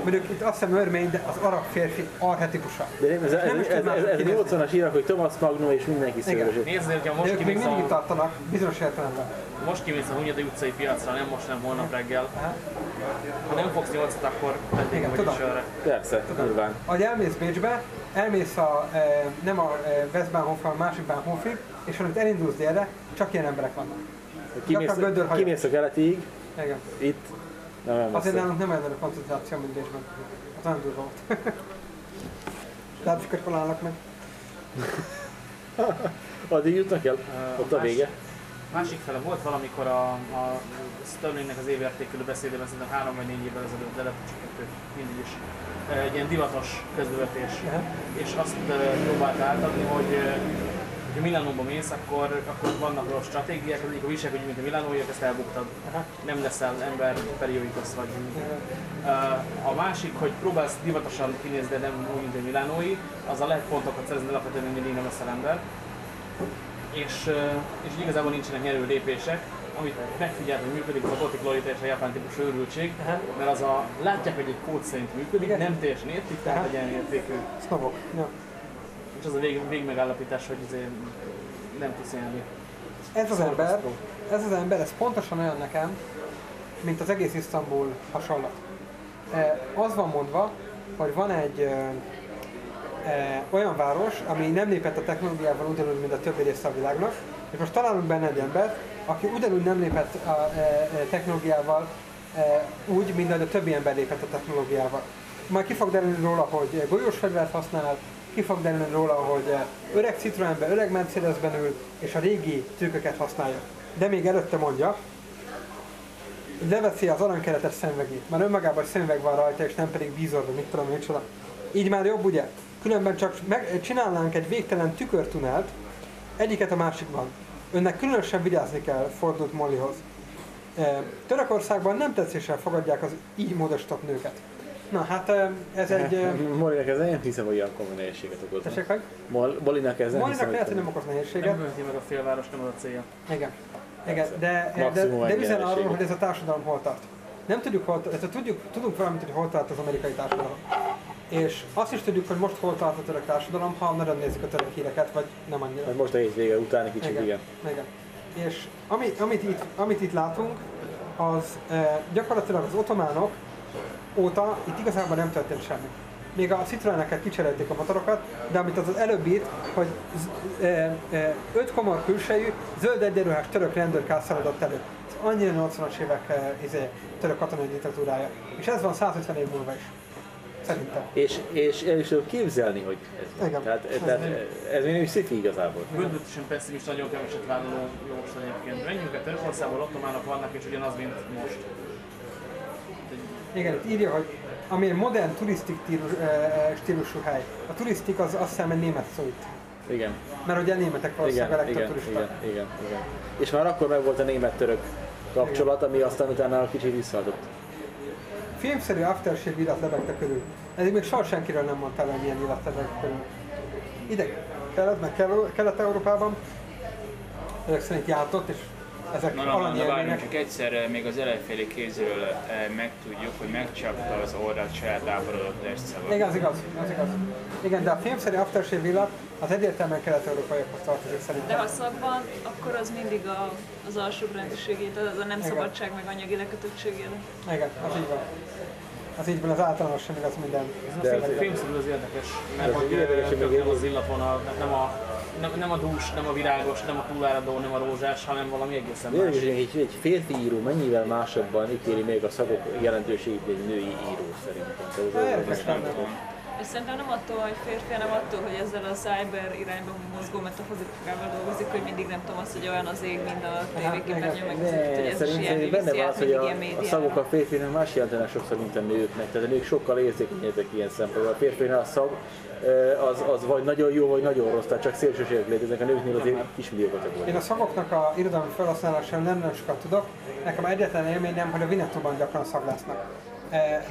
[SPEAKER 1] Mondjuk itt azt hiszem örmény, de az arab férfi archetipusa.
[SPEAKER 4] De nem, ez, ez,
[SPEAKER 1] Nem is
[SPEAKER 4] ez,
[SPEAKER 1] tudom
[SPEAKER 4] ez, ez,
[SPEAKER 1] kinézni.
[SPEAKER 4] 80-as írek, hogy Thomas Magnum és mindenki szőrös.
[SPEAKER 2] Nézd, hogyha most
[SPEAKER 1] ők még
[SPEAKER 2] kimész
[SPEAKER 1] mindig tartanak, bizonyos értelemben.
[SPEAKER 2] most kimész a Hunyadi utcai piacra, nem most, nem holnap reggel. Ha nem fogsz nyolcat, akkor pedig
[SPEAKER 1] Igen,
[SPEAKER 2] vagy
[SPEAKER 1] tudom.
[SPEAKER 2] is arra.
[SPEAKER 4] Persze, nyilván.
[SPEAKER 1] Ahogy elmész Bécsbe, elmész a, e, nem a e, Westbahnhof, hanem a másik Bahnhofig, és amit elindulsz délre, csak ilyen emberek vannak.
[SPEAKER 4] Kimész, kimész a keletiig,
[SPEAKER 1] Igen.
[SPEAKER 4] itt nem
[SPEAKER 1] Azért nálunk nem nagy a koncentráció, mint Bécsben. Az nagyon durva volt. Lehet, hogy találnak meg.
[SPEAKER 4] Addig jutnak el, ott a
[SPEAKER 2] más-
[SPEAKER 4] vége.
[SPEAKER 2] Másik fele volt valamikor a, a Sterlingnek az évértékelő beszédében, szerintem három vagy négy évvel ezelőtt, de lehet, hogy csak kettő, mindig is. Egy ilyen divatos közbevetés.
[SPEAKER 1] Aha.
[SPEAKER 2] És azt ö, próbálta átadni, hogy ha Milánóba mész, akkor, akkor vannak rossz stratégiák, az egyik a viselkedj, mint a Milánóiak, ezt elbuktad.
[SPEAKER 1] Aha.
[SPEAKER 2] Nem leszel ember, periódikus vagy. Ö, A másik, hogy próbálsz divatosan kinézni, de nem úgy, mint a Milánói, azzal lehet pontokat szerezni, de alapvetően mindig nem leszel ember és, ö, és igazából nincsenek nyerő lépések, amit megfigyelt, hogy működik, az a gotik lolita és a japán típusú őrültség,
[SPEAKER 1] Aha.
[SPEAKER 2] mert az a, látják, hogy egy kód szerint működik,
[SPEAKER 1] Igen.
[SPEAKER 2] nem teljesen értik, tehát egyenértékű.
[SPEAKER 1] Sznobok. Ja.
[SPEAKER 2] És az a vég, végmegállapítás, hogy azért nem tudsz élni.
[SPEAKER 1] Ez az ember, ez az ember, ez pontosan olyan nekem, mint az egész Isztambul hasonlat. Az van mondva, hogy van egy e, e, olyan város, ami nem lépett a technológiával ugyanúgy, mint a többi része a világnak, és most találunk benne egy embert, aki ugyanúgy nem lépett a e, e, technológiával e, úgy, mint ahogy a többi ember lépett a technológiával. Majd ki fog derülni róla, hogy golyós fegyvert használ, ki fog derülni róla, hogy e, öreg Citroenben, öreg Mercedesben ül, és a régi trükköket használja. De még előtte mondja, hogy leveszi az aranykeretes szemüvegét, már önmagában szemüveg van rajta, és nem pedig vízor, vagy mit tudom, micsoda. Így már jobb, ugye? Különben csak meg, csinálnánk egy végtelen tükörtunelt, egyiket a másikban. Önnek különösen vigyázni kell fordult Mollyhoz. E, Törökországban nem tetszéssel fogadják az így módosított nőket. Na hát ez egy...
[SPEAKER 4] Molinak ez nem hiszem, hogy ilyen komoly nehézséget okozna.
[SPEAKER 1] Tessék meg?
[SPEAKER 4] Mol, Molinak ez nem
[SPEAKER 1] Mollynak
[SPEAKER 4] hiszem,
[SPEAKER 1] lehet, hogy nem
[SPEAKER 4] hogy
[SPEAKER 1] okoz
[SPEAKER 2] Nem
[SPEAKER 1] nehézséget.
[SPEAKER 2] bőheti meg a félváros, nem az a célja.
[SPEAKER 1] Igen. Igen, de, de, de, de üzen arról, hogy ez a társadalom hol tart. Nem tudjuk, hol, tehát tudjuk, tudunk valamit, hogy hol tart az amerikai társadalom. És azt is tudjuk, hogy most hol tart a török társadalom, ha nagyon nézzük a török híreket, vagy nem annyira.
[SPEAKER 4] Mert most a hétvége után egy kicsit igen.
[SPEAKER 1] igen. És ami, amit, itt, amit itt látunk, az e, gyakorlatilag az otománok óta itt igazából nem történt semmi. Még a Citroeneket kicserélték a motorokat, de amit az, az előbb írt, hogy z, e, e, öt komor külsejű, zöld egyenruhás török rendőrkászal adott elő. Ez annyira 80-as évek e, izé, török katonai diktatúrája. És ez van 150 év múlva is. Szerintem.
[SPEAKER 4] És, és el is tudok képzelni, hogy ez
[SPEAKER 1] Igen.
[SPEAKER 4] Tehát, tehát ez még nem is sci igazából.
[SPEAKER 2] Göndöttesen pessimista, nagyon keveset vállaló jóslat egyébként. Menjünk el Törökországból, ottománok vannak, és ugyanaz, mint most.
[SPEAKER 1] Igen, itt írja, hogy ami egy modern turisztik stílus, stílusú hely. A turisztik az azt hiszem egy német szó itt.
[SPEAKER 4] Igen,
[SPEAKER 1] Mert ugye németek valószínűleg a
[SPEAKER 4] igen,
[SPEAKER 1] turista.
[SPEAKER 4] igen, igen, igen. És már akkor meg volt a német-török kapcsolat, ami aztán utána kicsit visszaadott.
[SPEAKER 1] Filmszerű aftershave irat lebegte körül. Eddig még soha senkiről nem mondtál, hogy milyen irat lebeg körül. Ide, kelet, meg Kel- Kelet-Európában. Ezek szerint jártott, és ezek
[SPEAKER 3] Na, na, na, na várjunk, csak egyszer még az elejféli kézről eh, megtudjuk, hogy megcsapta az orrát saját lábarodott testszava.
[SPEAKER 1] Igen, az igaz, az igaz. Igen, de a filmszerű aftershave illat az egyértelműen kelet-európaiakhoz tartozik
[SPEAKER 5] De
[SPEAKER 1] szerintem.
[SPEAKER 5] ha szakban, akkor az mindig a, az alsóbb rendőrségét, az a nem
[SPEAKER 1] Igen.
[SPEAKER 5] szabadság meg anyagi lekötöttségére.
[SPEAKER 1] Igen, az így van. Az így van, az általános sem igaz minden.
[SPEAKER 2] Ez a
[SPEAKER 4] De
[SPEAKER 2] film,
[SPEAKER 4] az-
[SPEAKER 2] filmszerű az érdekes, mert hogy
[SPEAKER 4] érdekes,
[SPEAKER 2] nem az illatvonal, nem a, nem, nem a dús, nem a virágos, nem a túláradó, nem a rózsás, hanem valami egészen más.
[SPEAKER 4] Érdekes, hogy egy, egy férfi író mennyivel másabban ítéli még a szagok jelentőségét, egy női író szerintem. Ez-
[SPEAKER 1] érdekes
[SPEAKER 4] ez-
[SPEAKER 1] lenne.
[SPEAKER 5] És szerintem nem attól, hogy férfi, hanem attól, hogy ezzel a cyber irányba mozgó metafizikával dolgozik, hogy mindig nem tudom azt, hogy olyan az ég, mint a tévéképernyő, meg az, hogy ez is
[SPEAKER 4] szerintem
[SPEAKER 5] ilyen
[SPEAKER 4] benne van az, hogy a, a szagok a férfinak más jelentenek sokszor, mint a nőknek. Tehát a nők sokkal érzékenyebbek ilyen szempontból. A férfinál a szag az, az vagy nagyon jó, vagy nagyon rossz, tehát csak szélsőségek léteznek. A nőknél azért kismillió
[SPEAKER 1] Én
[SPEAKER 4] kategória.
[SPEAKER 1] a szagoknak a irodalmi felhasználásáról nem nagyon sokat tudok. Nekem egyetlen élményem, hogy a Vinettóban gyakran szaglásznak.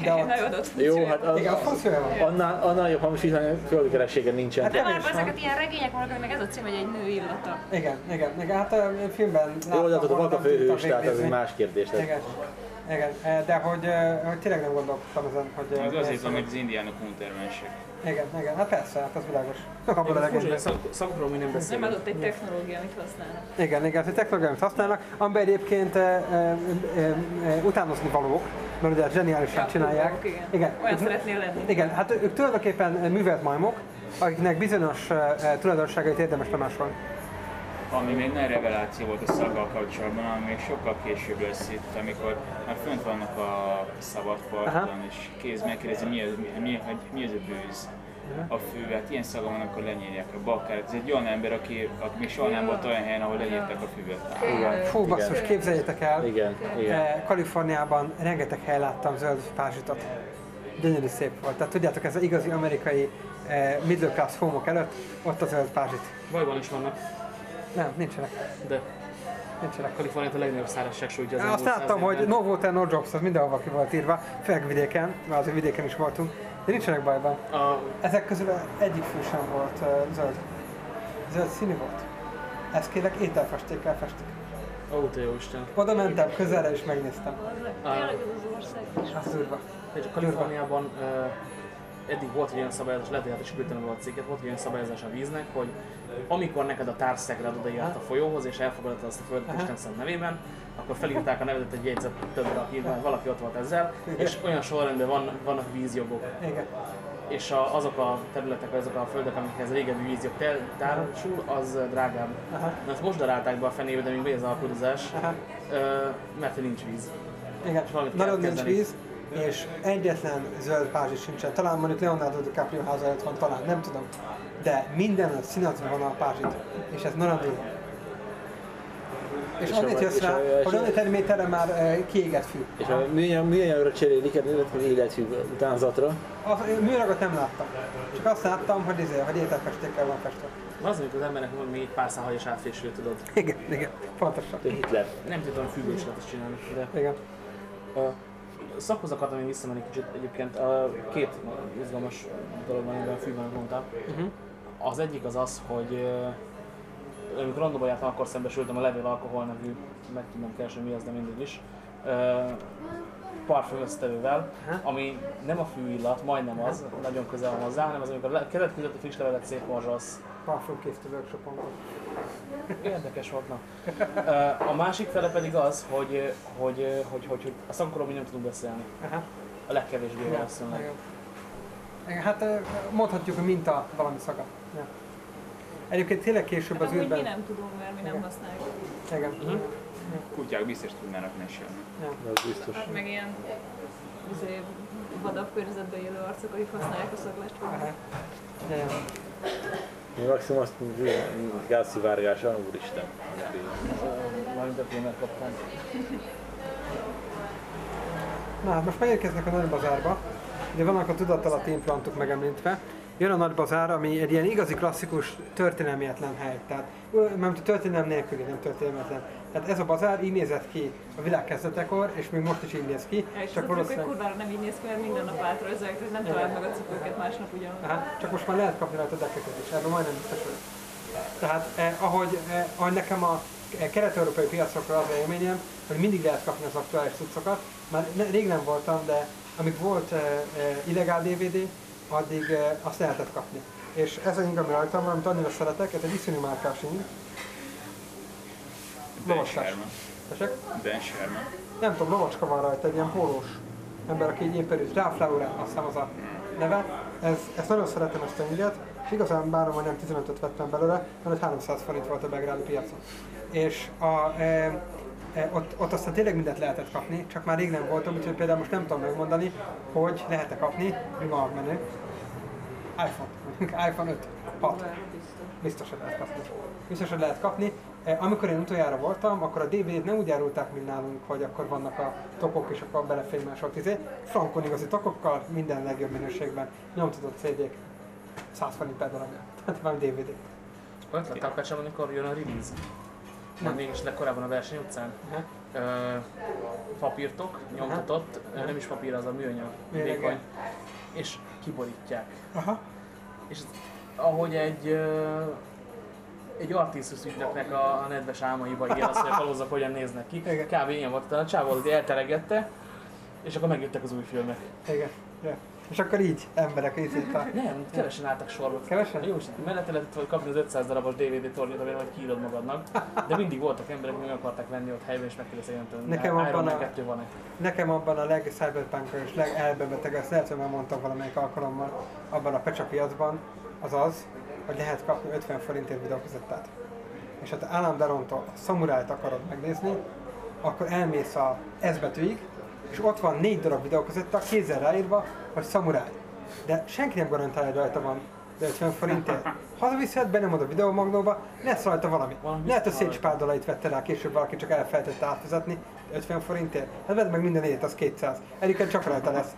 [SPEAKER 1] De ott,
[SPEAKER 5] Nagyon ott
[SPEAKER 4] Jó, hát az,
[SPEAKER 1] igen, ott van.
[SPEAKER 4] annál, annál jobb hamisítani földkerességen nincsen.
[SPEAKER 1] Hát
[SPEAKER 5] De már ezeket ilyen regények vannak, aminek ez a cím, hogy egy nő illata.
[SPEAKER 1] Igen, igen, igen. Hát a filmben
[SPEAKER 4] Jó, de
[SPEAKER 1] láttam, volna,
[SPEAKER 4] a
[SPEAKER 1] tudtam
[SPEAKER 4] főhős, tehát ez egy más kérdés.
[SPEAKER 1] Igen. Igen, de hogy, hogy tényleg nem gondolkodtam ezen, hogy...
[SPEAKER 3] Az
[SPEAKER 1] milyen
[SPEAKER 3] azért van, mert az indiánok untermensek.
[SPEAKER 1] Igen, igen, hát persze, hát az világos. Abban a legényben.
[SPEAKER 2] szak- szakokról mi nem
[SPEAKER 5] Nem
[SPEAKER 2] beszélünk.
[SPEAKER 5] adott egy technológia, amit használnak.
[SPEAKER 1] Igen, igen, hogy technológiát használnak, amiben egyébként e, e, e, e, utánozni valók, mert ugye zseniálisan csinálják.
[SPEAKER 5] Igen.
[SPEAKER 1] Igen.
[SPEAKER 5] Olyan szeretnél lenni.
[SPEAKER 1] Igen, hát ők tulajdonképpen művelt majmok, akiknek bizonyos e, e, tulajdonságait érdemes lemásolni.
[SPEAKER 3] Ami még nagy reveláció volt a szaggal kapcsolatban, ami még sokkal később lesz itt, amikor már fönt vannak a szabadparton, és kéz megkérdezi, mi, az- mi, mi, hogy mi az a bőz. A fő, hát ilyen szaga van, akkor lenyírják a bakkát. Ez egy olyan ember, aki, aki még soha nem volt olyan helyen, ahol lenyírták a füvet.
[SPEAKER 4] Igen.
[SPEAKER 1] Fú, basszus,
[SPEAKER 4] igen.
[SPEAKER 1] képzeljétek el,
[SPEAKER 4] Igen, igen.
[SPEAKER 1] e, Kaliforniában rengeteg hely láttam zöld pázsitot. Gyönyörű szép volt. Tehát tudjátok, ez az igazi amerikai e, middle class homok előtt, ott a zöld pázsit.
[SPEAKER 2] Bajban is vannak,
[SPEAKER 1] Nem, nincsenek.
[SPEAKER 2] de
[SPEAKER 1] Nincsenek.
[SPEAKER 2] Kalifornia a legnagyobb szárazság sújtja az
[SPEAKER 1] Azt láttam, hogy no water, no jobs, az mindenhova ki volt írva, főleg vidéken, mert azért vidéken is voltunk, de nincsenek bajban.
[SPEAKER 2] A,
[SPEAKER 1] Ezek közül egyik fő sem volt uh, zöld. Zöld színű volt. Ezt kérlek ételfestékkel festik.
[SPEAKER 2] ó, te jó Isten.
[SPEAKER 1] Oda mentem közelre és megnéztem.
[SPEAKER 5] Tényleg ez az ország is.
[SPEAKER 1] Az durva.
[SPEAKER 2] Kaliforniában uh, eddig volt egy olyan szabályozás, lehet, hogy hát is küldtem a cikket, volt egy olyan szabályozás a víznek, hogy amikor neked a társszegred odaírt a folyóhoz, és elfogadtad azt a földet. Isten szent nevében, akkor felírták a nevedet egy jegyzet többre, aki mert valaki ott volt ezzel, és olyan sorrendben van, vannak vízjogok.
[SPEAKER 1] Igen.
[SPEAKER 2] És a, azok a területek, azok a földek, amikhez régebbi vízjog társul, az drágább.
[SPEAKER 1] Aha.
[SPEAKER 2] Ezt most darálták be a fenébe, de még megy az alkudozás, mert nincs víz.
[SPEAKER 1] Igen. Nagyon nincs víz, és egyetlen zöld pázsi sincsen. Talán mondjuk Leonardo DiCaprio háza előtt van, talán, nem tudom. De minden a színazon van a pázsit, és ez nagyon durva. És,
[SPEAKER 4] És
[SPEAKER 1] annyit
[SPEAKER 4] a-
[SPEAKER 1] jössz rá,
[SPEAKER 4] a-
[SPEAKER 1] hogy annyi terméterre már eh, kiégett fű.
[SPEAKER 4] És a műanyag, műanyagra cserélik, illetve élethű utánzatra.
[SPEAKER 1] A műanyagot nem láttam. Csak azt láttam, hogy, izé, hogy ételfestékkel van festve.
[SPEAKER 2] Az, amikor az embernek van még egy pár szál és átfésül, tudod.
[SPEAKER 1] Igen, igen, pontosan.
[SPEAKER 4] Hitler.
[SPEAKER 2] Nem tudom, függő is lehet ezt csinálni, de
[SPEAKER 1] Igen.
[SPEAKER 2] a szakhoz akartam még visszamenni kicsit egyébként. A két izgalmas dolog van, amiben fűben mondtam.
[SPEAKER 1] Uh-huh.
[SPEAKER 2] Az egyik az az, hogy amikor randomba jártam, akkor szembesültem a Levél Alkohol nevű, meg tudnom keresni mi az, de mindegy is, ö, parfüm összetevővel,
[SPEAKER 1] Aha.
[SPEAKER 2] ami nem a fűillat, majdnem az, nagyon közel van hozzá, hanem az, amikor a kelet között a friss levelet szép morzsolsz.
[SPEAKER 1] Parfum készítő workshopon volt.
[SPEAKER 2] Érdekes volt, na. A másik fele pedig az, hogy, hogy, hogy, hogy, hogy a szakkorról mi nem tudunk beszélni.
[SPEAKER 1] Aha.
[SPEAKER 2] A legkevésbé valószínűleg.
[SPEAKER 1] Hát mondhatjuk, hogy minta valami szaga. Ja. Egyébként tényleg később
[SPEAKER 5] Hát
[SPEAKER 1] az
[SPEAKER 5] amúgy mi
[SPEAKER 1] űrben.
[SPEAKER 5] nem tudunk, mert mi nem
[SPEAKER 1] Igen.
[SPEAKER 5] használjuk.
[SPEAKER 1] Igen.
[SPEAKER 2] Mhm.
[SPEAKER 3] Kutyák biztos tudnának mesélni.
[SPEAKER 4] Az biztos.
[SPEAKER 5] Hát meg ilyen izé, vadabb környezetben élő arcok, akik használják a szaglást.
[SPEAKER 1] Aha. Igen.
[SPEAKER 4] Mi maximum azt mondjuk, gázszivárgása, úristen.
[SPEAKER 2] Valamint a filmet kaptam.
[SPEAKER 1] Na hát most megérkeznek a nagy bazárba. Ugye vannak a tudatalatti implantok megemlítve. Jön a nagy bazár, ami egy ilyen igazi klasszikus történelmietlen hely. Tehát, nem történelem nélküli, nem történelmetlen. Tehát ez a bazár így nézett ki a világ kezdetekor, és még most is így néz ki.
[SPEAKER 5] És
[SPEAKER 1] csak
[SPEAKER 5] hogy
[SPEAKER 1] valószínűleg,
[SPEAKER 5] kurvára nem így néz ki, mert minden nap átrajzolják, tehát nem találd meg a cipőket másnap ugyanúgy.
[SPEAKER 1] Aha, csak most már lehet kapni rajta deckeket is, erről majdnem biztos vagyok. Tehát eh, ahogy, eh, ahogy nekem a kelet-európai piacokról az élményem, hogy mindig lehet kapni az aktuális cuccokat. Már ne, rég nem voltam, de amíg volt eh, eh, illegál DVD, addig eh, azt lehetett kapni. És ez a ing, ami rajtam van, amit annyira szeretek, ez egy iszonyú márkás ing. Tessék?
[SPEAKER 3] Ben Sherman.
[SPEAKER 1] Nem tudom, lovacska van rajta, egy ilyen pólós ember, aki egy imperius, Ralph Lauren, azt hiszem az a neve. Ez, ezt nagyon szeretem ezt a inget, és igazán bánom, hogy nem 15-öt vettem belőle, mert egy 300 forint volt a belgrádi piacon. És a, e, e, ott, ott aztán tényleg mindent lehetett kapni, csak már rég nem voltam, úgyhogy például most nem tudom megmondani, hogy lehet-e kapni, mi van a menő. iPhone, iPhone 5, 6.
[SPEAKER 5] Kurvára biztos.
[SPEAKER 1] Hogy lehet kapni. Biztos, hogy lehet kapni. Eh, Amikor én utoljára voltam, akkor a DVD-t nem úgy árulták, mint nálunk, hogy akkor vannak a tokok, és akkor belefénymásolt izé. Frankon igazi tokokkal, minden legjobb minőségben. Nyomtatott CD-k. 100 forint per darabja. Tehát van DVD.
[SPEAKER 2] Ott lett a pecsem, amikor jön a release. Nem. Mégis legkorábban a verseny utcán. Ö, papírtok, nyomtatott, ö, nem is papír, az a műanyag,
[SPEAKER 1] Műanyag,
[SPEAKER 2] vékony. És kiborítják.
[SPEAKER 1] Aha.
[SPEAKER 2] És ez, ahogy egy egy Artissus ügynöknek a, a nedves álmaiba ír azt, hogy a kalózak hogyan néznek ki.
[SPEAKER 1] Igen.
[SPEAKER 2] Kb. ilyen volt. A csávó elteregette, És akkor megjöttek az új filmek.
[SPEAKER 1] Igen. Ja. És akkor így emberek ízét a...
[SPEAKER 2] Nem, kevesen álltak sorba.
[SPEAKER 1] Kevesen?
[SPEAKER 2] Jó, és mellette lehetett kapni az 500 darabos DVD tornyot, amire majd kiírod magadnak. De mindig voltak emberek, akik meg akarták venni ott helyben, és megkérdezték, nem tudom,
[SPEAKER 1] Nekem
[SPEAKER 2] Iron
[SPEAKER 1] abban a-
[SPEAKER 2] 2 van-e.
[SPEAKER 1] Nekem abban a legcyberpunk és legelbebeteg, ezt lehet, hogy már mondtam valamelyik alkalommal, abban a pecsa piacban, az az, hogy lehet kapni 50 forintért videókazettát. És ha te Alan Darontól a szamurájt akarod megnézni, akkor elmész a S betűig, és ott van négy darab videókazetta, kézzel ráírva, hogy szamuráj. De senki nem garantálja, hogy rajta van 50 forintért. Hazaviszed, benyomod a videómagnóba, lesz rajta valami.
[SPEAKER 2] Valami
[SPEAKER 1] Lehet, hogy
[SPEAKER 2] biztos
[SPEAKER 1] Szécs Pál dalait vette rá, később valaki csak elfelejtette átfizetni, 50 forintért. Hát vedd meg minden az 200. Egyébként csak rajta lesz.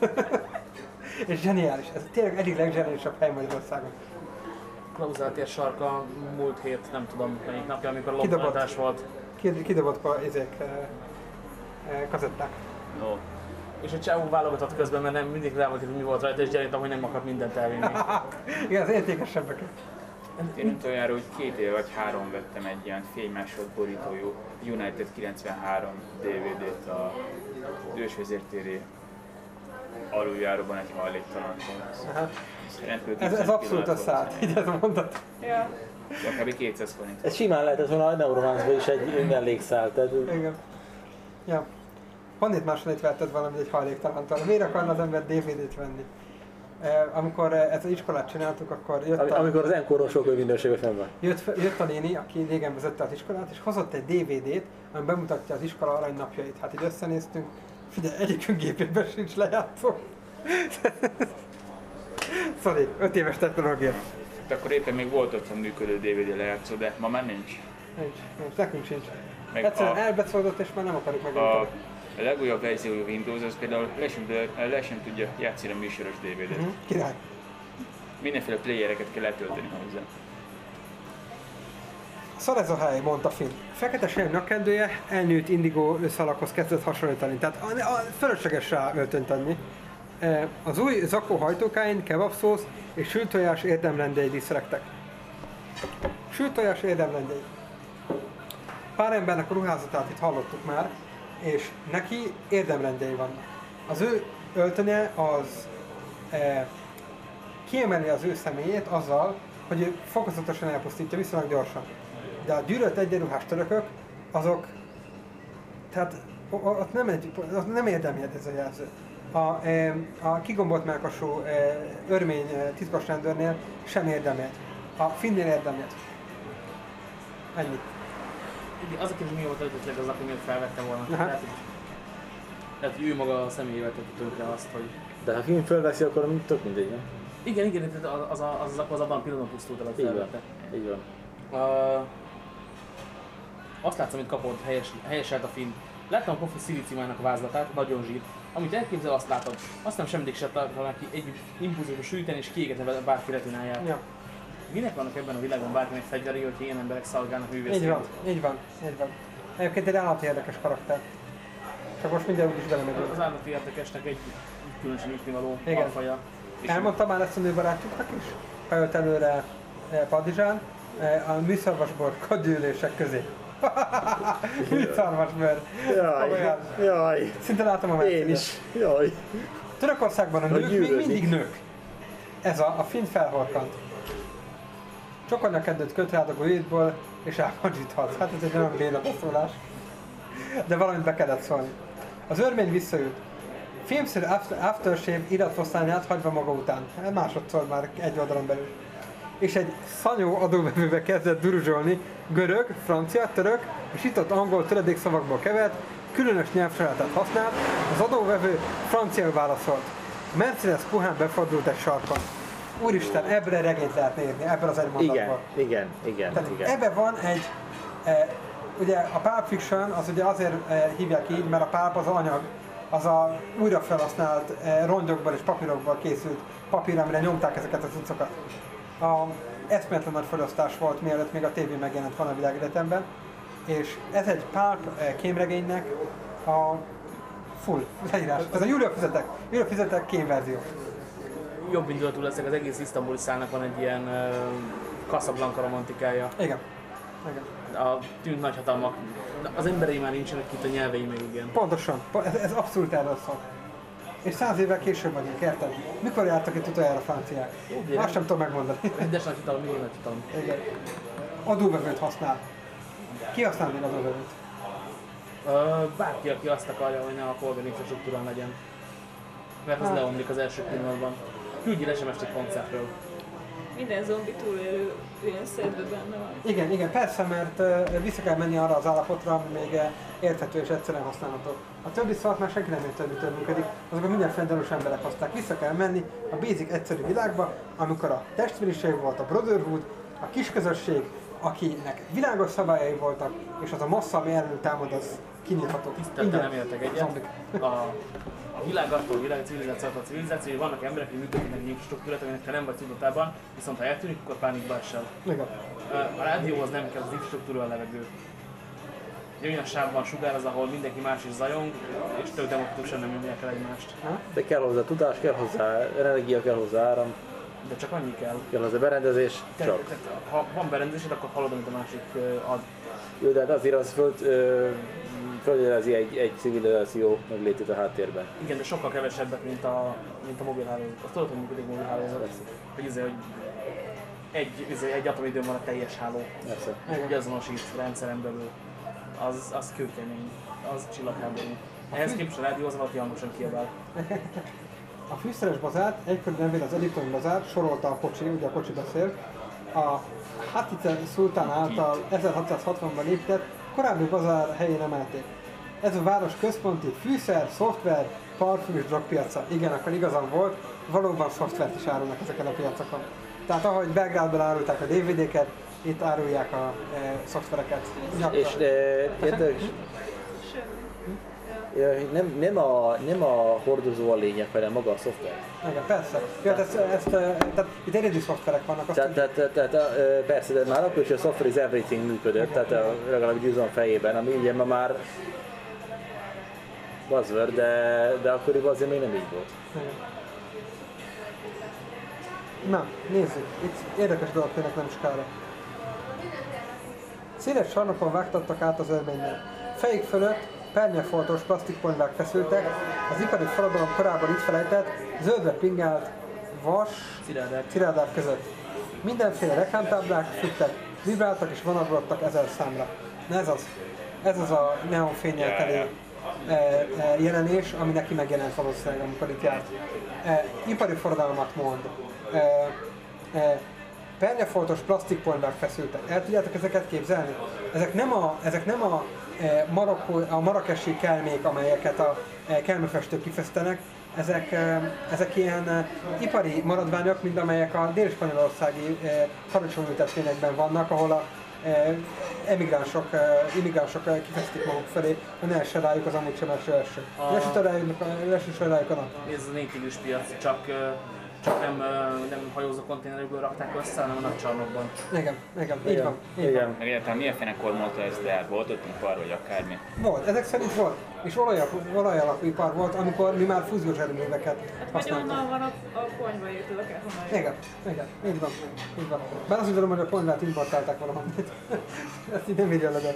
[SPEAKER 1] És zseniális. Ez tényleg egyik legzseniálisabb hely Magyarországon.
[SPEAKER 2] Klauzáltér sarka múlt hét, nem tudom melyik napja, amikor
[SPEAKER 1] Kidobott.
[SPEAKER 2] lobbantás volt.
[SPEAKER 1] Kid- Kidobott ko- ezek, eh, eh, kazetták.
[SPEAKER 3] No,
[SPEAKER 2] És a csávó válogatott közben, mert nem mindig rá volt, hogy mi volt rajta, és gyanítom, hogy nem akart mindent elvinni.
[SPEAKER 1] Igen, az értékesebbeket.
[SPEAKER 3] én utoljára, hogy két év vagy három vettem egy ilyen fénymásolt borítójú United 93 DVD-t a ősvezértéri aluljáróban egy.
[SPEAKER 1] Aha.
[SPEAKER 3] Rendkívül
[SPEAKER 1] Ez, ez abszolút
[SPEAKER 3] volt
[SPEAKER 1] összeállt, így ez a mondat.
[SPEAKER 5] Ja.
[SPEAKER 3] Kb. 200 forint.
[SPEAKER 4] Ez simán lehetett volna a Neuromanceban is egy mellékszál. Tehát,
[SPEAKER 1] Igen. Ja. Honnét másodét vetted valamit egy hajléktalantól? Miért akarna az ember DVD-t venni? Eh, amikor eh, ezt az iskolát csináltuk, akkor jött a,
[SPEAKER 4] amikor az Encore sokkal minőségben fenn van.
[SPEAKER 1] jött, jött a néni, aki régen vezette az iskolát, és hozott egy DVD-t, ami bemutatja az iskola aranynapjait. Hát így összenéztünk, figyelj, egyikünk gépében sincs lejátszó. Sorry, 5 éves technológia.
[SPEAKER 3] De akkor éppen még volt otthon működő DVD lejátszó, de ma már nincs.
[SPEAKER 1] Nincs, nincs, nekünk sincs.
[SPEAKER 3] Meg
[SPEAKER 1] Egyszerűen
[SPEAKER 3] a,
[SPEAKER 1] elbeszódott, és már nem akarjuk
[SPEAKER 3] a,
[SPEAKER 1] megjelenteni.
[SPEAKER 3] A legújabb verziójú Windows az például le sem, le sem tudja játszani a műsoros DVD-t.
[SPEAKER 1] Mhm, Király.
[SPEAKER 3] Mindenféle playereket kell letölteni hozzá.
[SPEAKER 1] Szar ez a hely, mondta Finn. Fekete sejm nyakkendője elnőtt indigó szalakhoz kezdett hasonlítani, tehát a, a fölösleges rá öltönt adni. E, Az új zakó hajtókáin kebabszósz és sült tojás érdemlendei díszrektek. Sült tojás érdemlendei. Pár embernek a ruházatát itt hallottuk már, és neki érdemlendei vannak. Az ő öltönye az e, kiemeli az ő személyét azzal, hogy ő fokozatosan elpusztítja viszonylag gyorsan. De a gyűlölt egyenruhás törökök, azok, tehát ott nem, egy, ott nem érdemelt ez a jelző. A, e, a kigombolt melkasú e, örmény e, titkos rendőrnél sem érdemelt. A finnél érdemelt. Ennyi.
[SPEAKER 2] Az a kérdés, mi volt eredetileg az, aki miért felvette volna.
[SPEAKER 1] Aha.
[SPEAKER 2] Lehet, hogy ő maga a személyével tette tönkre azt, hogy...
[SPEAKER 4] De ha film fölveszi, akkor tök mindegy, nem?
[SPEAKER 2] Igen, igen, tehát az, az, az, az, abban a pillanatban pusztult el, hogy
[SPEAKER 4] Így van.
[SPEAKER 2] felvette.
[SPEAKER 4] Így van.
[SPEAKER 2] Uh, azt látszom, hogy kapott helyes, helyeselt a film. Láttam a Kofi szilíciumának a vázlatát, nagyon zsír. Amit elképzel, azt látod. Azt nem semmidik se találta neki egy impulzusba sűjteni és kiégetni bárki retináját.
[SPEAKER 1] Ja,
[SPEAKER 2] Minek vannak ebben a világon bárkinek fegyverei, hogy ilyen emberek szolgálnak
[SPEAKER 1] így
[SPEAKER 2] művészként?
[SPEAKER 1] van, így van, így van. Egyébként egy állati érdekes karakter. Csak most minden úgyis belemegyünk.
[SPEAKER 2] Az állati érdekesnek egy különösen nyitnivaló
[SPEAKER 1] Igen.
[SPEAKER 2] alfaja.
[SPEAKER 3] És
[SPEAKER 1] Elmondtam már ezt a nőbarátjuknak is? Beölt előre eh, Padizsán eh, a műszarvasbor kadülések közé. műszarvasbőr.
[SPEAKER 4] Jaj,
[SPEAKER 1] Olyan.
[SPEAKER 4] jaj,
[SPEAKER 1] Szinte látom a
[SPEAKER 4] én
[SPEAKER 1] Mercedes.
[SPEAKER 4] is, jaj.
[SPEAKER 1] Törökországban a nők még mindig nők. Ez a, a finn felhorkant. Csokornak kedvett kötrádogó étból és elmadzsíthatsz. Hát ez egy nagyon béna beszólás. De valamit be kellett szólni. Az örmény visszajött. Filmszerű after, aftershave iratfosztányát hagyva maga után. Hát Másodszor már egy oldalon belül. És egy szanyó adóvevőbe kezdett duruzsolni görög, francia, török és itt angol töredékszavakból kevert, különös nyelvsajátet használt, az adóvevő franciául válaszolt. Mercedes puhán befordult egy sarkon. Úristen, ebből regényt lehetne írni, ebből az egy
[SPEAKER 4] Igen,
[SPEAKER 1] mondatból.
[SPEAKER 4] igen, igen,
[SPEAKER 1] Tehát
[SPEAKER 4] igen.
[SPEAKER 1] ebben van egy, e, ugye a Pulp Fiction az ugye azért e, hívják így, mert a pulp az anyag, az a újra felhasznált e, rongyokból és papírokból készült papír, amire nyomták ezeket a cuccokat. A eszméletlen nagy fogyasztás volt, mielőtt még a tévé megjelent volna a világegyetemben, és ez egy pulp e, kémregénynek a full leírás. Ez a Júlia fizetek, Júlia fizetek kémverzió.
[SPEAKER 2] Jobb indulatú leszek, az egész isztambuli szálnak van egy ilyen uh, Casablanca romantikája.
[SPEAKER 1] Igen. Igen.
[SPEAKER 2] A tűnt nagyhatalmak, az emberei már nincsenek itt, a nyelvei meg igen.
[SPEAKER 1] Pontosan, Po- ez, ez abszolút erről szól. És száz évvel később vagyunk, érted? Mikor jártak itt utoljára a franciák?
[SPEAKER 2] gyere.
[SPEAKER 1] Azt sem tudom megmondani.
[SPEAKER 2] Rendes nagyhatalom, milyen nagyhatalom.
[SPEAKER 1] Igen. Adóvevőt használ. Ki használ még adóvevőt?
[SPEAKER 2] Ö, bárki, aki azt akarja, hogy ne a polgári infrastruktúrán legyen. Mert az
[SPEAKER 1] Hát.
[SPEAKER 2] leomlik az első pillanatban. Küldjél SMS-t egy koncertről.
[SPEAKER 5] Minden zombi túlélő ilyen szedve benne van.
[SPEAKER 1] Igen, igen, persze, mert uh, vissza kell menni arra az állapotra, ami még uh, érthető és egyszerűen használható. A többi szart már senki nem érti, hogy mitől működik, azokat minden fendelős emberek hozták. Vissza kell menni a basic egyszerű világba, amikor a testvériség volt, a brotherhood, a kisközösség, akinek világos szabályai voltak, és az a massza, ami elől támad, az kinyitható.
[SPEAKER 2] Tisztelten
[SPEAKER 1] Ingyen.
[SPEAKER 2] nem értek egyet. A, a világ attól, a világ a civilizáció attól a civilizáció, hogy vannak emberek, akik működnek egy infrastruktúrát, aminek te nem vagy tudatában, viszont ha eltűnik, akkor pánikba esel.
[SPEAKER 1] Igen.
[SPEAKER 2] A rádióhoz nem kell az infrastruktúra a levegő. Egy olyan sávban sugároz, ahol mindenki más is zajong, és tök demokratikusan nem nyomják el egymást.
[SPEAKER 4] De kell hozzá tudás, kell hozzá energia, kell hozzá áram,
[SPEAKER 2] De csak annyi kell.
[SPEAKER 4] kell hozzá berendezés,
[SPEAKER 2] Te,
[SPEAKER 4] csak.
[SPEAKER 2] te, ha van berendezésed, akkor hallod, amit a másik ad.
[SPEAKER 4] Jó, de hát azért az föld, ö, följelezi egy, egy civilizáció meglétét a háttérben.
[SPEAKER 2] Igen, de sokkal kevesebbet, mint a, mint a mobilhálózat. Azt tudod, hogy működik mobilhálózat? Hogy, izé, hogy egy, izé, egy atomidőn van a teljes háló.
[SPEAKER 4] Persze.
[SPEAKER 2] Egy azonosít rendszeren belül. Az, az kőkemény. Az csillagháború. Ehhez képest a rádió az valaki hangosan kiabál.
[SPEAKER 1] A fűszeres bazát, egykor nevén az egyiptomi bazár, sorolta a Pocsi, ugye a Pocsi beszél, a Hatice szultán által 1660-ban épített korábbi bazár helyén emelték. Ez a város központi fűszer, szoftver, parfüm és drogpiaca. Igen, akkor igazam volt, valóban szoftvert is árulnak ezeken a piacokon. Tehát ahogy Belgrádban árulták a DVD-ket, itt árulják a e, szoftvereket. Nyakra.
[SPEAKER 4] És e, érdekes, nem, nem, a, nem a hordozó a lényeg, hanem maga a szoftver.
[SPEAKER 1] Igen, persze. Ja, hát ezt, ezt, e, tehát itt egyedi szoftverek vannak. Azt
[SPEAKER 4] Tehát, tehát, tehát, tehát a, ö, persze, de már akkor is a software is everything működött, tehát a, legalább győzöm fejében, ami ugye ma már buzzword, de, de akkoriban azért még nem így volt.
[SPEAKER 1] Igen. Na, nézzük. Itt érdekes dolog tényleg nem skára. Széles sarnokon vágtattak át az örménynél. Fejük fölött pernyeffoltos plastikponyvák feszültek, az ipari forradalom korábban itt felejtett, zöldre pingált vas
[SPEAKER 2] Cirádák.
[SPEAKER 1] között. Mindenféle reklámtáblák fügtek, vibráltak és vonaglottak ezer számra. Na ez az. Ez az a neonfényel teli e, e, jelenés, ami neki megjelent valószínűleg, amikor itt járt. E, ipari forradalmat mond. E, e, pernyeffoltos plastikponyvák feszültek. El tudjátok ezeket képzelni? Ezek nem a, ezek nem a, e, Marokkó, a marakesi kelmék, amelyeket a e, kelmefestők kifesztenek, ezek, e, ezek ilyen ipari maradványok, mint amelyek a dél-spanyolországi karácsonyültetvényekben vannak, ahol a emigránsok, immigránsok kifesztik maguk felé, hogy ne essen rájuk az amúgy sem első eső.
[SPEAKER 2] A-
[SPEAKER 1] essen rájuk, a nap.
[SPEAKER 2] Ez a piac, csak, csak nem, nem hajózó konténerekből rakták össze, hanem a nagy csarnokban.
[SPEAKER 1] Igen, igen, így van. Így van.
[SPEAKER 4] Igen.
[SPEAKER 3] Meg egyáltalán milyen fene kormolta ez lehet? Volt ott ipar, vagy akármi?
[SPEAKER 1] Volt, ezek szerint volt. És olajak, olajalapú ipar volt, amikor mi már fúziós erőműveket
[SPEAKER 5] Vagy
[SPEAKER 1] használtunk.
[SPEAKER 5] onnan van a, a konyva érted, akárhonnan.
[SPEAKER 1] Igen, igen, így van, így van. Bár azt gondolom, hogy a ponyvát importálták valahonnét. Ezt így nem de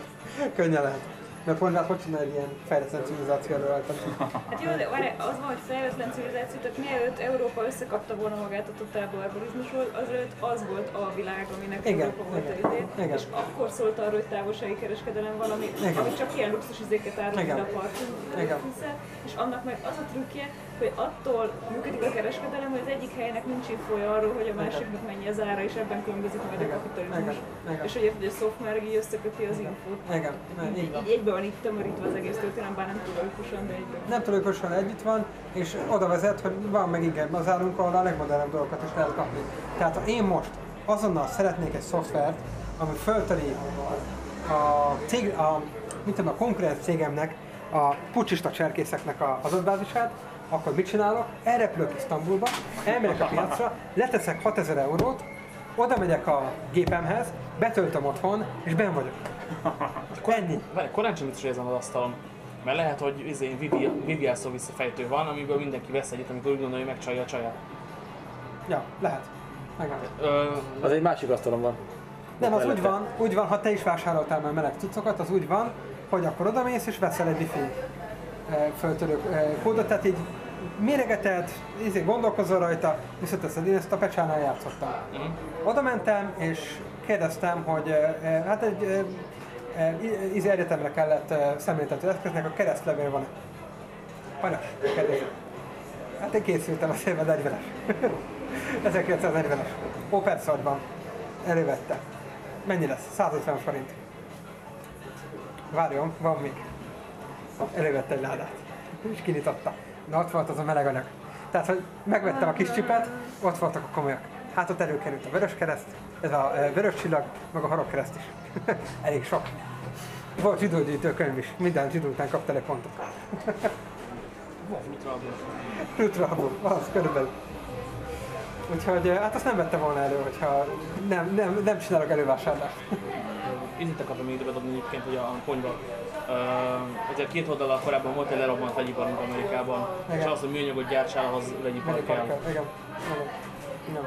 [SPEAKER 1] könnyen lehet. Mert ponyvát hogy egy ilyen fejletlen civilizációról eltenni?
[SPEAKER 5] Hát jó, de várj, az van, hogy fejletlen civilizáció, tehát mielőtt Európa összekapta volna magát a totál barbarizmusról, azelőtt az volt a világ, aminek
[SPEAKER 1] Igen,
[SPEAKER 5] Európa volt a
[SPEAKER 1] igen.
[SPEAKER 5] és akkor szólt arról, hogy távolsági kereskedelem valami,
[SPEAKER 1] Igen.
[SPEAKER 5] ami csak ilyen luxus izéket árul, a fűszer, és annak meg az a trükkje, hogy attól működik a kereskedelem, hogy az egyik helynek nincs infója arról, hogy a másiknak mennyi az ára, és ebben különbözik majd a kapitalizmus. És hogy érted, hogy a szoftver így összeköti az infót.
[SPEAKER 1] Igen, így
[SPEAKER 5] Így,
[SPEAKER 1] van.
[SPEAKER 5] így egybe van itt tömörítve az egész történelem, bár nem tudatosan, de egybe.
[SPEAKER 1] Nem tulajdonosan együtt van, és oda vezet, hogy van meg igen bazárunk, ahol a legmodernebb dolgokat is lehet kapni. Tehát ha én most azonnal szeretnék egy szoftvert, ami fölteli a, cég, a, mit tudom, a konkurens cégemnek, a pucsista cserkészeknek a adatbázisát, akkor mit csinálok? Elrepülök Isztambulba, elmegyek a piacra, leteszek 6000 eurót, oda megyek a gépemhez, betöltöm otthon, és ben vagyok. Ennyi.
[SPEAKER 2] Korán sem biztos, hogy az asztalon. Mert lehet, hogy izé, Vivi, Vivial szó visszafejtő van, amiből mindenki vesz egyet, amikor úgy gondolja, hogy megcsalja a csaját.
[SPEAKER 1] Ja, lehet.
[SPEAKER 2] Ö,
[SPEAKER 4] Az egy másik asztalon van.
[SPEAKER 1] Nem, az úgy van, úgy van, ha te is vásároltál már meleg cuccokat, az úgy van, hogy akkor odamész és veszel egy wifi eh, föltörő eh, kódot, tehát így méregeted, izé gondolkozol rajta, visszateszed, én ezt a pecsánál játszottam.
[SPEAKER 2] Mhm.
[SPEAKER 1] Oda mentem és kérdeztem, hogy eh, hát egy izé egyetemre kellett szemléltető eszköznek a keresztlevél van. Panas, kérdezi. Hát én készültem, az évben 40-es. 1940-es. Open van. Elővette. Mennyi lesz? 150 forint. Várjon, van még. Elővette egy ládát. És kinyitotta. Na ott volt az a meleg anyag. Tehát, hogy megvettem a kis csipet, ott voltak a komolyak. Hát ott előkerült a vörös kereszt, ez a e, vörös csillag, meg a harokkereszt is. Elég sok. Volt zsidógyűjtő könyv is, minden zsidó után kapta egy pontot. Ultrahabó, az körülbelül. Úgyhogy eh, hát azt nem vette volna elő, hogyha nem, nem, nem csinálok elővásárlást.
[SPEAKER 2] Itt akartam még bedobni egyébként, hogy a konyva. Uh, ugye két oldalal korábban volt egy lerobbant vegyiparunk Amerikában, és
[SPEAKER 1] Igen.
[SPEAKER 2] az, hogy műanyagot gyártsál, ahhoz vegyipar kell.
[SPEAKER 1] igen. igen. igen.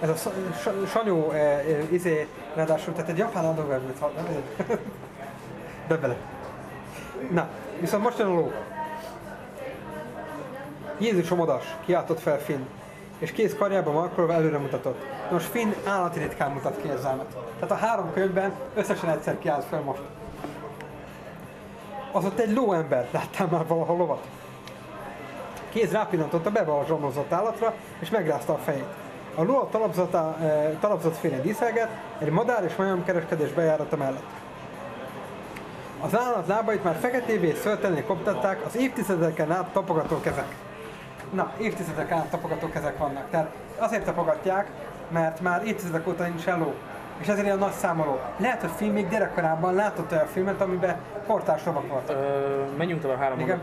[SPEAKER 1] Ez a sanyó eh, eh, izé, ráadásul, tehát egy japán adóverőt hall, nem? Be bele. Na, viszont most jön a ló. Jézusom odas, kiáltott fel Finn, és kéz karjában markolva előre mutatott. Most Finn állati ritkán mutat ki érzelmet. Tehát a három könyvben összesen egyszer kiállt fel most. Az ott egy lóember, láttál már valahol lovat? Kéz rápillantott a bebalzsomozott állatra, és megrázta a fejét. A ló a talapzata, eh, talapzott félén díszelget, egy madár és majomkereskedés bejárata mellett. Az állat lábait már feketévé és szörtelenné koptatták az évtizedeken át tapogató kezek. Na, évtizedeken át tapogató kezek vannak. Tehát azért tapogatják, mert már évtizedek óta nincs ló. És ezért ilyen nagy számoló. Lehet, hogy film még gyerekkorában látott olyan filmet, amiben portás lovak voltak.
[SPEAKER 2] Ö, menjünk tovább három
[SPEAKER 1] Igen.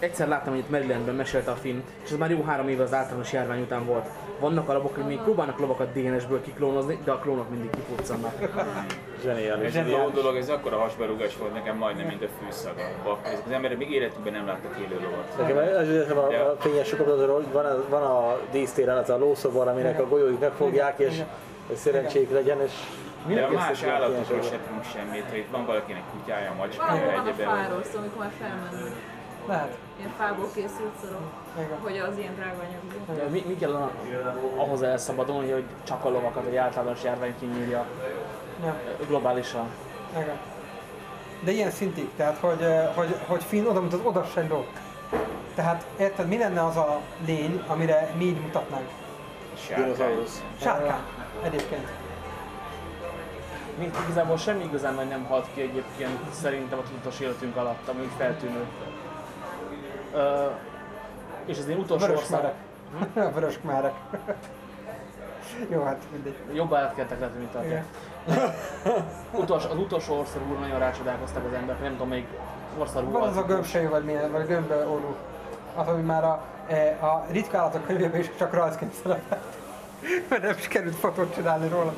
[SPEAKER 2] Egyszer láttam, hogy itt Marylandben mesélte a film, és ez már jó három éve az általános járvány után volt. Vannak alapok, hogy még próbálnak lovakat DNS-ből kiklónozni, de a klónok mindig kipuccannak.
[SPEAKER 4] Zseniális.
[SPEAKER 3] Ez jó dolog, ez akkora hasberúgás volt nekem majdnem, mint a fűszaga. Az emberek még életükben nem láttak élő lovat.
[SPEAKER 4] Nekem az az a, a fényes sokabrazorról van, a- van a dísztéren az a lószobor, aminek a golyóit megfogják, és szerencsék legyen, és
[SPEAKER 3] De a más állatokról sem tudunk semmit, hogy itt van valakinek kutyája, macskája,
[SPEAKER 5] Valahol van a fáról szó, amikor már felmennek.
[SPEAKER 1] Lehet.
[SPEAKER 5] Ilyen fából készült szorok,
[SPEAKER 1] Igen.
[SPEAKER 5] hogy az ilyen drága anyagú.
[SPEAKER 2] De Mi, mi kell a- ahhoz elszabadulni, hogy csak a lovakat, egy általános járvány kinyírja
[SPEAKER 1] Ja.
[SPEAKER 2] globálisan?
[SPEAKER 1] Igen. De ilyen szintig, tehát hogy, hogy, hogy Finn oda mutat, oda se ló. Tehát érted, mi lenne az a lény, amire mi így mutatnánk?
[SPEAKER 3] Sárkány.
[SPEAKER 1] Sárkány. Egyébként.
[SPEAKER 2] Mint igazából semmi igazán nagy nem halt ki egyébként szerintem a tudatos életünk alatt, ami feltűnő. Ö, és az én utolsó
[SPEAKER 1] Vörös
[SPEAKER 2] ország,
[SPEAKER 1] merek. Vörös merek. Jó, hát mindegy.
[SPEAKER 2] jobb állatkertek lehet, mint tartják. Utolsó, az utolsó orszarúra nagyon rácsodálkoztak az emberek, nem tudom, még orszarú
[SPEAKER 1] Van az a gömbsejű, vagy milyen, vagy gömbbeorú. Az, ami már a, eh, a ritka állatok könyvében is csak rajzként szerepelt. Mert nem is került fotót csinálni róla.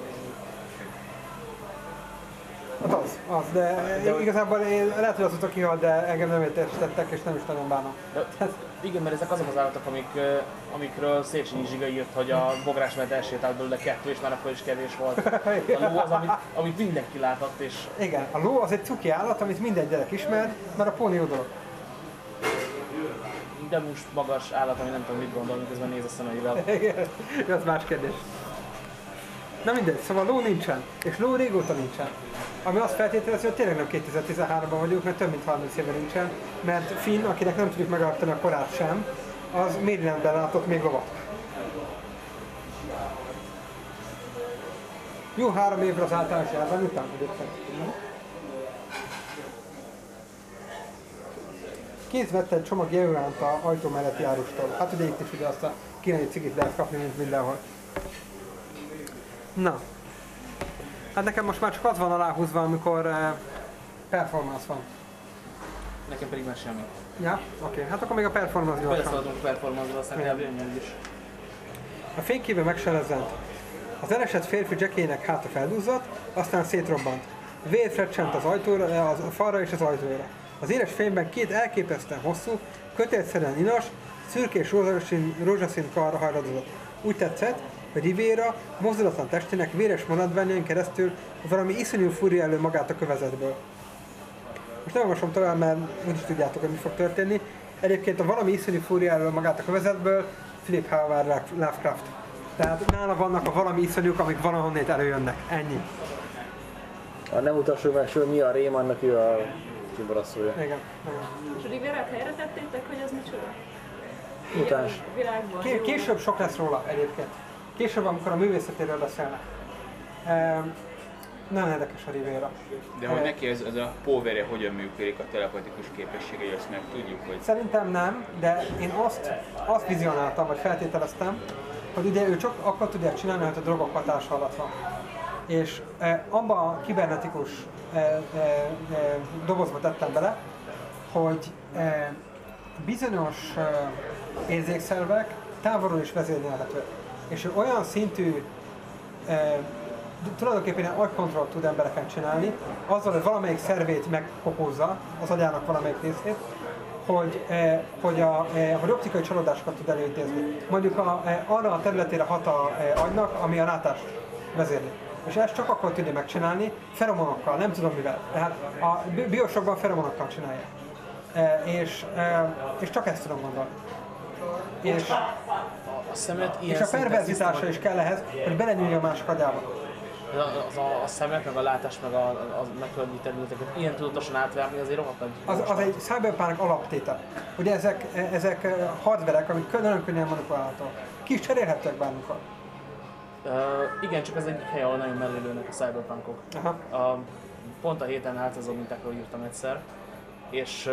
[SPEAKER 1] Hát az, az, de, de igazából én, lehet, hogy azóta kihalt, de engem nem értesítettek, és nem is nagyon bánom.
[SPEAKER 2] De, igen, mert ezek azok az állatok, amik, amikről Széchenyi Zsiga írt, hogy a bográs mert elsétált belőle kettő, és már akkor is kevés volt. A ló az, amit, amit mindenki látott, és
[SPEAKER 1] Igen, a ló az egy cuki állat, amit minden gyerek ismer, mert a póni jó dolog.
[SPEAKER 2] de most magas állat, ami nem tudom mit gondol, miközben néz a szemeivel.
[SPEAKER 1] Igen, az más kérdés. Na mindegy, szóval ló nincsen, és ló régóta nincsen. Ami azt feltételezi, hogy tényleg nem 2013-ban vagyunk, mert több mint 30 éve nincsen, mert Finn, akinek nem tudjuk megartani a korát sem, az Marylandben látott még lovat. Jó három évre az általános járvány után egyébként. Kéz vette egy csomag Jehuánt a ajtó melletti árustól. Hát ugye itt is ugye azt a kínai cigit lehet kapni, mint mindenhol. Na. Hát nekem most már csak az van aláhúzva, amikor eh, performance van.
[SPEAKER 2] Nekem pedig már semmi.
[SPEAKER 1] Ja, oké. Hát akkor még a performance gyorsan.
[SPEAKER 2] Beleszaladunk performance-ba, aztán ennyi is.
[SPEAKER 1] A fényképben megselezent. Az elesett férfi jackének háta felduzzadt, aztán szétrobbant. Vér frecsent az ajtóra, az a falra és az ajtóra. Az éles fényben két elképesztően hosszú, kötélszerűen inas, szürkés rózsaszín, rózsaszín karra hajladozott. Úgy tetszett, hogy Rivera mozdulatlan testének véres maradványain keresztül valami iszonyú fúria elő magát a kövezetből. Most nem olvasom tovább, mert úgyis tudjátok, hogy mi fog történni. Egyébként a valami iszonyú fúria elő magát a kövezetből Philip Howard Lovecraft. Tehát nála vannak a valami iszonyúk, amik valahonnét előjönnek. Ennyi.
[SPEAKER 4] Ha nem meg, hogy mi a rém, annak ő a kiboraszója.
[SPEAKER 1] Igen. igen.
[SPEAKER 5] És a Riverát helyre tettétek, hogy ez micsoda?
[SPEAKER 4] Mutáns.
[SPEAKER 5] A
[SPEAKER 1] később sok lesz róla egyébként. Később, amikor a művészetéről beszélnek. Ehm, nagyon érdekes a Rivera.
[SPEAKER 3] De hogy neki ez, ez a powerje hogyan működik a telepatikus képességei, azt meg tudjuk, hogy
[SPEAKER 1] Szerintem nem, de én azt, azt vizionáltam, vagy feltételeztem, hogy ugye ő csak akkor tudja csinálni, hogy a drogok hatása alatt van. És e, abba a kibernetikus e, e, e, dobozba tettem bele, hogy e, bizonyos e, érzékszervek távolról is vezérnyelhetőek. És olyan szintű e, tulajdonképpen ilyen agykontrollt tud embereken csinálni, azzal, hogy valamelyik szervét megkopózza, az agyának valamelyik részét, hogy, eh, hogy, a, eh, hogy optikai csalódásokat tud előidézni. Mondjuk a, eh, arra a területére hat a eh, agynak, ami a látást vezérli. És ezt csak akkor tudja megcsinálni, feromonokkal, nem tudom mivel. Tehát a bi- biosokban feromonokkal csinálja. Eh, és, eh, és csak ezt tudom gondolni. És,
[SPEAKER 2] A szemet ilyen
[SPEAKER 1] és a perverzitása is kell ehhez, hogy belenyúlja a másik agyába.
[SPEAKER 2] Az, a, a szemet, meg a látás, meg a, a megfelelő területeket ilyen tudatosan átverni azért rohadt nagy
[SPEAKER 1] Az, az egy cyberpunk alaptétel. Ugye ezek, ezek eh, hardverek, amik nagyon könnyen manipulálhatók. Ki is cserélhetőek bármikor.
[SPEAKER 2] Uh, igen, csak ez egy hely, ahol nagyon mellélőnek a cyberpunkok.
[SPEAKER 1] Aha.
[SPEAKER 2] A, pont a héten áltozó mintákról írtam egyszer, és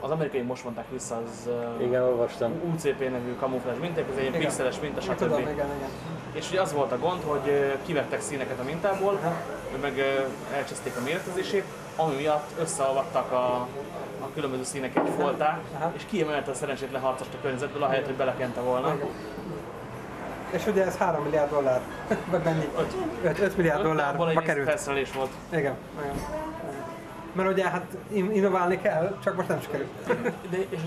[SPEAKER 2] az amerikai most mondták vissza az
[SPEAKER 4] Igen, olvastam.
[SPEAKER 2] UCP nevű kamuflázs minták, ez egy pixeles minta,
[SPEAKER 1] Én Tudom,
[SPEAKER 2] stb.
[SPEAKER 1] igen, igen.
[SPEAKER 2] És ugye az volt a gond, hogy kivettek színeket a mintából,
[SPEAKER 1] Aha.
[SPEAKER 2] meg elcseszték a méretezését, ami miatt összeolvadtak a, a különböző színek egy foltá, és kiemelte a szerencsétlen harcost a környezetből, ahelyett, hogy belekente volna.
[SPEAKER 1] Igen. És ugye ez 3 milliárd dollár, vagy mennyi? 5, 5 milliárd
[SPEAKER 2] Abból
[SPEAKER 1] dollárba
[SPEAKER 2] egy
[SPEAKER 1] került.
[SPEAKER 2] felszerelés volt.
[SPEAKER 1] Igen, igen. Mert ugye hát in- innoválni kell, csak most nem sikerült.
[SPEAKER 2] De, és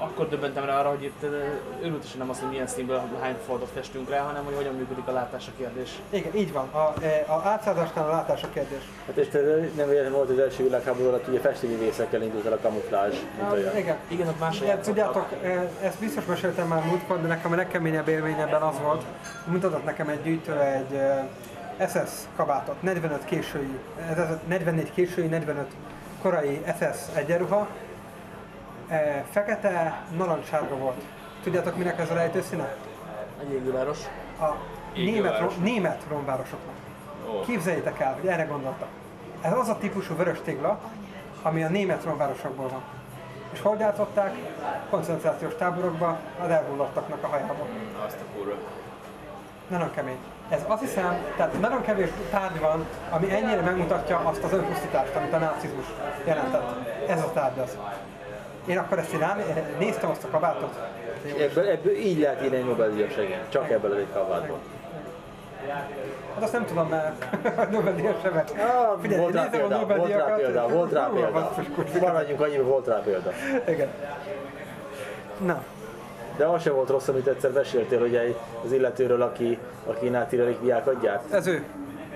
[SPEAKER 2] akkor döbbentem rá arra, hogy itt ö, örültesen nem az, hogy milyen színből hány foltot festünk rá, hanem hogy hogyan működik a látás a kérdés.
[SPEAKER 1] Igen, így van. A, e, a átszázásnál a látás a kérdés.
[SPEAKER 4] Hát és te nem véletlenül volt az első világháború alatt, ugye festőművészekkel indult el a kamuflázs, olyan.
[SPEAKER 1] igen.
[SPEAKER 2] Igen, ott
[SPEAKER 1] Ja,
[SPEAKER 2] játszottak.
[SPEAKER 1] tudjátok, e, ezt biztos meséltem már múltkor, de nekem a legkeményebb élményebben az volt, mutatott nekem egy gyűjtő egy e, SS kabátot, 45 késői, ez az 44 késői, 45 korai SS egyenruha, e, fekete, narancssárga volt. Tudjátok minek ez a rejtőszíne?
[SPEAKER 2] Egy égőváros.
[SPEAKER 1] A német,
[SPEAKER 3] Égőváros.
[SPEAKER 1] ro- német romvárosoknak. Képzeljétek el, hogy erre gondoltak. Ez az a típusú vörös tégla, ami a német romvárosokból van. És hol gyártották? Koncentrációs táborokba, az elhullattaknak a hajába.
[SPEAKER 3] azt a kurva.
[SPEAKER 1] Nagyon kemény. Ez azt hiszem, tehát nagyon kevés tárgy van, ami ennyire megmutatja azt az önpusztítást, amit a nácizmus jelentett. Ez a tárgy az. Én akkor ezt rám, néztem azt a kabátot.
[SPEAKER 4] Ebből, ebből így lehet írni egy igen. Csak ebből egy kabátból.
[SPEAKER 1] Hát azt nem tudom, mert Nobel-díjas.
[SPEAKER 4] Ah,
[SPEAKER 1] Figyelj,
[SPEAKER 4] volt rá példa, volt rá példa, volt rá példa. Maradjunk annyiba, volt rá példa.
[SPEAKER 1] Igen. Na,
[SPEAKER 4] De az sem volt rossz, amit egyszer meséltél, hogy az illetőről, aki, aki náti relikviákat gyárt.
[SPEAKER 1] ez ő.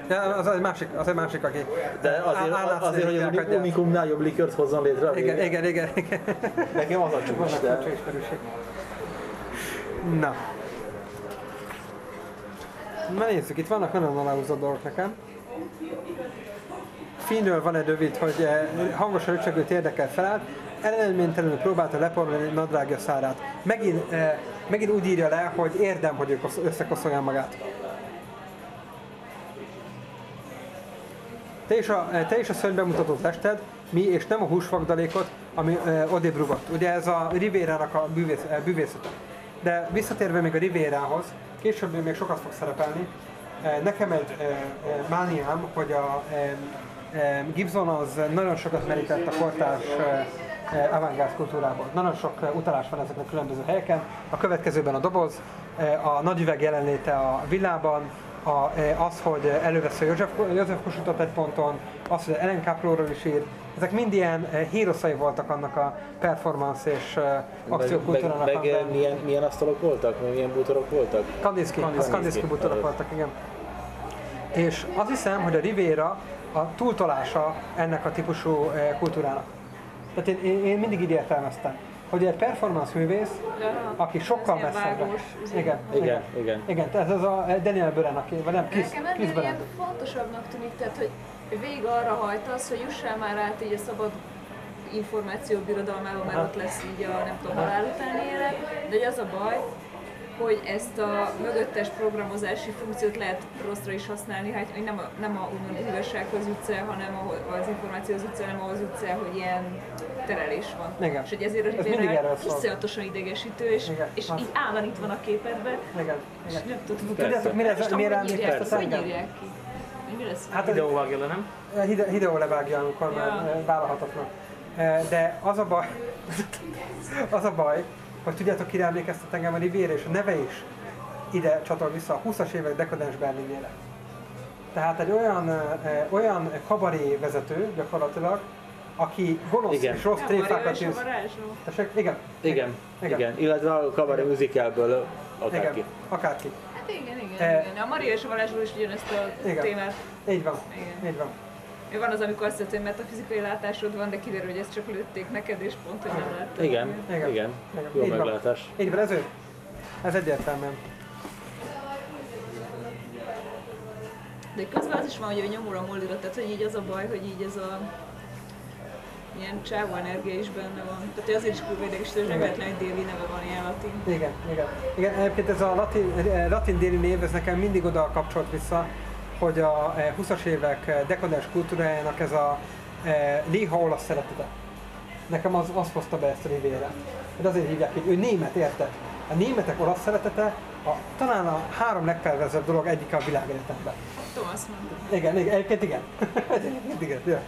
[SPEAKER 1] Ja, az egy másik, az egy másik, aki.
[SPEAKER 4] De azért,
[SPEAKER 1] Á-
[SPEAKER 4] azért hogy az unikumnál jobb likört hozzon létre.
[SPEAKER 1] Igen, igen, igen, igen.
[SPEAKER 4] Nekem az a csúcs, de...
[SPEAKER 1] Na. Na nézzük, itt vannak nagyon aláhúzott dolgok nekem. Finnről van egy rövid, hogy eh, hangosan röcsögőt érdekel felállt, eredménytelenül próbálta leporolni nadrágja szárát. Megint, eh, megint úgy írja le, hogy érdem, hogy összekoszolja magát. Te is a, te is a szörnyben mutatod tested, mi és nem a húsfagdalékot, ami uh, odébb rugott. Ugye ez a Rivérának a bűvész, uh, bűvészete. De visszatérve még a Rivérához, később még sokat fog szerepelni. Uh, nekem egy uh, uh, mániám, hogy a uh, Gibson az nagyon sokat merített a kortárs uh, avantgárd kultúrából. Nagyon sok uh, utalás van ezeken a különböző helyeken. A következőben a doboz, uh, a nagyüveg jelenléte a villában, a, eh, az, hogy elővesz a József, József Kossuthot egy ponton, az, hogy Ellen Caplóról is ír, ezek mind ilyen eh, híroszai voltak annak a performance és eh, akciókultúrának.
[SPEAKER 4] Meg, meg, meg milyen, milyen asztalok voltak, meg milyen bútorok voltak?
[SPEAKER 1] Kandinsky,
[SPEAKER 4] Kandinsky.
[SPEAKER 1] Kandinsky bútorok
[SPEAKER 4] Azaz.
[SPEAKER 1] voltak, igen. És azt hiszem, hogy a Riviera a túltolása ennek a típusú eh, kultúrának. Tehát én, én, én mindig így értelmeztem, hogy egy performance művész, aki sokkal messzebbre.
[SPEAKER 5] izé.
[SPEAKER 1] Igen,
[SPEAKER 4] Igen, igen.
[SPEAKER 1] Igen, ez az a Daniel Bören, aki, vagy nem, Chris,
[SPEAKER 5] Nekem ennél
[SPEAKER 1] Bören.
[SPEAKER 5] ilyen fontosabbnak tűnik, tehát hogy végig arra hajtasz, hogy jussál már át így a szabad információ birodalmába, mert ott lesz így a nem tudom, halál utáni élet, de hogy az a baj, hogy ezt a mögöttes programozási funkciót lehet rosszra is használni, hát hogy nem a, nem a úgymond az igazsághoz jutsz el, hanem az információhoz jutsz el, hanem ahhoz jutsz el, hogy ilyen terelés van.
[SPEAKER 1] Igen.
[SPEAKER 5] És hogy ezért a
[SPEAKER 1] Ez
[SPEAKER 5] Rivera iszonyatosan idegesítő, és,
[SPEAKER 1] Igen,
[SPEAKER 5] és
[SPEAKER 1] az.
[SPEAKER 5] így állandóan itt van a képedben,
[SPEAKER 1] Igen,
[SPEAKER 5] és
[SPEAKER 1] igen.
[SPEAKER 5] nem tudod,
[SPEAKER 1] Tudjátok, mire,
[SPEAKER 5] tudom,
[SPEAKER 1] mire emlékeztet
[SPEAKER 5] írják, hogy írják ki. Mi lesz?
[SPEAKER 1] Hát ez-
[SPEAKER 2] Videó vágja le, nem?
[SPEAKER 1] Hide, Hideo levágja, amikor
[SPEAKER 5] Ja.
[SPEAKER 1] már eh, vállalhatatlan. Eh, De az a baj, az a baj, hogy tudjátok, kire emlékeztet engem a Riviera, és a neve is ide csatol vissza a 20-as évek dekadens Berlinére. Tehát egy olyan, eh, olyan kabaré vezető gyakorlatilag, aki gonosz
[SPEAKER 4] Igen.
[SPEAKER 1] és rossz tréfákat
[SPEAKER 5] és a
[SPEAKER 1] űz.
[SPEAKER 5] varázsló.
[SPEAKER 1] Tessék? Igen.
[SPEAKER 4] Igen,
[SPEAKER 1] Igen.
[SPEAKER 4] igen. Illetve a Cabaret musicalből akárki.
[SPEAKER 1] Igen. Akárki.
[SPEAKER 5] Hát igen, igen,
[SPEAKER 1] Eh,
[SPEAKER 5] igen. A Maria és a varázsló is ugyanezt a
[SPEAKER 1] Igen.
[SPEAKER 5] témát.
[SPEAKER 1] Így van.
[SPEAKER 5] Igen.
[SPEAKER 1] Így van.
[SPEAKER 5] Van az, amikor azt mondod, hogy metafizikai látásod van, de kiderül, hogy ezt csak lőtték neked, és pont, hogy nem láttad.
[SPEAKER 4] Igen,
[SPEAKER 1] Igen.
[SPEAKER 4] igen.
[SPEAKER 1] Igen.
[SPEAKER 4] Jó
[SPEAKER 1] Így van.
[SPEAKER 4] meglátás.
[SPEAKER 1] Így van, ez ő. Ez egyértelműen.
[SPEAKER 5] De közben az is van, hogy ő nyomul a mollira, tehát hogy így az a baj, hogy így ez a ilyen csávó energia is benne van. Tehát hogy azért is kurva ideges, hogy nem véletlen, hogy déli neve van ilyen latin.
[SPEAKER 1] Igen, igen. Igen, egyébként ez a latin, eh, latin déli név, ez nekem mindig oda kapcsolt vissza, hogy a eh, 20-as évek eh, dekadens kultúrájának ez a eh, néha olasz szeretete. Nekem az, az hozta be ezt a Riviera. De azért hívják így, ő német, érted? A németek olasz szeretete a, talán a három legpervezebb dolog egyik a világegyetemben.
[SPEAKER 5] Thomas mondta.
[SPEAKER 1] Igen, igen, egyébként igen. egyébként igen, ja.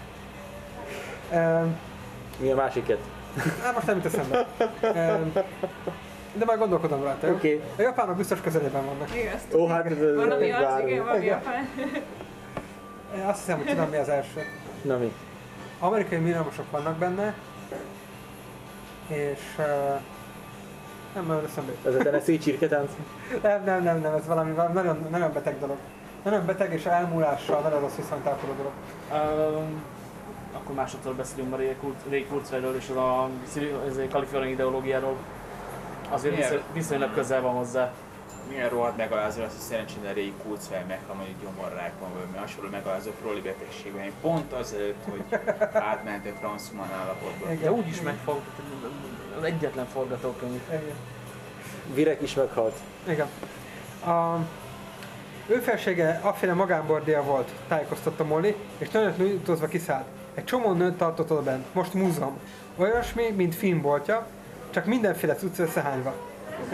[SPEAKER 4] Mi a másiket?
[SPEAKER 1] Hát most nem jut eszembe. De már gondolkodom rajta?
[SPEAKER 4] Oké.
[SPEAKER 1] A japánok biztos közelében vannak.
[SPEAKER 5] Igen, azt
[SPEAKER 4] Ó, hát ez
[SPEAKER 5] Valami
[SPEAKER 4] ez
[SPEAKER 5] az, igen, valami japán.
[SPEAKER 1] Azt hiszem, hogy tudom mi az első.
[SPEAKER 4] Na mi?
[SPEAKER 1] Amerikai villamosok vannak benne, és uh, nem nagyon eszembe.
[SPEAKER 4] Ez a Tennessee csirketánc?
[SPEAKER 1] Nem, nem, nem, nem, ez valami, valami nagyon, nagyon beteg dolog. Nagyon beteg és elmúlással nagyon rossz viszonyt ápoló dolog.
[SPEAKER 2] Um, akkor másodszor beszélünk már Ray Kurz- Ray Kurzweilről és a, az a kaliforniai ideológiáról. Azért
[SPEAKER 3] Milyen?
[SPEAKER 2] viszony, viszonylag közel van hozzá.
[SPEAKER 3] Milyen rohadt megalázó az, hogy szerencsére Ray Kurzweil meghal mondjuk gyomorrákban, vagy hasonló megalázó proli betegségben. Pont azelőtt, hogy átment egy transhuman állapotba.
[SPEAKER 1] Igen.
[SPEAKER 2] De úgy is megfog, az egyetlen forgatókönyv.
[SPEAKER 4] Virek is meghalt.
[SPEAKER 1] Igen. A, ő felsége afféle magánbordia volt, tájékoztatta Molly, és nagyon utazva kiszállt. Egy csomó nőt tartott oda bent, most múzeum. Olyasmi, mint filmboltja, csak mindenféle cucc összehányva.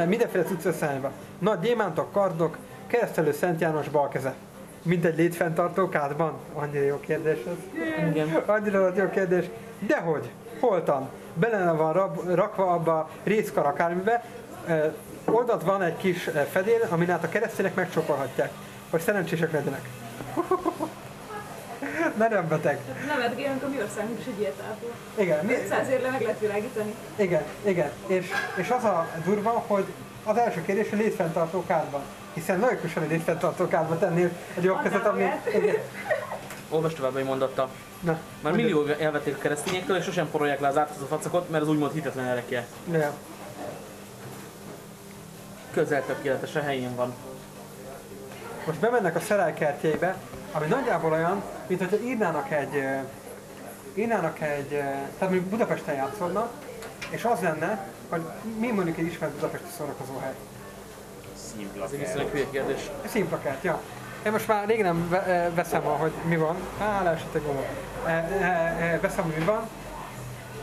[SPEAKER 1] Mindenféle cucc összehányva. Nagy gyémántok, kardok, keresztelő Szent János bal keze. Mint egy létfenntartó kádban? Annyira jó kérdés ez.
[SPEAKER 2] Igen.
[SPEAKER 1] Annyira jó kérdés. Dehogy? Holtan? Bele van rab, rakva abba a részkar akármibe, e, oldalt van egy kis fedél, amin át a keresztények megcsókolhatják, hogy szerencsések legyenek. Nagyon beteg.
[SPEAKER 5] Nemet Gélünk a mi országunk is egy ilyet ápol.
[SPEAKER 1] Igen, mi,
[SPEAKER 5] 500 érle meg lehet világítani.
[SPEAKER 1] igen, igen. És, és az a durva, hogy az első kérdés, hogy létfenntartó kádban. Hiszen logikusan egy létfenntartó kádba tennél egy jobb kezet, ami... Igen.
[SPEAKER 2] Olvasd tovább egy mondatta.
[SPEAKER 1] Na,
[SPEAKER 2] Már millió elvették a keresztényektől, és sosem porolják le az átkozó facakot, mert az úgymond hitetlen erekje.
[SPEAKER 1] Ja.
[SPEAKER 2] Közel tökéletesen helyén van.
[SPEAKER 1] Most bemennek a Szerály kertjeibe, ami nagyjából olyan, mint hogyha írnának egy, írnának egy, tehát mondjuk Budapesten játszódna, és az lenne, hogy mi mondjuk egy ismert budapesti szórakozóhely.
[SPEAKER 3] Szimpla
[SPEAKER 2] Ez egy viszonylag hülye kérdés.
[SPEAKER 1] Színplakát, ja. Én most már rég nem veszem, hogy mi van. Á, leesett egy e, veszem, hogy mi van.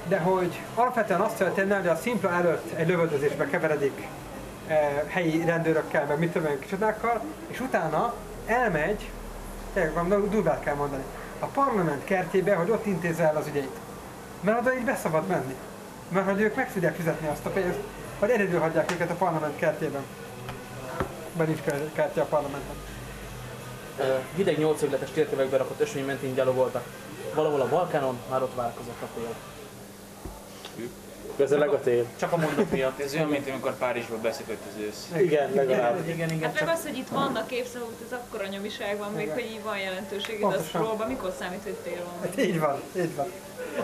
[SPEAKER 1] De hogy alapvetően azt történne, hogy a szimpla előtt egy lövöldözésbe keveredik helyi rendőrökkel, meg mit tudom én kicsodákkal, és utána elmegy, tényleg durvát kell mondani, a parlament kertjébe, hogy ott intézze el az ügyeit. Mert oda így beszabad menni. Mert hogy ők meg tudják fizetni azt a pénzt, hogy egyedül hagyják őket a parlament kertjében. Mert nincs kert- kertje a parlamenten.
[SPEAKER 2] Ö, Hideg nyolcszögletes térkövekbe rakott ösvény mentén gyalogoltak. Valahol a Balkánon már ott várkozott a tél.
[SPEAKER 4] Közeleg a tél.
[SPEAKER 2] Csak a mondat miatt.
[SPEAKER 3] Ez olyan, mint amikor Párizsban beszökött az ősz.
[SPEAKER 4] Igen, legalább.
[SPEAKER 2] Igen, igen, igen.
[SPEAKER 5] Hát meg az, hogy itt vannak évszavak, ez akkora nyomiság van még, hogy így van jelentőség, azt próba, mikor számít, hogy tél van?
[SPEAKER 1] Hát így van, így van.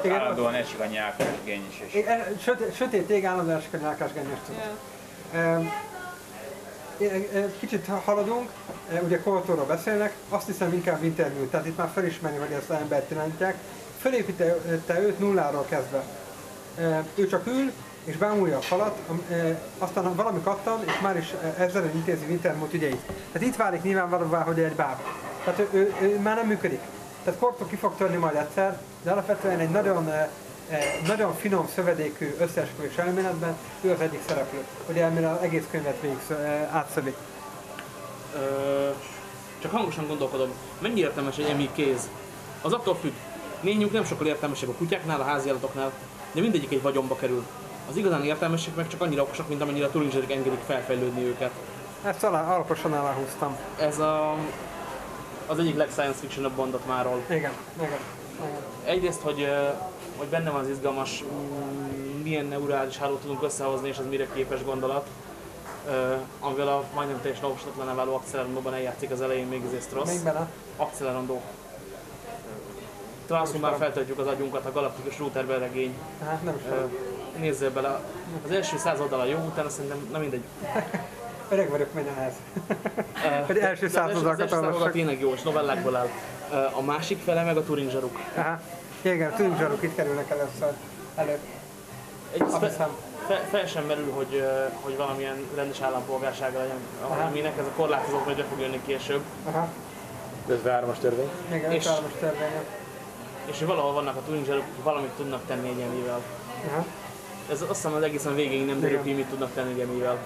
[SPEAKER 1] Igen,
[SPEAKER 3] Állandóan esik a nyálkás gennyis, és
[SPEAKER 1] sötét, sötét ég állandóan esik a nyálkás gennyes
[SPEAKER 5] Ja.
[SPEAKER 1] E- e- Kicsit haladunk, ugye Koltóról beszélnek, azt hiszem inkább interjú, tehát itt már felismeri, hogy ezt az embert irányítják. Fölépítette őt nulláról kezdve. Ő csak ül, és bámulja a falat, aztán valami kattan, és már is ezzel intézi Wintermute ügyeit. Tehát itt válik nyilvánvalóvá, hogy egy báb. Tehát ő, ő, ő már nem működik. Tehát Kortó ki fog törni majd egyszer, de alapvetően egy nagyon, nagyon finom szövedékű összeesküvés elméletben ő az egyik szereplő, hogy elmére az egész könyvet végig szö- átszövi.
[SPEAKER 2] Csak hangosan gondolkodom, mennyi értelmes egy emi kéz? Az attól függ. Négyünk nem sokkal értelmesebb a kutyáknál, a háziállatoknál, de mindegyik egy vagyonba kerül. Az igazán értelmesek meg csak annyira okosak, mint amennyire a Turingerek engedik felfejlődni őket.
[SPEAKER 1] Ezt alá, alaposan aláhúztam.
[SPEAKER 2] Ez a, az egyik legscience fiction mondat máról.
[SPEAKER 1] Igen, igen. igen.
[SPEAKER 2] Egyrészt, hogy, hogy benne van az izgalmas, mm, milyen neurális hálót tudunk összehozni, és ez mire képes gondolat. Ö, amivel a majdnem teljesen olvasatlan váló acceleronóban eljátszik az elején még ez Stross.
[SPEAKER 1] Még bele.
[SPEAKER 2] Accelerandó. Már feltöltjük az agyunkat a galaktikus routerbe regény.
[SPEAKER 1] Hát nem is.
[SPEAKER 2] Nézzél bele, az első száz oldala jó, utána szerintem nem mindegy.
[SPEAKER 1] Öreg vagyok, menjen ehhez. Hogy első
[SPEAKER 2] de az
[SPEAKER 1] száz
[SPEAKER 2] az
[SPEAKER 1] oldalakat
[SPEAKER 2] első száz oldal
[SPEAKER 1] olvassak.
[SPEAKER 2] tényleg jó, és novellákból áll. A másik fele meg a Turing zsaruk.
[SPEAKER 1] Aha. Igen, tudjuk zsaruk itt kerülnek először. Elő.
[SPEAKER 2] Egy,
[SPEAKER 1] Azt
[SPEAKER 2] fe,
[SPEAKER 1] hiszem.
[SPEAKER 2] fe, fel sem merül, hogy, hogy valamilyen rendes állampolgársága legyen,
[SPEAKER 1] Aha.
[SPEAKER 2] aminek ez a korlátozott majd be fog jönni később.
[SPEAKER 1] Aha.
[SPEAKER 4] Ez hármas törvény.
[SPEAKER 1] Igen,
[SPEAKER 2] És-
[SPEAKER 1] és...
[SPEAKER 2] És hogy valahol vannak a Turing zsaruk, akik valamit tudnak tenni egy emivel. Ez azt hiszem az egészen végéig nem derül ki, mit tudnak tenni egy emivel.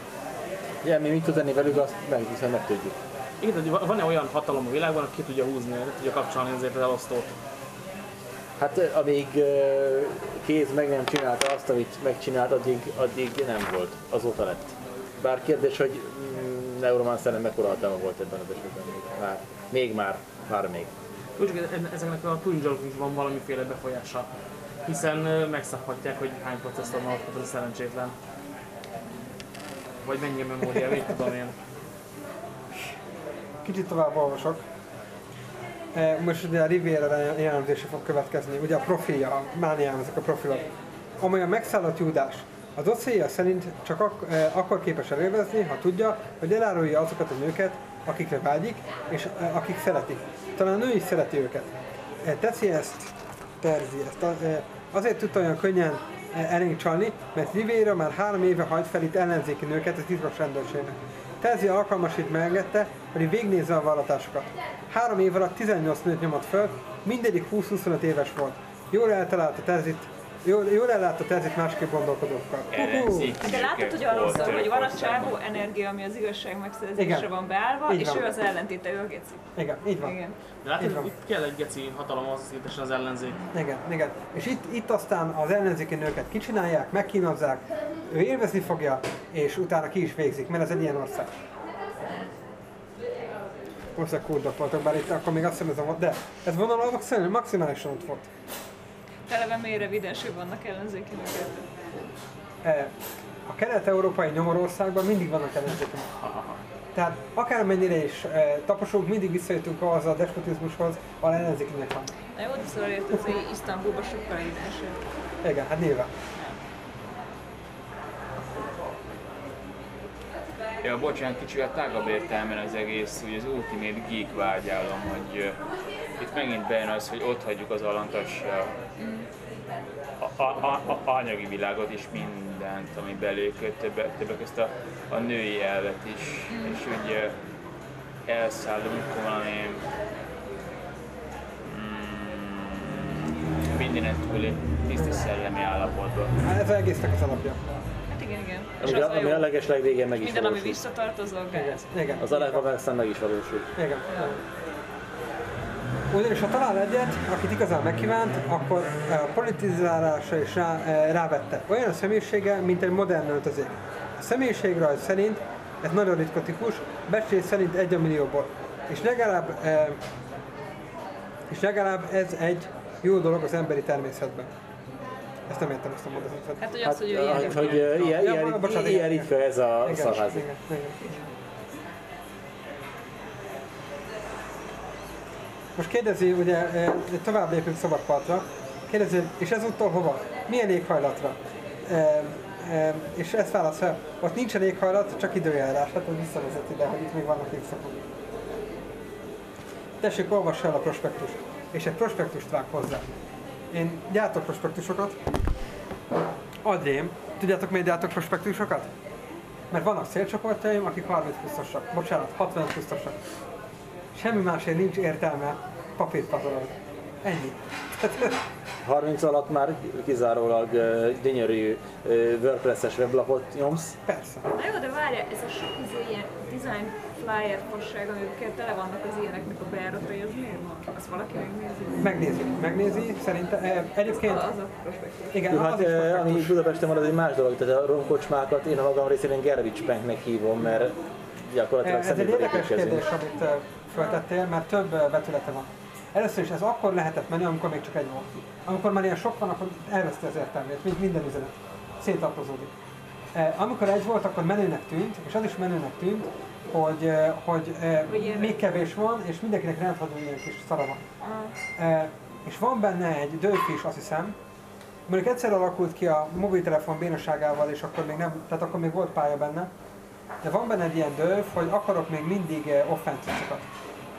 [SPEAKER 4] Igen, mi mit tud tenni velük, azt meg, hiszen meg tudjuk.
[SPEAKER 2] Igen, hogy va- van-e olyan hatalom a világban, aki ki tudja húzni, ki tudja kapcsolni azért az elosztót?
[SPEAKER 4] Hát amíg ö, kéz meg nem csinálta azt, amit megcsinált, addig, addig nem volt. Azóta lett. Bár kérdés, hogy mm, Neuromancernek mekkora hatalma volt ebben az esetben még. Már. Még már. Már még.
[SPEAKER 2] Úgy, hogy e- ezeknek a Turing is van valamiféle befolyása. Hiszen megszabhatják, hogy hány processzor van ott, az szerencsétlen. Vagy mennyi a memória, mit tudom én.
[SPEAKER 1] Kicsit tovább olvasok. E, Most ugye a Riviera jellemzése fog következni, ugye a profilja, a mániám, ezek a profilok. Amolyan megszállott Júdás. A dossziéja szerint csak ak- e, akkor képes elélvezni, ha tudja, hogy elárulja azokat a nőket, akikre vágyik, és e, akik szeretik. Talán nő is szereti őket. E, Teszi ezt, terzi ezt. a- e, Azért tudta olyan könnyen e, elénk csalni, mert Rivera már három éve hajt fel itt ellenzéki nőket a titkos rendőrségnek. Terzi alkalmasít megengedte, hogy végignézze a vallatásokat. Három év alatt 18 nőt nyomott föl, mindegyik 20-25 éves volt. Jól eltalálta Terzit, jól, jól ellátta Terzit másképp gondolkodókkal.
[SPEAKER 3] Ellenzéki
[SPEAKER 5] De látod, hogy arról szól, hogy van a csávó energia, ami az igazság megszerzésre
[SPEAKER 1] Igen.
[SPEAKER 5] van beállva,
[SPEAKER 1] Így
[SPEAKER 5] és
[SPEAKER 1] van.
[SPEAKER 5] ő az ellentéte, ő a geci.
[SPEAKER 1] Igen, így van.
[SPEAKER 5] Igen.
[SPEAKER 2] De látod,
[SPEAKER 1] Így van.
[SPEAKER 2] itt kell egy geci hatalom az szintesen az ellenzék.
[SPEAKER 1] Igen, igen. És itt, itt aztán az ellenzéki nőket kicsinálják, megkínozzák, ő élvezni fogja, és utána ki is végzik, mert ez egy ilyen ország. Valószínűleg kurdok voltak, bár itt akkor még azt hiszem ez a de ez vonalazok szerint maximálisan ott volt.
[SPEAKER 5] Eleve mélyre evidensebb vannak ellenzéki nőket.
[SPEAKER 1] A kelet-európai nyomorországban mindig vannak ellenzékek. Tehát akármennyire is e, taposunk, mindig visszajutunk ahhoz a despotizmushoz, ahol ellenzékinek van.
[SPEAKER 5] Na jó, de szóval érted, hogy Isztambulban sokkal evidensebb.
[SPEAKER 1] Igen, hát nyilván.
[SPEAKER 3] Ja, bocsánat, kicsivel tágabb értelmen az egész, hogy az Ultimate Geek vágyálom, hogy uh, itt megint bejön az, hogy ott hagyjuk az alantas a, a, a, a, anyagi világot és mindent, ami köt, többek, többek ezt a, a női elvet is, és úgy uh, elszállunk valami mm, mindenen túli tiszta szellemi állapotba.
[SPEAKER 1] Hát ez egésznek az alapja.
[SPEAKER 5] Igen, igen. És
[SPEAKER 4] Ami,
[SPEAKER 5] az a
[SPEAKER 4] ami a leges legvégén meg is
[SPEAKER 5] Minden, ami
[SPEAKER 4] valósul.
[SPEAKER 5] visszatartozó, gáz.
[SPEAKER 1] Igen.
[SPEAKER 4] Az alapban meg aztán meg is valósul.
[SPEAKER 1] Igen. Ugyanis ha talál egyet, akit igazán megkívánt, akkor eh, a politizálásra is rá, eh, rávette. Olyan a személyisége, mint egy modern öltözék. A személyiségrajz szerint, ez nagyon ritka típus, becslés szerint egy a millióból. És legalább, e, és legalább ez egy jó dolog az emberi természetben. Ezt nem értem ezt a mondatot.
[SPEAKER 5] Hát, hogy
[SPEAKER 4] Hát,
[SPEAKER 5] az, hogy ő
[SPEAKER 4] hogy,
[SPEAKER 5] ilyen.
[SPEAKER 4] hogy ilyen, ilyen,
[SPEAKER 1] Ja,
[SPEAKER 4] ilyen,
[SPEAKER 1] bocsánat,
[SPEAKER 4] ilyen ritka ez a
[SPEAKER 1] igen,
[SPEAKER 4] szarházi.
[SPEAKER 1] igen, igen. Most kérdezi, ugye tovább lépünk szabadpartra, kérdezi, és ezúttal hova? Milyen éghajlatra? E, e, és ezt válaszol, ott nincsen éghajlat, csak időjárás, hát az visszavezet ide, hogy itt még vannak évszakok. Tessék, olvass el a prospektust, és egy prospektust vág hozzá. Én gyártok prospektusokat, adrém, tudjátok miért gyártok prospektusokat? Mert vannak célcsoportjaim, akik 30 plusztosak, bocsánat, 65 plusztosak. Semmi másért nincs értelme papírt. Ennyi.
[SPEAKER 4] 30 alatt már kizárólag gyönyörű WordPress-es weblapot nyomsz.
[SPEAKER 1] Persze.
[SPEAKER 5] Na jó, de várja, ez a sok izé, ilyen design flyer fasság, amikkel tele vannak az ilyeneknek a bejáratai, az miért van? Azt valaki megnézi?
[SPEAKER 1] Megnézi, megnézi, szerintem. E, egyébként,
[SPEAKER 5] Az a prospektus.
[SPEAKER 1] igen,
[SPEAKER 4] Jó,
[SPEAKER 1] az
[SPEAKER 4] hát
[SPEAKER 1] is
[SPEAKER 4] ö, ami. Budapesten van, az egy más dolog, tehát a romkocsmákat én a magam részéről Gervics Banknek hívom, mert gyakorlatilag
[SPEAKER 1] Ez egy érdekes kérdés, amit ö, föltettél, mert több vetülete van. Először is ez akkor lehetett menni, amikor még csak egy volt. Amikor már ilyen sok van, akkor elveszti az értelmét, mint minden üzenet. Szétapozódik. E, Amikor egy volt, akkor menőnek tűnt, és az is menőnek tűnt, hogy, ö, hogy
[SPEAKER 5] Hogy ilyen-
[SPEAKER 1] még kevés van, és mindenkinek rendhagyó ilyen kis szara van.
[SPEAKER 5] Ah,
[SPEAKER 1] E, És van benne egy dőf is, azt hiszem, Mondjuk egyszer alakult ki a mobiltelefon bénaságával, és akkor még nem, tehát akkor még volt pálya benne. De van benne egy ilyen döv, hogy akarok még mindig offense cuccokat.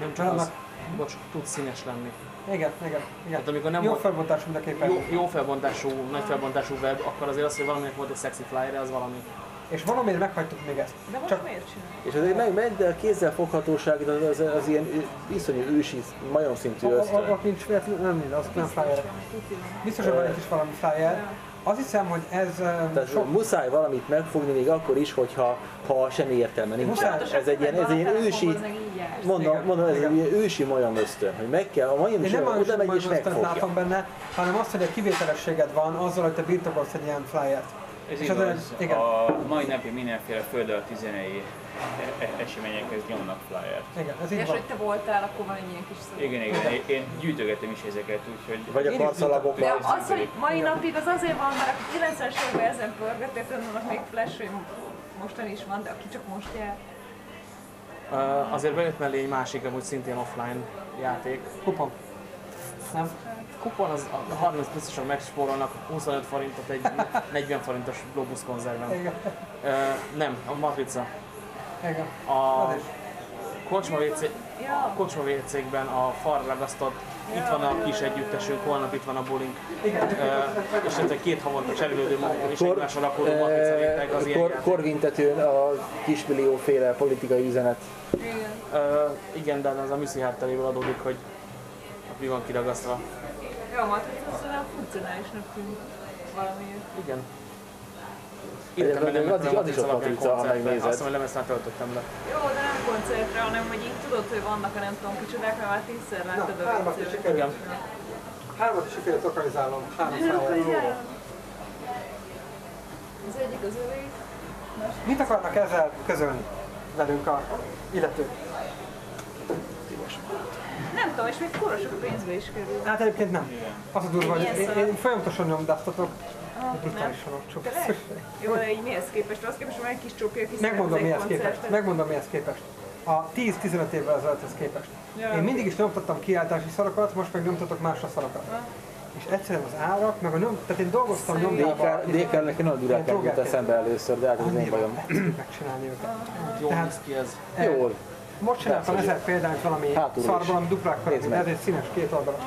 [SPEAKER 2] Nem csak az, bocs, tud színes lenni.
[SPEAKER 1] Igen, igen, igen.
[SPEAKER 2] Hát amikor nem
[SPEAKER 1] Jó
[SPEAKER 2] volt-
[SPEAKER 1] felbontás mind a képen.
[SPEAKER 2] Jó, jó felbontású, nagy felbontású web, akkor azért az, hogy valaminek volt egy sexy flyer, az valami.
[SPEAKER 1] És valamiért meghagytuk még ezt.
[SPEAKER 5] de most
[SPEAKER 1] Csak
[SPEAKER 5] miért csinál?
[SPEAKER 4] És azért meg megy, de a kézzel foghatóság az, az, az ilyen iszonyú ősi, majom szintű
[SPEAKER 1] o- o-
[SPEAKER 4] ösztön.
[SPEAKER 1] ott nincs nem, azok nem flyer. Biztos, hogy van egy is valami flyer. Azt hiszem, hogy ez eh,
[SPEAKER 4] Tehát
[SPEAKER 1] sok,
[SPEAKER 4] muszáj valamit megfogni még akkor is, hogyha ha semmi értelme nincs.
[SPEAKER 1] Muszáj.
[SPEAKER 4] Ez egy ilyen, ez egy ilyen ősi, mondom,
[SPEAKER 1] Igen,
[SPEAKER 4] mondom, ez egy ilyen ősi majom ösztön, hogy meg kell, a majom is
[SPEAKER 1] nem
[SPEAKER 4] oda megy és
[SPEAKER 1] most látom
[SPEAKER 4] megfogja.
[SPEAKER 1] benne, hanem azt, hogy egy kivételességed van azzal, hogy te birtokolsz egy ilyen flyert.
[SPEAKER 3] Ez
[SPEAKER 1] És az
[SPEAKER 3] igaz,
[SPEAKER 1] egy- igen.
[SPEAKER 3] a mai napig mindenféle föld alatt zenei e- e- eseményekhez nyomnak flyert.
[SPEAKER 1] Igen, ez így
[SPEAKER 5] És
[SPEAKER 1] van.
[SPEAKER 5] hogy te voltál, akkor van egy ilyen kis szó.
[SPEAKER 3] Igen, igen, én- én gyűjtögettem is ezeket, úgyhogy...
[SPEAKER 4] Vagy a
[SPEAKER 1] Én is
[SPEAKER 4] karszalagok.
[SPEAKER 5] De
[SPEAKER 3] az
[SPEAKER 5] az, hogy mai napig az azért van, mert aki 90-es években ezen pörgetett, annak még flash, hogy mostan is van, de aki csak most jár.
[SPEAKER 2] Uh, azért bejött mellé egy másik, amúgy szintén offline játék.
[SPEAKER 1] Kupon. Nem?
[SPEAKER 2] Kupon az a 30 biztosan megspórolnak 25 forintot egy 40 forintos Globus konzerven.
[SPEAKER 1] Igen.
[SPEAKER 2] Uh, nem, a matrica.
[SPEAKER 1] Igen.
[SPEAKER 2] A kocsma WC,
[SPEAKER 5] Ja.
[SPEAKER 2] kocsma WC-kben a far ragasztott, itt van a kis együttesünk, holnap itt van a bulink.
[SPEAKER 1] Igen.
[SPEAKER 2] Uh, és ez egy két havonta cserélődő és
[SPEAKER 4] Kor-
[SPEAKER 2] egymásra lakoló matrica réteg az ilyen
[SPEAKER 4] Kor,
[SPEAKER 2] játék.
[SPEAKER 4] korvintetőn a kismillióféle politikai üzenet.
[SPEAKER 5] Igen.
[SPEAKER 2] Uh, igen, de az a műszi hátteréből adódik, hogy mi van kiragasztva.
[SPEAKER 5] Jó, a matric az olyan funkcionálisnak tűnik valamiért.
[SPEAKER 2] Igen. Benne
[SPEAKER 4] az is- az is
[SPEAKER 2] matrica
[SPEAKER 4] ott matrica, ha megnézed.
[SPEAKER 2] Azt mondom, hogy lemezt már töltöttem le.
[SPEAKER 5] Jó, de nem koncertre, hanem hogy így tudod, hogy vannak a nem tudom kicsodák, mert már tízszer láttad a
[SPEAKER 1] hármat is
[SPEAKER 5] viccet.
[SPEAKER 1] sikerült.
[SPEAKER 2] Igen.
[SPEAKER 1] Hármat is sikerült lokalizálnom. Három flyer.
[SPEAKER 5] Az egyik az övé.
[SPEAKER 1] Mit akarnak ezzel közölni velünk a illetők?
[SPEAKER 5] Nem tudom, és még kurva sok pénzbe is kerül.
[SPEAKER 1] Hát egyébként nem. Az a durva, hogy én, folyamatosan nyomdáztatok,
[SPEAKER 5] Ah,
[SPEAKER 1] brutálisan olcsó.
[SPEAKER 5] Tényleg? Jó, de így mihez képest? Az képest, hogy egy kis csókja, aki
[SPEAKER 1] Megmondom mihez képest. Megmondom mihez képest. A 10-15 évvel ezelőtthez képest.
[SPEAKER 5] Ja.
[SPEAKER 1] Én mindig is nyomtattam kiáltási szarokat, most meg nyomtatok másra szarokat. És egyszerűen az árak, meg a nyom... Tehát én dolgoztam nyomdában.
[SPEAKER 4] DK nekem nagyon durák jut eszembe először, de hát ez az én bajom.
[SPEAKER 1] megcsinálni őket.
[SPEAKER 2] Jól
[SPEAKER 1] Tehát-
[SPEAKER 2] néz ki ez.
[SPEAKER 4] Jól.
[SPEAKER 1] Most csináltam ezer példányt valami
[SPEAKER 4] Hátulról
[SPEAKER 1] szarból, ami
[SPEAKER 4] meg.
[SPEAKER 1] ez egy színes két oldalas.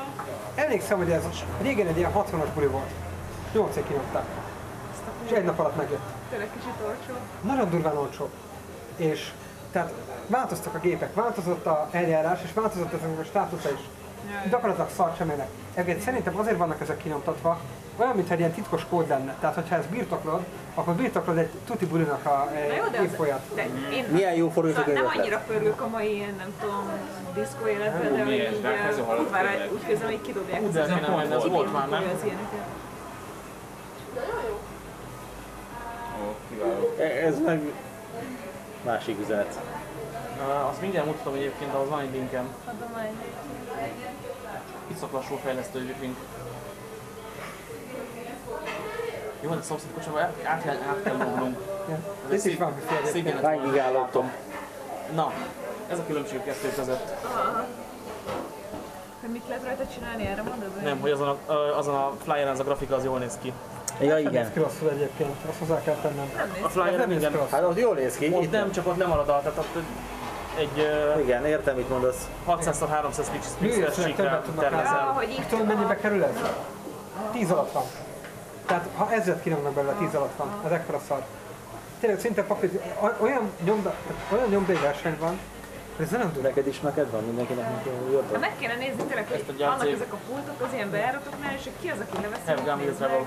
[SPEAKER 1] Emlékszem, hogy ez régen egy ilyen 60-as buli volt. 8 év kinyomták. És egy nap alatt megjött.
[SPEAKER 5] Tényleg kicsit olcsó.
[SPEAKER 1] Nagyon durván olcsó. És tehát változtak a gépek, változott a eljárás, és változott ezek a státusza is. Gyakorlatilag szart sem érnek. Egyébként szerintem azért vannak ezek kinyomtatva, olyan, mintha egy ilyen titkos kód lenne. Tehát, hogyha ezt birtoklod, akkor birtoklod egy tuti bulinak a évfolyat.
[SPEAKER 5] de én
[SPEAKER 4] Milyen jó
[SPEAKER 5] szóval
[SPEAKER 4] forgatókönyv
[SPEAKER 5] nem annyira pörgök a mai ilyen, nem tudom, diszkó életben, de hogy
[SPEAKER 3] ez?
[SPEAKER 5] így eh, kurvára úgy közben, hogy kidobják.
[SPEAKER 2] Úgy, de menni, az volt már, nem?
[SPEAKER 4] E- Ez meg másik üzenet.
[SPEAKER 2] Azt mindjárt mutatom egyébként, de az van egy linkem.
[SPEAKER 5] Adomány.
[SPEAKER 2] Itt szok lassú fejlesztő link. Jó, de szomszéd kocsaba át, át, kell- át kell lógnunk.
[SPEAKER 1] Itt is van.
[SPEAKER 2] Szépen
[SPEAKER 4] Hány gigáloptom?
[SPEAKER 2] Na, ez a különbség a kettő között.
[SPEAKER 5] Aha. Hogy mit lehet rajta csinálni, erre mondod?
[SPEAKER 2] Nem, hogy azon a, azon a flyeren az a grafika az jól néz ki.
[SPEAKER 4] Ja
[SPEAKER 1] Nem
[SPEAKER 4] igen.
[SPEAKER 1] néz ki rosszul egyébként, azt hozzá kell tennem.
[SPEAKER 5] Nem néz
[SPEAKER 2] A.
[SPEAKER 1] Ez nem ki
[SPEAKER 2] igen.
[SPEAKER 4] Hát ott jól néz ki. Itt
[SPEAKER 2] nem, csak ott lemarad a, tehát ott egy
[SPEAKER 4] Igen, értem, mit mondasz.
[SPEAKER 2] 600-300 pixeles
[SPEAKER 1] Művészek
[SPEAKER 2] síkra
[SPEAKER 1] többet tudnak rá.
[SPEAKER 2] tervezel.
[SPEAKER 5] Ah, hogy
[SPEAKER 1] tudod mennyibe kerül ez? 10 alatt van. Tehát ha ezret kiraknak belőle, 10 alatt van. Ez ekkora szar. Tényleg szinte papír, olyan nyomda, olyan nyomdai verseny van, ez nagyon durva.
[SPEAKER 4] Neked is neked van, mindenkinek jobb
[SPEAKER 5] Hát
[SPEAKER 4] van.
[SPEAKER 5] meg kéne nézni tényleg, hogy vannak ezek a pultok az ilyen bejáratoknál, és ki az, aki leveszi,
[SPEAKER 2] Have Gun
[SPEAKER 5] nézd
[SPEAKER 2] Will
[SPEAKER 5] meg,
[SPEAKER 2] Travel.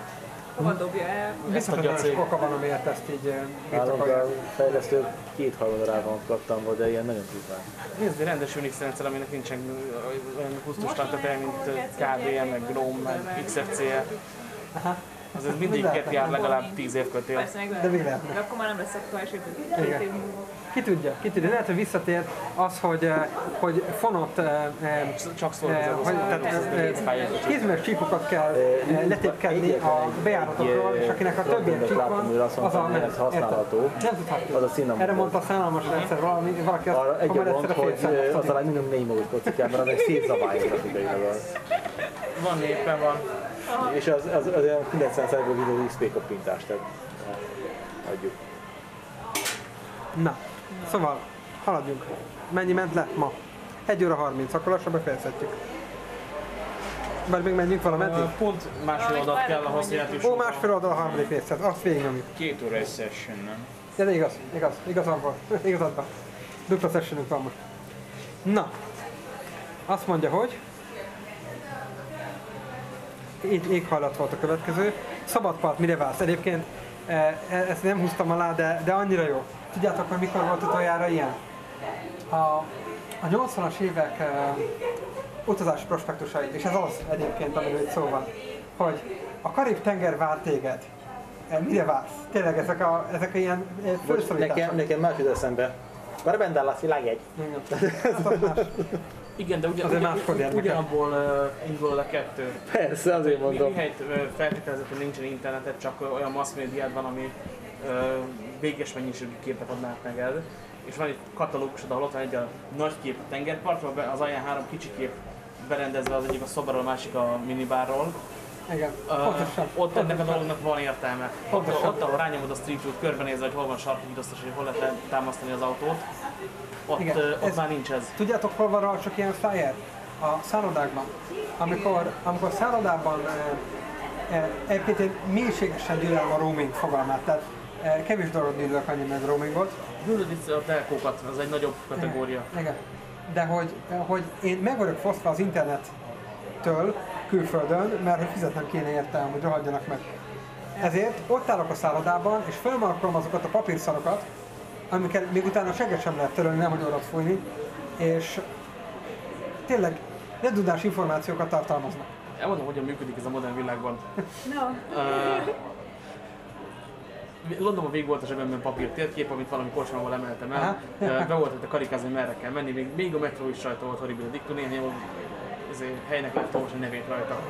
[SPEAKER 5] Hova dobja el.
[SPEAKER 2] Gyacég.
[SPEAKER 1] nagyon sok oka van, amiért ezt így eh,
[SPEAKER 4] Nálunk a
[SPEAKER 1] birtokolják.
[SPEAKER 4] fejlesztő két harmadorában kaptam, de ilyen nagyon durván.
[SPEAKER 2] Nézd, egy rendes Unix rendszer, aminek nincsen ö, olyan pusztustan
[SPEAKER 5] Most
[SPEAKER 2] teteje, mint ö, KDE, meg GNOME, meg XFCE.
[SPEAKER 1] Aha.
[SPEAKER 2] Az ez mindig jár legalább 10 év kötél.
[SPEAKER 5] Persze meg
[SPEAKER 1] De
[SPEAKER 5] akkor már nem lesz aktuális, hogy
[SPEAKER 1] Igen.
[SPEAKER 5] két év múlva.
[SPEAKER 1] Ki tudja, ki tudja. Lehet, hogy visszatér az, hogy, eh, hogy fonott eh, eh,
[SPEAKER 2] Csak
[SPEAKER 1] Eh, eh, Kézműves csípokat kell eh, letépkedni a bejáratokról, és akinek a több ilyen csík van, az a
[SPEAKER 4] használható.
[SPEAKER 1] Nem tudhatjuk.
[SPEAKER 4] Az a színamú.
[SPEAKER 1] Erre mondta a szánalmas rendszer valami, valaki azt,
[SPEAKER 4] Arra egy a gond,
[SPEAKER 1] egyszer a
[SPEAKER 4] hogy az talán minimum négy magas mert az egy a grafikailag.
[SPEAKER 2] Van éppen van.
[SPEAKER 4] És az, az, az olyan 90%-ból videó XP eh, adjuk.
[SPEAKER 1] Na, szóval haladjunk. Mennyi ment le ma? 1 óra 30, akkor lassan befejezhetjük. Vagy még menjünk valameddig?
[SPEAKER 2] Ö, Pont másfél adat kell ahhoz, hogy átjussunk.
[SPEAKER 1] Ó, másfél oldal a harmadik részet, azt végignyomjuk.
[SPEAKER 3] Két óra egy session, nem?
[SPEAKER 1] Ja, de igaz, igaz, igazad van, igazad van. Dupla sessionünk van most. Na, azt mondja, hogy itt éghajlat volt a következő. Szabadpart, mire vársz? Egyébként e, e, ezt nem húztam alá, de, de annyira jó. Tudjátok, hogy mikor volt utoljára ilyen? A, a 80-as évek e, utazási prospektusai, és ez az egyébként, amiről itt szó van, hogy a Karib-tenger vár téged. E, Mire vársz? Tényleg ezek a, ezek a ilyen e,
[SPEAKER 4] Bocs,
[SPEAKER 1] fölszólítások.
[SPEAKER 4] nekem, nekem más jut eszembe. Barbara Dallas világjegy.
[SPEAKER 1] Igen. Hát
[SPEAKER 2] de ugyan,
[SPEAKER 1] Azért
[SPEAKER 2] ugyan, ugyan, ugyanabból uh, indul a kettő.
[SPEAKER 4] Persze, azért
[SPEAKER 2] Mi,
[SPEAKER 4] mondom.
[SPEAKER 2] mihelyt ö, feltételezett, hogy nincsen internetet, csak olyan mass médiád van, ami ö, véges mennyiségű képet adnák neked. És van egy katalógusod, ahol ott van egy a nagy kép a tengerpartról, az alján három kicsi kép berendezve, az egyik a szobáról, a másik a minibárról.
[SPEAKER 1] Igen, pontosan.
[SPEAKER 2] ott ennek a dolognak van értelme. Ott,
[SPEAKER 1] Pontosan.
[SPEAKER 2] ott, ahol rányomod a Street View-t, hogy hol van sarkú biztos, hogy hol lehet támasztani az autót, ott,
[SPEAKER 1] Igen,
[SPEAKER 2] ott
[SPEAKER 1] ez-
[SPEAKER 2] már nincs ez.
[SPEAKER 1] Tudjátok, hol van rá csak ilyen flyer? A szállodákban. Amikor, amikor szállodában e, egyébként én mélységesen gyűlölöm a roaming fogalmát, tehát kevés dolgot gyűlölök annyi meg roamingot.
[SPEAKER 2] Gyűlöd itt a telkókat, az egy nagyobb kategória.
[SPEAKER 1] Igen. De hogy, hogy én meg vagyok fosztva az internettől külföldön, mert hogy fizetnem kéne érte, hogy rohadjanak meg. Ezért ott állok a szállodában, és felmarkolom azokat a papírszarokat, amiket még utána segget sem lehet törölni, nem hogy orrat fújni, és tényleg redundáns információkat tartalmaznak.
[SPEAKER 2] Elmondom, hogyan működik ez a modern világban.
[SPEAKER 5] No,
[SPEAKER 2] Uh, Londonban végig volt a zsebemben papír térkép, amit valami kocsmából emeltem el. Be volt a karikázni, hogy merre kell menni, még, még a metró is rajta volt horribil diktó, néhány helynek lett olvasni a nevét rajta.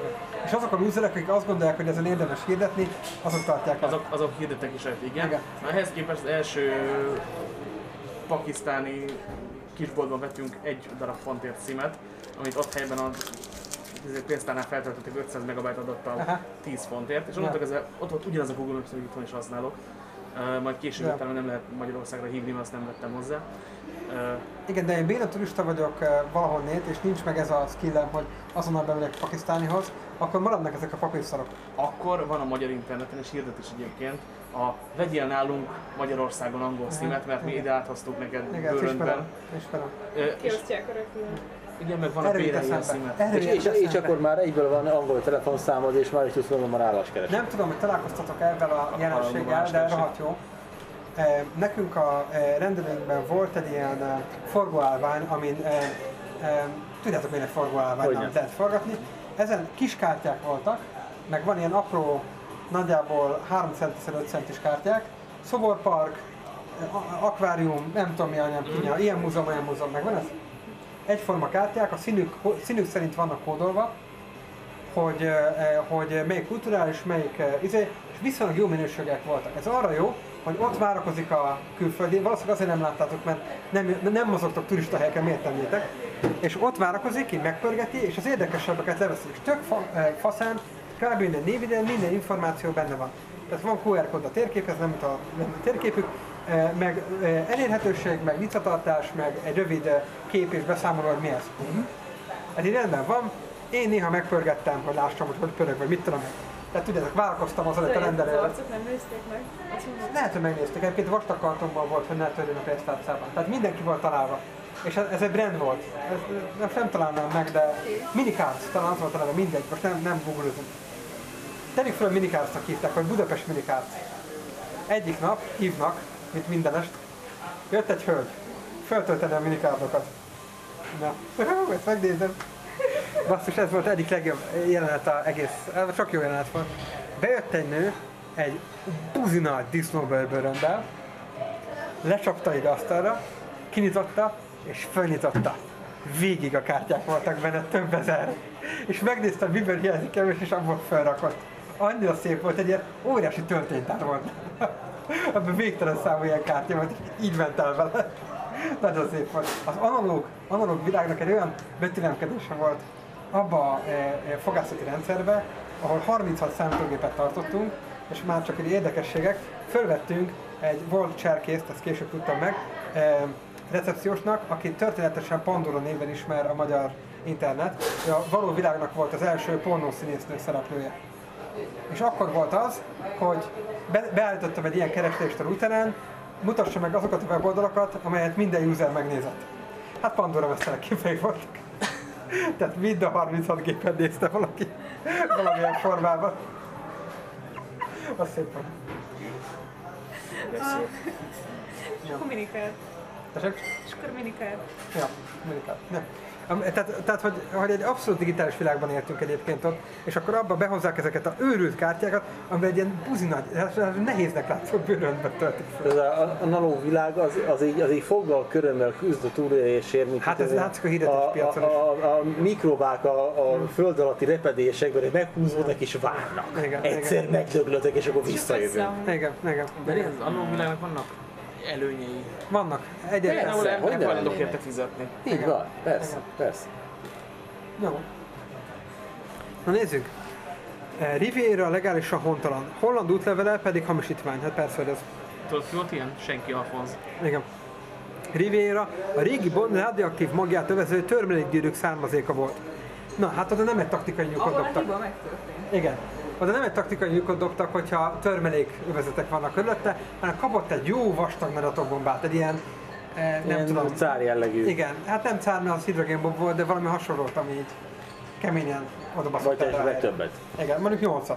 [SPEAKER 1] És azok a lúzerek, akik azt gondolják, hogy ezen érdemes hirdetni, azok tartják el.
[SPEAKER 2] Azok, azok hirdettek is rajta, igen.
[SPEAKER 1] Igen.
[SPEAKER 2] Ehhez képest az első pakisztáni kisboltban vettünk egy darab fontért szimet, amit ott helyben a ezért pénztárnál feltöltöttek 500 megabájt adattal
[SPEAKER 1] Aha.
[SPEAKER 2] 10 fontért, és onnantól kezdve ott volt ugyanaz a Google Maps, amit itthon is használok. Uh, majd később utána nem lehet Magyarországra hívni, mert azt nem vettem hozzá. Uh,
[SPEAKER 1] Igen, de én béna turista vagyok eh, valahonnét, és nincs meg ez a skillem, hogy azonnal bemegyek Pakisztánihoz, akkor maradnak ezek a papírszarok.
[SPEAKER 2] akkor van a magyar interneten, és hirdetés egyébként, a vegyél nálunk Magyarországon angol címet, mert mi
[SPEAKER 1] igen.
[SPEAKER 2] ide áthoztuk neked
[SPEAKER 1] Igen, ezt
[SPEAKER 2] bőröntben.
[SPEAKER 1] ismerem. ismerem.
[SPEAKER 2] És
[SPEAKER 5] kiosztják a repülőn.
[SPEAKER 2] Igen, meg van a ilyen
[SPEAKER 1] eszembe.
[SPEAKER 2] címet.
[SPEAKER 1] Erről
[SPEAKER 4] És, és, és akkor már egyből van angol telefonszámod, és már is tudsz mondom, már álláskeresni.
[SPEAKER 1] Nem tudom, hogy találkoztatok ezzel a jelenséggel,
[SPEAKER 2] más
[SPEAKER 1] de rohadt jó. Eh, Nekünk a eh, rendelőnkben volt egy ilyen eh, forgóállvány, amin tudjátok, milyen egy forgóállvány,
[SPEAKER 4] Hogyne.
[SPEAKER 1] amit lehet forgatni. Ezen kis kártyák voltak, meg van ilyen apró, nagyjából 3 centis 5 centis kártyák, szoborpark, a- akvárium, nem tudom mi a nem tudja, ilyen múzeum, olyan múzeum, meg van ez? Egyforma kártyák, a színük, színük szerint vannak kódolva, hogy, hogy melyik kulturális, melyik izé, és viszonylag jó minőségek voltak. Ez arra jó, hogy ott várakozik a külföldi, valószínűleg azért nem láttátok, mert nem, nem mozogtok turista helyeken, miért nem jöttek, és ott várakozik, így megpörgeti, és az érdekesebbeket leveszi, és tök fa, faszán, kb. minden néviden, minden információ benne van. Tehát van QR kód a térképhez, nem mint a, nem a térképük, meg eh, elérhetőség, meg visszatartás, meg egy rövid eh, kép és beszámoló, hogy mi ez. Ez így rendben van. Én néha megpörgettem, hogy lássam, hogy hogy pörög, vagy mit tudom én. Tehát tudjátok, várakoztam az előtt a
[SPEAKER 5] arcot nem nézték meg?
[SPEAKER 1] Lehet, hogy megnézték, egyébként vastag kartonban volt, hogy ne törjön a pénztárcában. Tehát mindenki volt találva. És ez, ez egy brand volt. Ez, most nem találnám meg, de Minicards, talán az volt találva, mindegy, most nem, nem googlozunk. Tegyük fel, hogy Minicards-nak hívták, vagy Budapest Minicards. Egyik nap hívnak, mint mindenest, jött egy hölgy, föltölteni a minikárdokat. Na, ezt megnézem. Basszus, ez volt egyik legjobb jelenet a egész, sok jó jelenet volt. Bejött egy nő, egy buzi nagy disznóbőrbőröndel, lecsapta ide asztalra, kinyitotta, és fölnyitotta. Végig a kártyák voltak benne, több ezer. És megnézte, miből hiányzik kevés, és abból felrakott. Annyira szép volt, egy ilyen óriási tölténytár volt. Abban végtelen számú ilyen kártya és így ment el vele. Nagyon szép volt. Az analóg, analóg világnak egy olyan betűlemkedése volt abba a e, e, fogászati rendszerbe, ahol 36 számítógépet tartottunk, és már csak egy érdekességek, fölvettünk egy volt cserkészt, ezt később tudtam meg, e, recepciósnak, aki történetesen Pandora néven ismer a magyar internet. A való világnak volt az első pornószínésznő szereplője. És akkor volt az, hogy be, beállítottam egy ilyen keresést a routeren, mutassa meg azokat a weboldalakat, amelyet minden user megnézett. Hát Pandora vesztelek képei voltak. Tehát mind a 36 gépen nézte valaki valamilyen formában. Az szép volt.
[SPEAKER 3] Szép.
[SPEAKER 5] és akkor minikár.
[SPEAKER 1] Tessék?
[SPEAKER 5] És akkor minikár.
[SPEAKER 1] Ja, Amerikát. Nem. Am- Tehát, tehát hogy, hogy egy abszolút digitális világban éltünk egyébként ott, és akkor abba behozzák ezeket a őrült kártyákat, amiben egy ilyen buzi nagy, hát nehéznek látszó bőröntbe töltik fel.
[SPEAKER 4] Ez a analóg világ az, az, így, az így foggal körömmel küzd a túlélésért, mint
[SPEAKER 1] Hát
[SPEAKER 4] itt
[SPEAKER 1] ez
[SPEAKER 4] a-
[SPEAKER 1] látszik a hirdetéspiacon
[SPEAKER 4] a, a, a, a mikrobák a, a föld alatti repedésekben hogy meghúzódnak és várnak.
[SPEAKER 1] Igen,
[SPEAKER 4] Egyszer
[SPEAKER 1] igen.
[SPEAKER 4] megdöglötök és akkor visszajövünk.
[SPEAKER 1] Igen, igen.
[SPEAKER 2] De ez az analóg világnak vannak előnyei.
[SPEAKER 1] Vannak. Egy
[SPEAKER 4] Persze,
[SPEAKER 2] Ahol
[SPEAKER 4] hogy
[SPEAKER 2] emberek hajlandók érte fizetni.
[SPEAKER 4] Így van, persze, persze.
[SPEAKER 1] Jó. Na nézzük. Eh, Riviera legálisan hontalan. Holland útlevele pedig hamisítvány. Hát persze, hogy ez.
[SPEAKER 2] Tudod ki volt ilyen? Senki Alfonz.
[SPEAKER 1] Igen. Riviera a régi Bond radioaktív magját övező törmelékgyűrűk származéka volt. Na, hát oda nem egy taktikai nyugot
[SPEAKER 5] Ahol a hiba megtörtént.
[SPEAKER 1] Igen. Oda nem egy taktikai lyukot dobtak, hogyha törmelék övezetek vannak körülötte, hanem kapott egy jó vastag nagy atombombát, egy ilyen, eh, nem
[SPEAKER 4] Ilyen
[SPEAKER 1] tudom.
[SPEAKER 4] cár jellegű.
[SPEAKER 1] Igen, hát nem cár, mert az hidrogénbomb volt, de valami hasonlót, ami így keményen oda baszott
[SPEAKER 4] Vagy
[SPEAKER 1] a
[SPEAKER 4] esetleg többet.
[SPEAKER 1] Igen, mondjuk 8-at.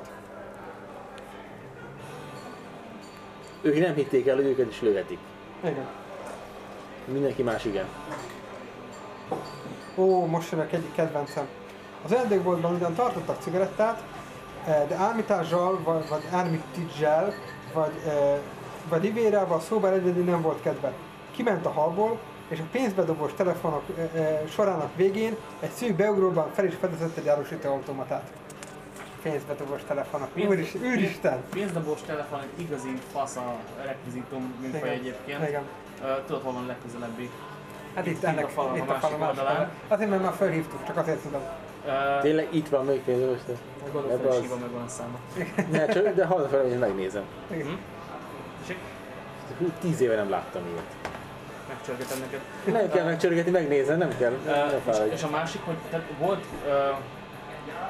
[SPEAKER 4] Ők nem hitték el, hogy őket is lőhetik.
[SPEAKER 1] Igen.
[SPEAKER 4] Mindenki más igen.
[SPEAKER 1] Ó, most jön egyik kedvencem. Az ajándékboltban ugyan tartottak cigarettát, de álmitással, vagy, vagy álmitígyel, vagy, eh, vagy rivérával szóban egyedül nem volt kedve. Kiment a halból, és a pénzbedobós telefonok eh, eh, sorának végén egy szűk beugróban fel is fedezett egy árusító automatát. Pénzbedobós telefonok.
[SPEAKER 2] Pénz-
[SPEAKER 1] Úristen, úristen!
[SPEAKER 2] Pénzdobós telefon egy igazi fasz a rekvizitum műfaj
[SPEAKER 1] Igen.
[SPEAKER 2] egyébként.
[SPEAKER 1] Igen.
[SPEAKER 2] Ö, Tudod, hol van legközelebbi?
[SPEAKER 1] Hát itt,
[SPEAKER 2] Itt
[SPEAKER 1] ennek,
[SPEAKER 2] a falon, a
[SPEAKER 1] itt a
[SPEAKER 2] másik
[SPEAKER 1] falon másik
[SPEAKER 2] oldalán.
[SPEAKER 1] oldalán. Azért, mert már felhívtuk, csak azért tudom.
[SPEAKER 2] Ö,
[SPEAKER 4] Tényleg itt van még pénz most?
[SPEAKER 2] Gondolom,
[SPEAKER 4] Ebbe az-
[SPEAKER 2] meg van a száma.
[SPEAKER 4] Ne, csak, de hazafelé én megnézem.
[SPEAKER 2] Tessék?
[SPEAKER 4] Hú, tíz éve nem láttam ilyet.
[SPEAKER 2] Megcsörgetem neked.
[SPEAKER 4] Nem kell megcsörgetni, megnézem, nem kell.
[SPEAKER 2] Ö,
[SPEAKER 4] Nem
[SPEAKER 2] és, és a másik, hogy tehát volt uh,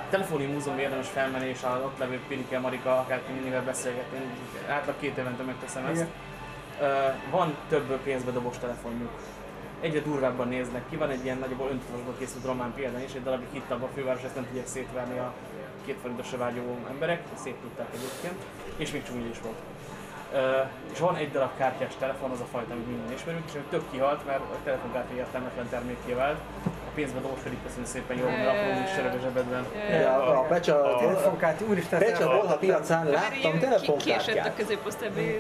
[SPEAKER 2] telefoni múzeum érdemes felmenni, és az ott levő Pirike, Marika, akárki mindivel beszélgetni, átlag két évente megteszem ezt.
[SPEAKER 1] Igen.
[SPEAKER 2] Uh, van több pénzbedobós telefonjuk. Egyre durvábban néznek ki, van egy ilyen nagyobb öntudosból készült román példány is, egy darabig hitt abba a főváros, ezt nem tudják szétverni a két forintosra vágyó emberek, szép tudták egyébként, és még csúnya is volt. Uh, és van egy darab kártyás telefon, az a fajta, amit minden ismerünk, és tök kihalt, mert a telefonkártya értelmetlen termékké vált. A pénzbe dolgozik, köszönöm szépen, jól van, apró kis sereg a zsebedben.
[SPEAKER 4] A Pecsa, a
[SPEAKER 1] Telefonkártya, úristen,
[SPEAKER 4] Pecsa. Bolha piacán láttam
[SPEAKER 5] Kiesett a
[SPEAKER 4] telefonkártyát.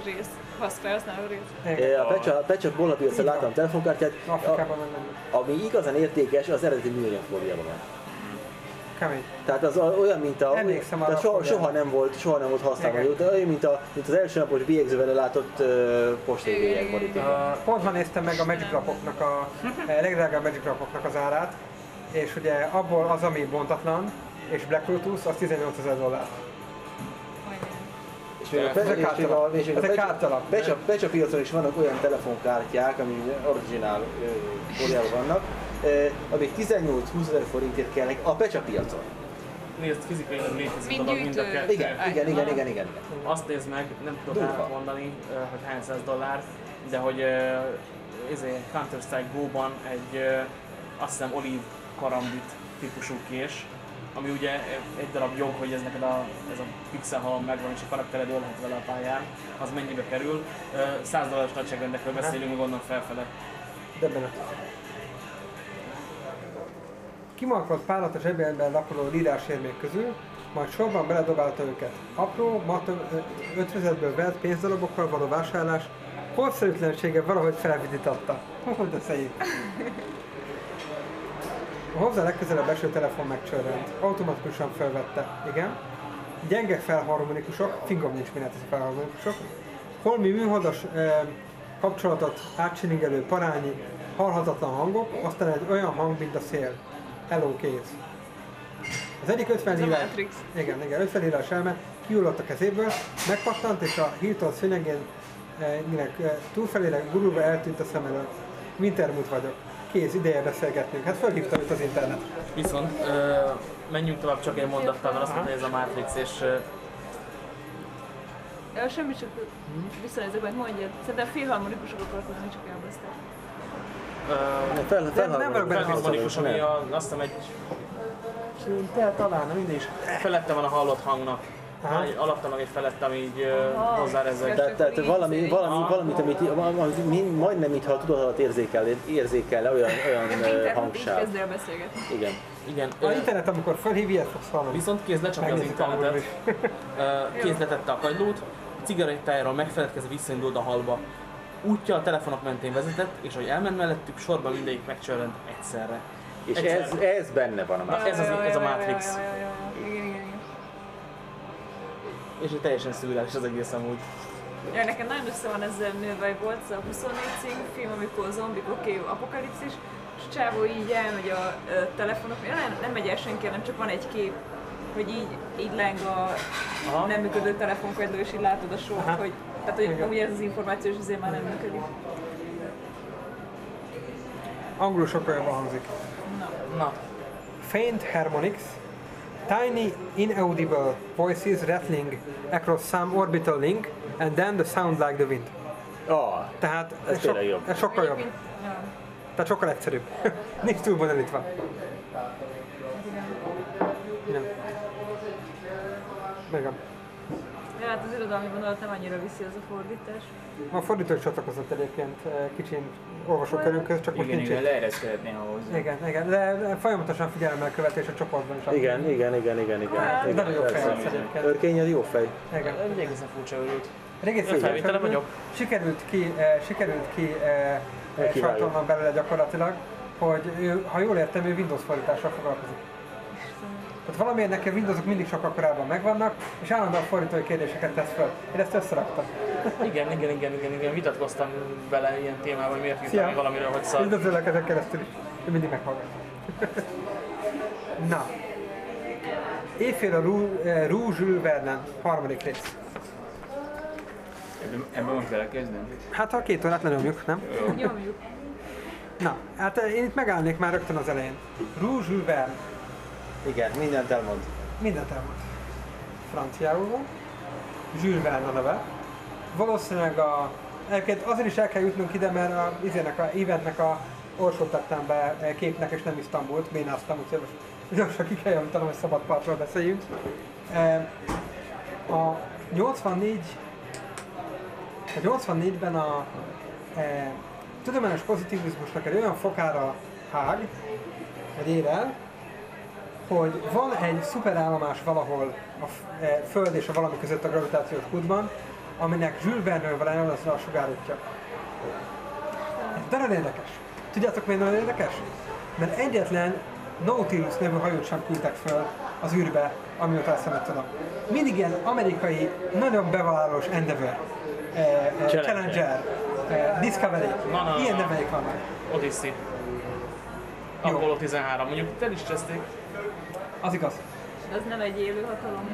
[SPEAKER 5] rész, hasz felhasználó rész.
[SPEAKER 1] Igen.
[SPEAKER 4] A Pecsa, Pecsa Bolha piacán láttam telefonkártyát, ami igazán értékes, az eredeti műanyag van.
[SPEAKER 1] Kemény.
[SPEAKER 4] Tehát az olyan, mint a...
[SPEAKER 1] Emlékszem
[SPEAKER 4] tehát soha, soha, nem volt, soha nem volt használva, de olyan, mint, a, mint az első napos bélyegzővel látott uh, postai
[SPEAKER 5] Igen,
[SPEAKER 4] bélyeg
[SPEAKER 5] igen,
[SPEAKER 4] boríték.
[SPEAKER 2] A-
[SPEAKER 1] Pont ma néztem meg a Magic Rapoknak a a legdrágább Magic Rapoknak az árát, és ugye abból az, ami bontatlan, és Black Lotus, az 18 ezer dollár.
[SPEAKER 4] És még a, és még a, és még a. Pecsa, Pecsa piacon is vannak olyan telefonkártyák, ami originál ö, fóliában vannak, ö, amik 18-20 ezer forintért kellnek a Pecsa piacon.
[SPEAKER 2] Nézd, fizikailag létezik dolog mind a kettő.
[SPEAKER 4] Igen, igen, igen, igen, igen. igen.
[SPEAKER 2] Azt nézd meg, nem tudok
[SPEAKER 4] Durva.
[SPEAKER 2] mondani, ö, hogy hány száz dollár, de hogy uh, izé, Counter-Strike Go-ban egy azt hiszem olív karambit típusú kés, ami ugye egy darab jog, hogy ez neked a, ez a pixel halom megvan és a karaktered ölhet vele a pályán, az mennyibe kerül. Ö, 100 dolláros nagyságrendekről beszélünk, onnan felfele.
[SPEAKER 1] Döbbenet. Kimarkolt párat a zsebében lakoló lírás érmék közül, majd sorban beledobálta őket. Apró, mat ötvezetből vert pénzdarabokkal való vásárlás korszerűtlensége valahogy felvidítatta. Hogy de szép. A hozzá legközelebb eső telefon megcsörrent. Automatikusan felvette. Igen. Gyenge felharmonikusok, fingom nincs minek ez a felharmonikusok. Holmi műholdas e, kapcsolatot átcsiningelő parányi, halhatatlan hangok, aztán egy olyan hang, mint a szél. Hello, kész. Az egyik 50
[SPEAKER 5] Ez a
[SPEAKER 1] lírás,
[SPEAKER 5] Matrix.
[SPEAKER 1] igen, igen, 50 lírás elme kiullott a kezéből, megpattant, és a Hilton szőnyegén eh, minek, eh, túlfelére gurulva eltűnt a szem előtt. Wintermut vagyok. Kész, ideje beszélgetnünk. Hát fölhívtam itt az internet.
[SPEAKER 2] Viszont ö, menjünk tovább csak egy mondattal, mert azt mondta, hogy ez a Matrix, és ö,
[SPEAKER 5] Ja, semmi csak visszanézek, majd mondjad. Szerintem félharmonikusok akarok lenni, csak elbaszták.
[SPEAKER 2] Ö,
[SPEAKER 4] Fel,
[SPEAKER 1] Nem- nem vagyok benne
[SPEAKER 2] felharmonikus, ami
[SPEAKER 4] nem.
[SPEAKER 2] a, azt hiszem egy... Te talán, mindig is. Felette van a hallott hangnak.
[SPEAKER 1] Aha.
[SPEAKER 2] Egy alatta meg egy felette, ami így ö,
[SPEAKER 5] Aha.
[SPEAKER 2] hozzárezek.
[SPEAKER 4] Tehát, tehát valami, valami,
[SPEAKER 2] Aha.
[SPEAKER 4] valamit, amit mind- majdnem mintha a tudatot érzékel, érzékel olyan, olyan
[SPEAKER 5] így
[SPEAKER 4] hangsáv.
[SPEAKER 5] kezd el beszélgetni.
[SPEAKER 4] Igen.
[SPEAKER 2] Igen.
[SPEAKER 1] A internet, amikor fölhív, ilyet fogsz hallani.
[SPEAKER 2] Viszont kéz lecsapja az
[SPEAKER 1] Megnézzük angolul
[SPEAKER 2] internetet,
[SPEAKER 1] is.
[SPEAKER 2] ö, kéz letette a kagylót, cigarettájáról megfeledkezve visszaindult a halba. Útja a telefonok mentén vezetett, és ahogy elment mellettük, sorban mindegyik megcsörrent egyszerre.
[SPEAKER 4] És
[SPEAKER 2] Egyszer.
[SPEAKER 4] ez, ez benne van a már.
[SPEAKER 2] ez az- ez a Matrix. És egy teljesen szürreális az egész amúgy.
[SPEAKER 5] Ja, nekem nagyon össze van ezzel nőve, volt ez a 24 című film, amikor zombik, oké, okay, apokalipszis, és a csávó így elmegy a ö, telefonok, nem, nem megy el senki, hanem csak van egy kép, hogy így, így leng a
[SPEAKER 2] Aha.
[SPEAKER 5] nem működő telefonkagyló, és így látod a sort,
[SPEAKER 1] Aha.
[SPEAKER 5] hogy, tehát hogy ugye ez az információ, és azért már nem működik.
[SPEAKER 1] Angolul sokkal jobban hangzik.
[SPEAKER 2] Na,
[SPEAKER 1] Faint harmonics, tiny inaudible voices rattling across some orbital link, and then the sound like the wind.
[SPEAKER 4] Ah,
[SPEAKER 1] Tehát
[SPEAKER 4] Ez
[SPEAKER 1] ez,
[SPEAKER 4] tényleg jobb.
[SPEAKER 1] ez sokkal jobb. Tehát sokkal egyszerűbb. Nincs túl bonyolítva. Nem. Igen.
[SPEAKER 5] Hát az irodalmi vonalat nem annyira viszi az a fordítás.
[SPEAKER 1] A fordító csatlakozott egyébként eh, kicsin olvasókörünkhöz, csak most
[SPEAKER 3] Igen,
[SPEAKER 1] nincs
[SPEAKER 3] igen, leereszkedhetné ahhoz.
[SPEAKER 1] Igen, igen, de folyamatosan figyelemmel követés a csoportban is.
[SPEAKER 4] igen, igen, igen, igen, igen.
[SPEAKER 5] Hát,
[SPEAKER 4] igen
[SPEAKER 1] Nagyon jó fej egyébként.
[SPEAKER 4] Örkény az jó fej.
[SPEAKER 1] Igen.
[SPEAKER 2] egészen furcsa őrült.
[SPEAKER 1] Régész
[SPEAKER 2] Én felvételen vagyok.
[SPEAKER 1] Sikerült ki, eh, sikerült ki eh, eh, sajtolnom belőle gyakorlatilag, hogy ő, ha jól értem, ő Windows fordítással foglalkozik. Tehát valamiért nekem Windowsok mindig sokkal korábban megvannak, és állandóan fordítói kérdéseket tesz föl. Én ezt összeraktam.
[SPEAKER 2] Igen, igen, igen, igen, igen, vitatkoztam vele ilyen témában, hogy miért írtam valamiről, hogy szar.
[SPEAKER 1] Üdvözöllek ezen keresztül is. Ő mindig meghallgat. Na. Éjfél a Rú- eh, Verne, harmadik rész.
[SPEAKER 3] Ebben, ebben most belekezdem?
[SPEAKER 1] Hát ha két órát lenyomjuk, nem?
[SPEAKER 5] Nyomjuk.
[SPEAKER 1] Na, hát eh, én itt megállnék már rögtön az elején. Rouge Jules Verne.
[SPEAKER 4] Igen, mindent elmond.
[SPEAKER 1] Mindent elmond. Franciául van. Jules a neve. Valószínűleg a... Egyébként azért is el kell jutnunk ide, mert a, izének, a eventnek a orsót tettem be képnek, és nem Isztambult, bénáztam, úgyhogy most gyorsan ki kell javítanom, hogy szabad partról beszéljünk. Eh, A 84... A 84-ben a e, tudományos pozitivizmusnak egy olyan fokára hág, vagy ér hogy van egy szuperállomás valahol a e, Föld és a valami között a gravitációs kútban, aminek Jules Verne-vel elnevezve a sugárútja. Ez nagyon érdekes. Tudjátok miért nagyon érdekes? Mert egyetlen Nautilus nevű hajót sem küldtek föl az űrbe, amióta eszembe tudom. Mindig ilyen amerikai, nagyon bevállalós Endeavour, eh, eh,
[SPEAKER 4] Challenger.
[SPEAKER 1] Eh, Discovery, ilyen neveik vannak.
[SPEAKER 2] Odyssey. Apollo 13, mondjuk el is cseszték.
[SPEAKER 1] Az igaz.
[SPEAKER 5] De az nem egy élő hatalom.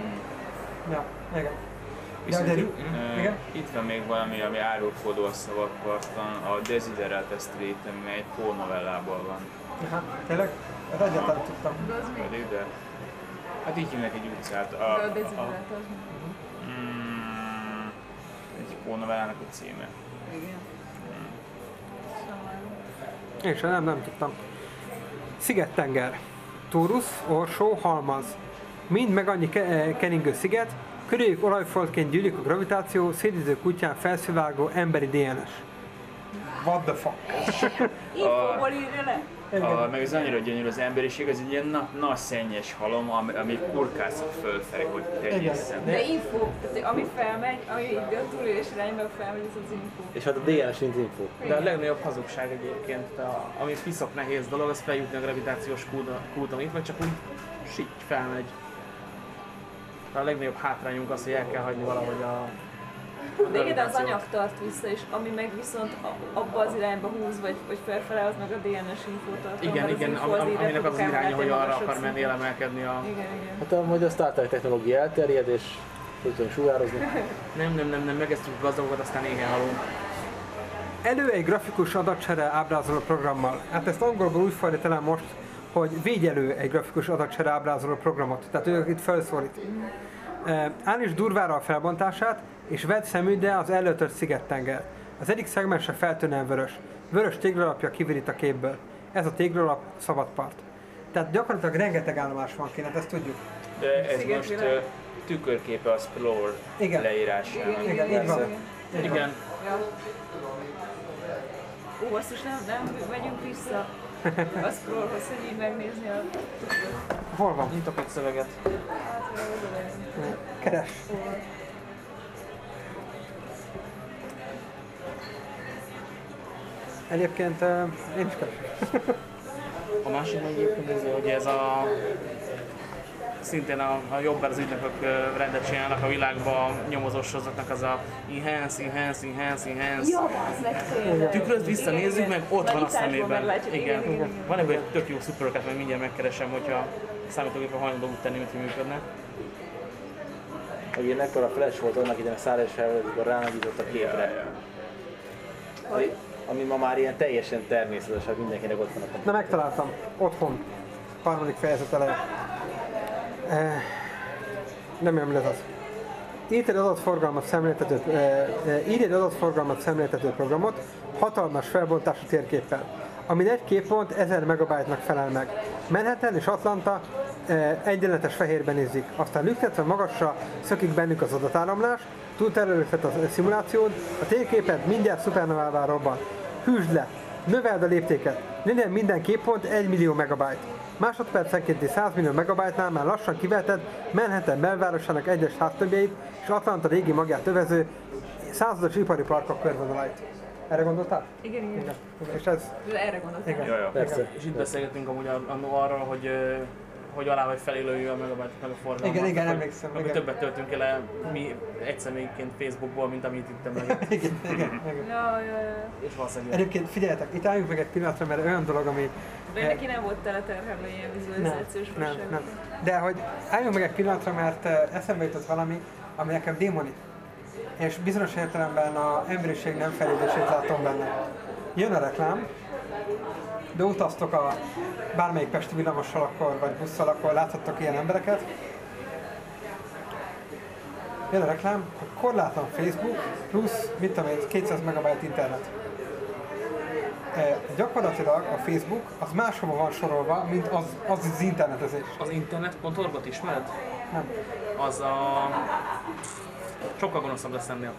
[SPEAKER 1] Ja, igen. Ja,
[SPEAKER 3] Viszont
[SPEAKER 1] de,
[SPEAKER 3] itt, ö,
[SPEAKER 1] igen?
[SPEAKER 3] itt van még valami, ami árulkodó a szavakparton, a Desiderata Street, ami egy pónovellából van.
[SPEAKER 1] Aha, tényleg? Hát egyáltalán nem tudtam.
[SPEAKER 5] De az mi?
[SPEAKER 3] Pedig, de hát így hívnak egy utcát. A,
[SPEAKER 5] De a
[SPEAKER 3] a,
[SPEAKER 5] deziderát az mi?
[SPEAKER 3] mm, egy pónovellának a címe.
[SPEAKER 5] Igen. Szóval-
[SPEAKER 1] Én sem, nem, nem tudtam. Sziget-tenger. Turusz, Orsó, Halmaz. Mind meg annyi ke- eh, keringő sziget, körüljük olajfoltként gyűlik a gravitáció, szédítő kutyán felszívágó emberi DNS. What the fuck?
[SPEAKER 5] Infóból írja le?
[SPEAKER 3] A, meg az annyira gyönyörű az emberiség, az egy ilyen na, nagy szennyes halom, ami, ami kurkászik fölfelé, hogy terjesszen.
[SPEAKER 5] De info, tehát ami felmegy, ami így a túlélés irányba felmegy, az az info.
[SPEAKER 4] És hát a DNS nincs info.
[SPEAKER 2] De a legnagyobb hazugság egyébként, a, ami piszok nehéz dolog, az feljutni a gravitációs kúton, itt, vagy csak úgy sígy felmegy. A legnagyobb hátrányunk az, hogy el kell hagyni valahogy a
[SPEAKER 5] De az anyag tart vissza, és ami meg viszont a- abba az irányba húz, vagy, vagy felfele, az meg a DNS infót tartalmaz.
[SPEAKER 2] Igen,
[SPEAKER 5] az
[SPEAKER 2] igen,
[SPEAKER 5] info
[SPEAKER 2] am, am, aminek az
[SPEAKER 5] reprodukál
[SPEAKER 2] iránya, hogy arra akar menni, elemelkedni a...
[SPEAKER 5] Igen, igen.
[SPEAKER 4] Hát amúgy a Star Trek technológia elterjed, és hogy tudunk sugározni.
[SPEAKER 2] Nem, nem, nem, nem, megesztjük a gazdagokat, aztán éhen halunk.
[SPEAKER 1] Elő egy grafikus adatcsere ábrázoló programmal. Hát ezt angolból úgy fordítanám most, hogy végy elő egy grafikus adatcsere ábrázoló programot. Tehát ő itt felszólít. Eh, Állíts durvára a felbontását, és vedd szemügyre az előtört szigettenger. Az egyik szegmense feltűnően vörös. Vörös téglalapja kivirít a képből. Ez a téglalap szabad part. Tehát gyakorlatilag rengeteg állomás van kint, ezt tudjuk.
[SPEAKER 3] De ez
[SPEAKER 5] Szigetvilág.
[SPEAKER 3] most ö, tükörképe a Splore
[SPEAKER 1] Igen.
[SPEAKER 3] leírásának.
[SPEAKER 1] Igen, így van. Így van.
[SPEAKER 2] Igen,
[SPEAKER 5] Ja. Ó, basszus, nem, nem, megyünk vissza a scrollhoz, hogy így megnézni a.
[SPEAKER 1] Hol van?
[SPEAKER 2] nyitok egy szöveget.
[SPEAKER 1] Keres. Egyébként eh, én is keresek.
[SPEAKER 2] A másik meg egyébként ez, hogy ez a szintén a, a jobb az ügynökök rendet csinálnak a világban, nyomozós sorozatnak az a enhance, enhance, enhance, enhance.
[SPEAKER 5] Ja, az meg.
[SPEAKER 2] Tükrözt vissza,
[SPEAKER 5] Igen,
[SPEAKER 2] nézzük
[SPEAKER 5] igen.
[SPEAKER 2] meg, ott van a szemében. Igen.
[SPEAKER 5] igen, igen.
[SPEAKER 2] Van ebből egy tök jó szuperöket, meg mindjárt megkeresem, hogyha számítógépen hajlandó úgy tenni, mint hogy működne.
[SPEAKER 4] Hogy ilyen ekkora flash volt annak idején a szállás felvezetőkor ránagyított a képre. Ami, ami ma már ilyen teljesen természetes, hát mindenkinek ott van a
[SPEAKER 1] Na megtaláltam. Otthon. Harmadik fejezet eleje. Eh, nem jön, ez az. Írj egy adatforgalmat szemléltető, eh, eh, írj egy adatforgalmat szemléltető programot hatalmas felbontású térképpel, amin egy képpont 1000 megabájtnak felel meg. Manhattan és Atlanta egyenletes fehérben nézik, aztán lüktetve magasra szökik bennük az adatáramlás, túlterelőzhet a szimulációd, a térképet mindjárt szupernovává robban. Hűsd le, növeld a léptéket, legyen minden képpont 1 millió megabyte. Másodpercenkénti 100 millió megabyte-nál már lassan kiveted Manhattan belvárosának egyes háztömbjeit és Atlanta régi magját övező százados ipari parkok körvonalait. Erre gondoltál?
[SPEAKER 5] Igen, igen.
[SPEAKER 1] Igen. És ez,
[SPEAKER 5] erre gondoltam.
[SPEAKER 1] igen.
[SPEAKER 3] Jó, jó.
[SPEAKER 4] Persze.
[SPEAKER 2] És itt beszélgetünk amúgy annó arról, hogy hogy alá vagy felé lőjük a megabájtot meg a forgalmat.
[SPEAKER 1] Igen, igen, emlékszem,
[SPEAKER 2] hogy
[SPEAKER 1] igen.
[SPEAKER 2] többet töltünk el mi egy személyként Facebookból, mint amit itt emleget.
[SPEAKER 1] Igen, igen, igen.
[SPEAKER 5] Ja, ja, ja.
[SPEAKER 2] És valószínűleg
[SPEAKER 1] Egyébként figyeljetek, itt álljunk meg egy pillanatra, mert olyan dolog, ami...
[SPEAKER 5] De neki nem volt teleterhelve ilyen
[SPEAKER 1] Nem,
[SPEAKER 5] vizualizációs
[SPEAKER 1] nem,
[SPEAKER 5] fasság.
[SPEAKER 1] nem. De hogy álljunk meg egy pillanatra, mert eh, eszembe jutott valami, ami nekem démoni. És bizonyos értelemben a emberiség nem fejlődését látom benne. Jön a reklám, de utaztok a bármelyik pesti villamossal akkor, vagy busszal, akkor láthattok ilyen embereket. Jön a reklám, hogy korlátlan Facebook, plusz, mit tudom én, 200 megabyte internet. E, gyakorlatilag a Facebook az máshova van sorolva, mint az az, az internetezés.
[SPEAKER 2] az internet.org-ot ismered?
[SPEAKER 1] Nem.
[SPEAKER 2] Az a... Sokkal gonoszabb lesz ennél.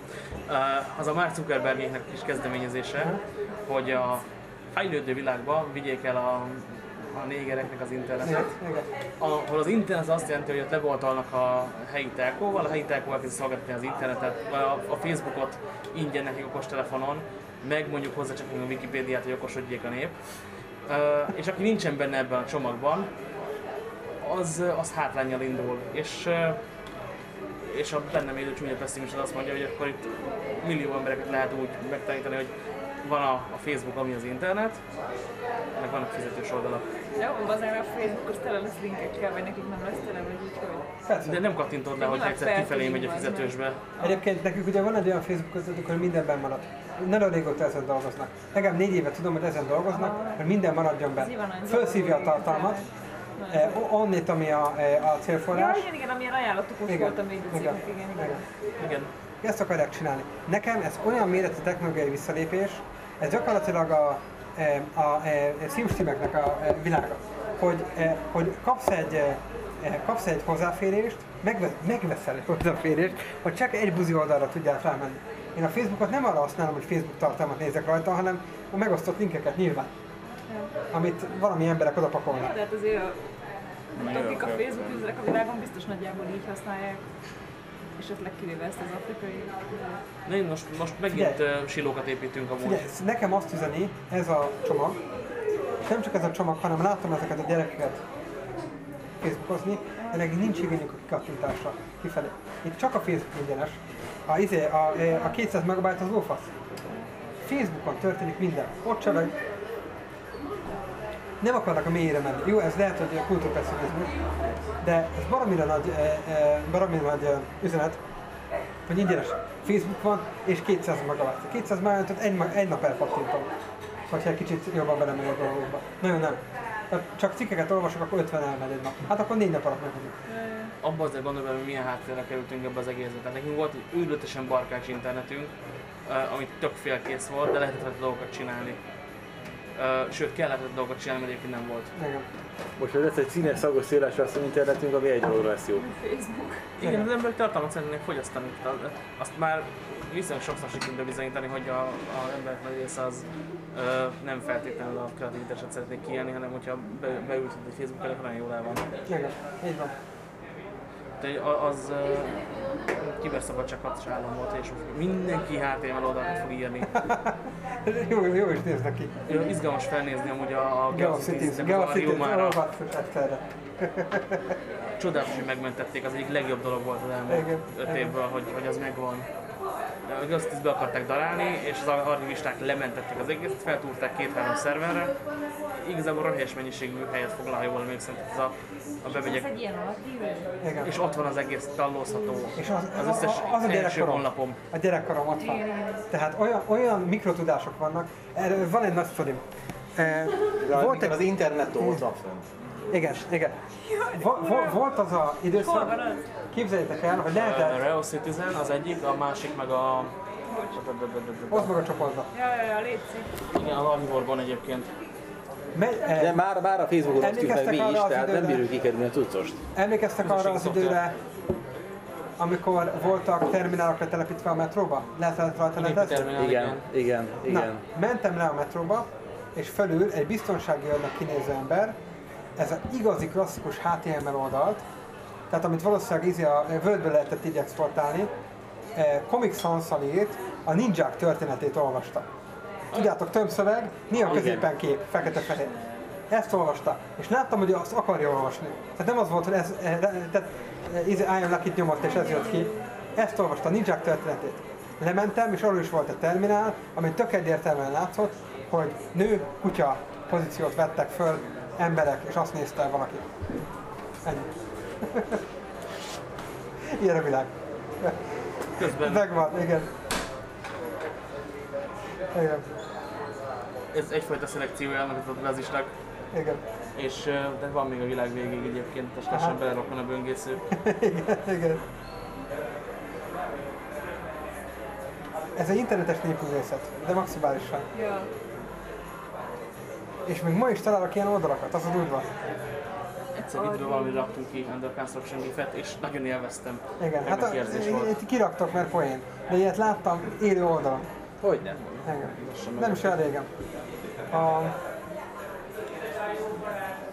[SPEAKER 2] Uh, az a Mark Zuckerbergéknek is kezdeményezése, hogy a fejlődő világban vigyék el a a négereknek az internetet. Ahol az internet az azt jelenti, hogy ott leboltalnak a helyi telkóval, a helyi telkó elkezdi szolgáltatni az internetet, a, a Facebookot ingyen nekik okostelefonon, meg mondjuk hozzá csak a Wikipédiát, hogy okosodjék a nép. Uh, és aki nincsen benne ebben a csomagban, az, az hátrányjal indul. És, uh, és a bennem élő csúnya pessimista azt mondja, hogy akkor itt millió embereket lehet úgy megtanítani, hogy van a, a Facebook, ami az internet, meg vannak fizetős oldalak.
[SPEAKER 5] Jó, azért a Facebook az tele lesz linkekkel, vagy nekik nem lesz tele, vagy úgy, hogy...
[SPEAKER 1] Persze.
[SPEAKER 2] De nem kattintod le, hogy egyszer kifelé megy a fizetősbe.
[SPEAKER 1] Egyébként nekünk ugye van egy olyan Facebook közöttük, hogy mindenben marad. Nagyon régóta ezen dolgoznak. Legalább négy éve tudom, hogy ezen dolgoznak, hogy minden maradjon benne. Felszívja a tartalmat, eh, onnét, ami a, eh, a
[SPEAKER 5] Ja,
[SPEAKER 1] célforrás.
[SPEAKER 5] igen, igen, amilyen ajánlatokos
[SPEAKER 1] Igen,
[SPEAKER 5] volt a
[SPEAKER 1] igen,
[SPEAKER 5] igen, igen. igen.
[SPEAKER 1] Igen. Ezt akarják csinálni. Nekem ez olyan méretű technológiai visszalépés, ez gyakorlatilag a, eh, a, a, a SimStimeknek a világa. Hogy, hogy kapsz egy, kapsz egy hozzáférést, megve, megveszel egy hozzáférést, hogy csak egy buzi oldalra tudjál felmenni. Én a Facebookot nem arra használom, hogy Facebook tartalmat nézek rajta, hanem a megosztott linkeket nyilván, amit valami emberek odapakolnak.
[SPEAKER 5] De hát azért a, akik a Facebook userek a világon biztos nagyjából így használják. Esetleg kivéve ezt az afrikai...
[SPEAKER 2] Na, én most, most megint uh, silókat építünk amúgy.
[SPEAKER 1] Figyelj, nekem azt üzeni ez a csomag, nem csak ez a csomag, hanem látom ezeket a gyerekeket Facebookozni, de nekik nincs igényük a kikattintásra kifelé. Itt csak a Facebook ingyenes. A, izé, a, a 200 megabyte az lófasz. Facebookon történik minden. Ott cseveg. Nem akarnak a mélyére menni. Jó, ez lehet, hogy kultúrpesszimizmus, de ez baromira nagy, eh, eh, baromira nagy eh, üzenet, hogy ingyenes Facebook van, és 200 megabyte. 200 megabyte egy, egy nap elpattintom, hogyha egy kicsit jobban belemegy a dolgokba. Nagyon nem. Tehát csak cikkeket olvasok, akkor 50 elmegy egy nap. Hát akkor négy nap alatt megmondjuk.
[SPEAKER 2] Abban azért gondolom, hogy milyen háttérre kerültünk ebbe az egészbe. Tehát nekünk volt egy őrületesen barkács internetünk, amit tök félkész volt, de lehetett dolgokat csinálni. Uh, sőt, kellett dolgokat csinálni, mert egyébként nem volt.
[SPEAKER 1] Igen.
[SPEAKER 4] Most lesz egy színes, szagos, széles az internetünk, ami egy dologra lesz jó.
[SPEAKER 5] Facebook.
[SPEAKER 2] Igen, az emberek tartalmat szeretnének fogyasztani. Azt már viszonylag sokszor sikerült bebizonyítani, hogy a, a emberek nagy része az ö, nem feltétlenül a kreativitását szeretnék kiélni, hanem hogyha be, beültet egy Facebook elé, nagyon jól el van.
[SPEAKER 1] Igen, így van.
[SPEAKER 2] Tehát az kiberszabadságharcos állam volt, és most mindenki HTML oldalakat fog írni.
[SPEAKER 1] jó, jó is néznek ki.
[SPEAKER 2] Ö, Izgalmas felnézni amúgy a, a
[SPEAKER 1] olvastuk egyszerre.
[SPEAKER 2] Csodálatos, hogy megmentették, az egyik legjobb dolog volt az elmúlt öt évből, hogy, hogy az megvan. De A Geocities be akarták darálni, és az archivisták lementették az egészet, feltúrták két-három szerverre. Igazából rohelyes mennyiségű helyet foglal, ha jól emlékszem, ez a, a bemegyek,
[SPEAKER 5] egy ilyen?
[SPEAKER 1] Igen.
[SPEAKER 2] és ott van az egész tallózható.
[SPEAKER 1] És az,
[SPEAKER 2] az összes
[SPEAKER 1] az a gyerekkorom.
[SPEAKER 2] honlapom.
[SPEAKER 1] A gyerekkorom ott van. Tehát olyan, olyan mikrotudások vannak. Erről van egy nagy sztorim. Eh, Volt egy,
[SPEAKER 4] az internet ott van fönt.
[SPEAKER 1] Igen, igen. Vo- vo- volt az a időszak, képzeljétek el, hogy
[SPEAKER 2] A
[SPEAKER 1] lehetett,
[SPEAKER 2] Reo Citizen az egyik, a másik meg a...
[SPEAKER 1] oszd meg a csoportba.
[SPEAKER 5] Ja, ja, ja, létszik.
[SPEAKER 2] Igen, az Archivorban egyébként.
[SPEAKER 1] Eh,
[SPEAKER 4] De már, már a Facebookon osztjuk meg mi is, tehát nem bírjuk kikerülni a cuccost.
[SPEAKER 1] Emlékeztek arra az időre, amikor voltak terminálok letelepítve a metróba? Lehetett rajta letezni?
[SPEAKER 2] terminál,
[SPEAKER 4] Igen, igen,
[SPEAKER 1] Na,
[SPEAKER 4] igen.
[SPEAKER 1] mentem le a metróba, és felül egy biztonsági kinéző ember, ez az igazi klasszikus HTML oldalt, tehát amit valószínűleg ízi a Wordből lehetett így exportálni, eh, Comic sans írt, a ninják történetét olvasta. Tudjátok, tömbszöveg, néha
[SPEAKER 4] Igen.
[SPEAKER 1] középen kép, fekete-fehér. Ezt olvasta, és láttam, hogy azt akarja olvasni. Tehát nem az volt, hogy ez, eh, tehát eh, ízi- I am lucky nyomott, és ez jött ki. Ezt olvasta, a ninják történetét. Lementem, és arról is volt egy terminál, ami tök egyértelműen látszott, hogy nő, kutya pozíciót vettek föl emberek, és azt nézte valaki. Ennyi. Ilyen a világ.
[SPEAKER 2] Közben
[SPEAKER 1] Megvan, igen. Igen,
[SPEAKER 2] ez egyfajta szelekciója annak az advázisnak,
[SPEAKER 1] igen,
[SPEAKER 2] és de van még a világ végéig egyébként, most lassan belerokon a böngésző.
[SPEAKER 1] igen, igen. Ez egy internetes népművészet, de maximálisan.
[SPEAKER 5] Ja.
[SPEAKER 1] És még ma is találok ilyen oldalakat, az a durva.
[SPEAKER 2] Egyszer időben valamit raktunk ki Under Construction gifet, és nagyon élveztem.
[SPEAKER 1] Igen, hát a, itt kiraktok, mert poén. De ilyet láttam élő oldalon.
[SPEAKER 4] Hogyne?
[SPEAKER 1] Igen. Nem is olyan régen. A...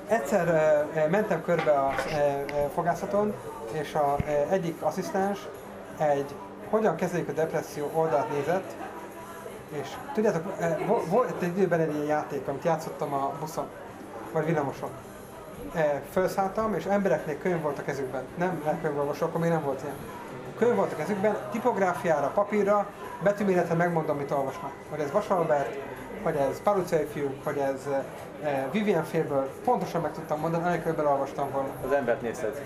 [SPEAKER 1] egyszer uh, mentem körbe a uh, uh, fogászaton, és a uh, egyik asszisztens egy hogyan kezelik a depresszió oldalt nézett, és tudjátok, vo- volt egy időben egy ilyen játék, amit játszottam a buszon, vagy villamoson. Uh, felszálltam, és embereknek könyv volt a kezükben. Nem elkönyvolvasó, akkor még nem volt ilyen. Könyv volt a kezükben, tipográfiára, papírra, betűméletre megmondom, mit olvasnak. Hogy ez Vasalbert, hogy ez Palucei fiúk, hogy ez eh, Vivian Félből. Pontosan meg tudtam mondani, anélkül belolvastam volna.
[SPEAKER 4] Az embert nézted.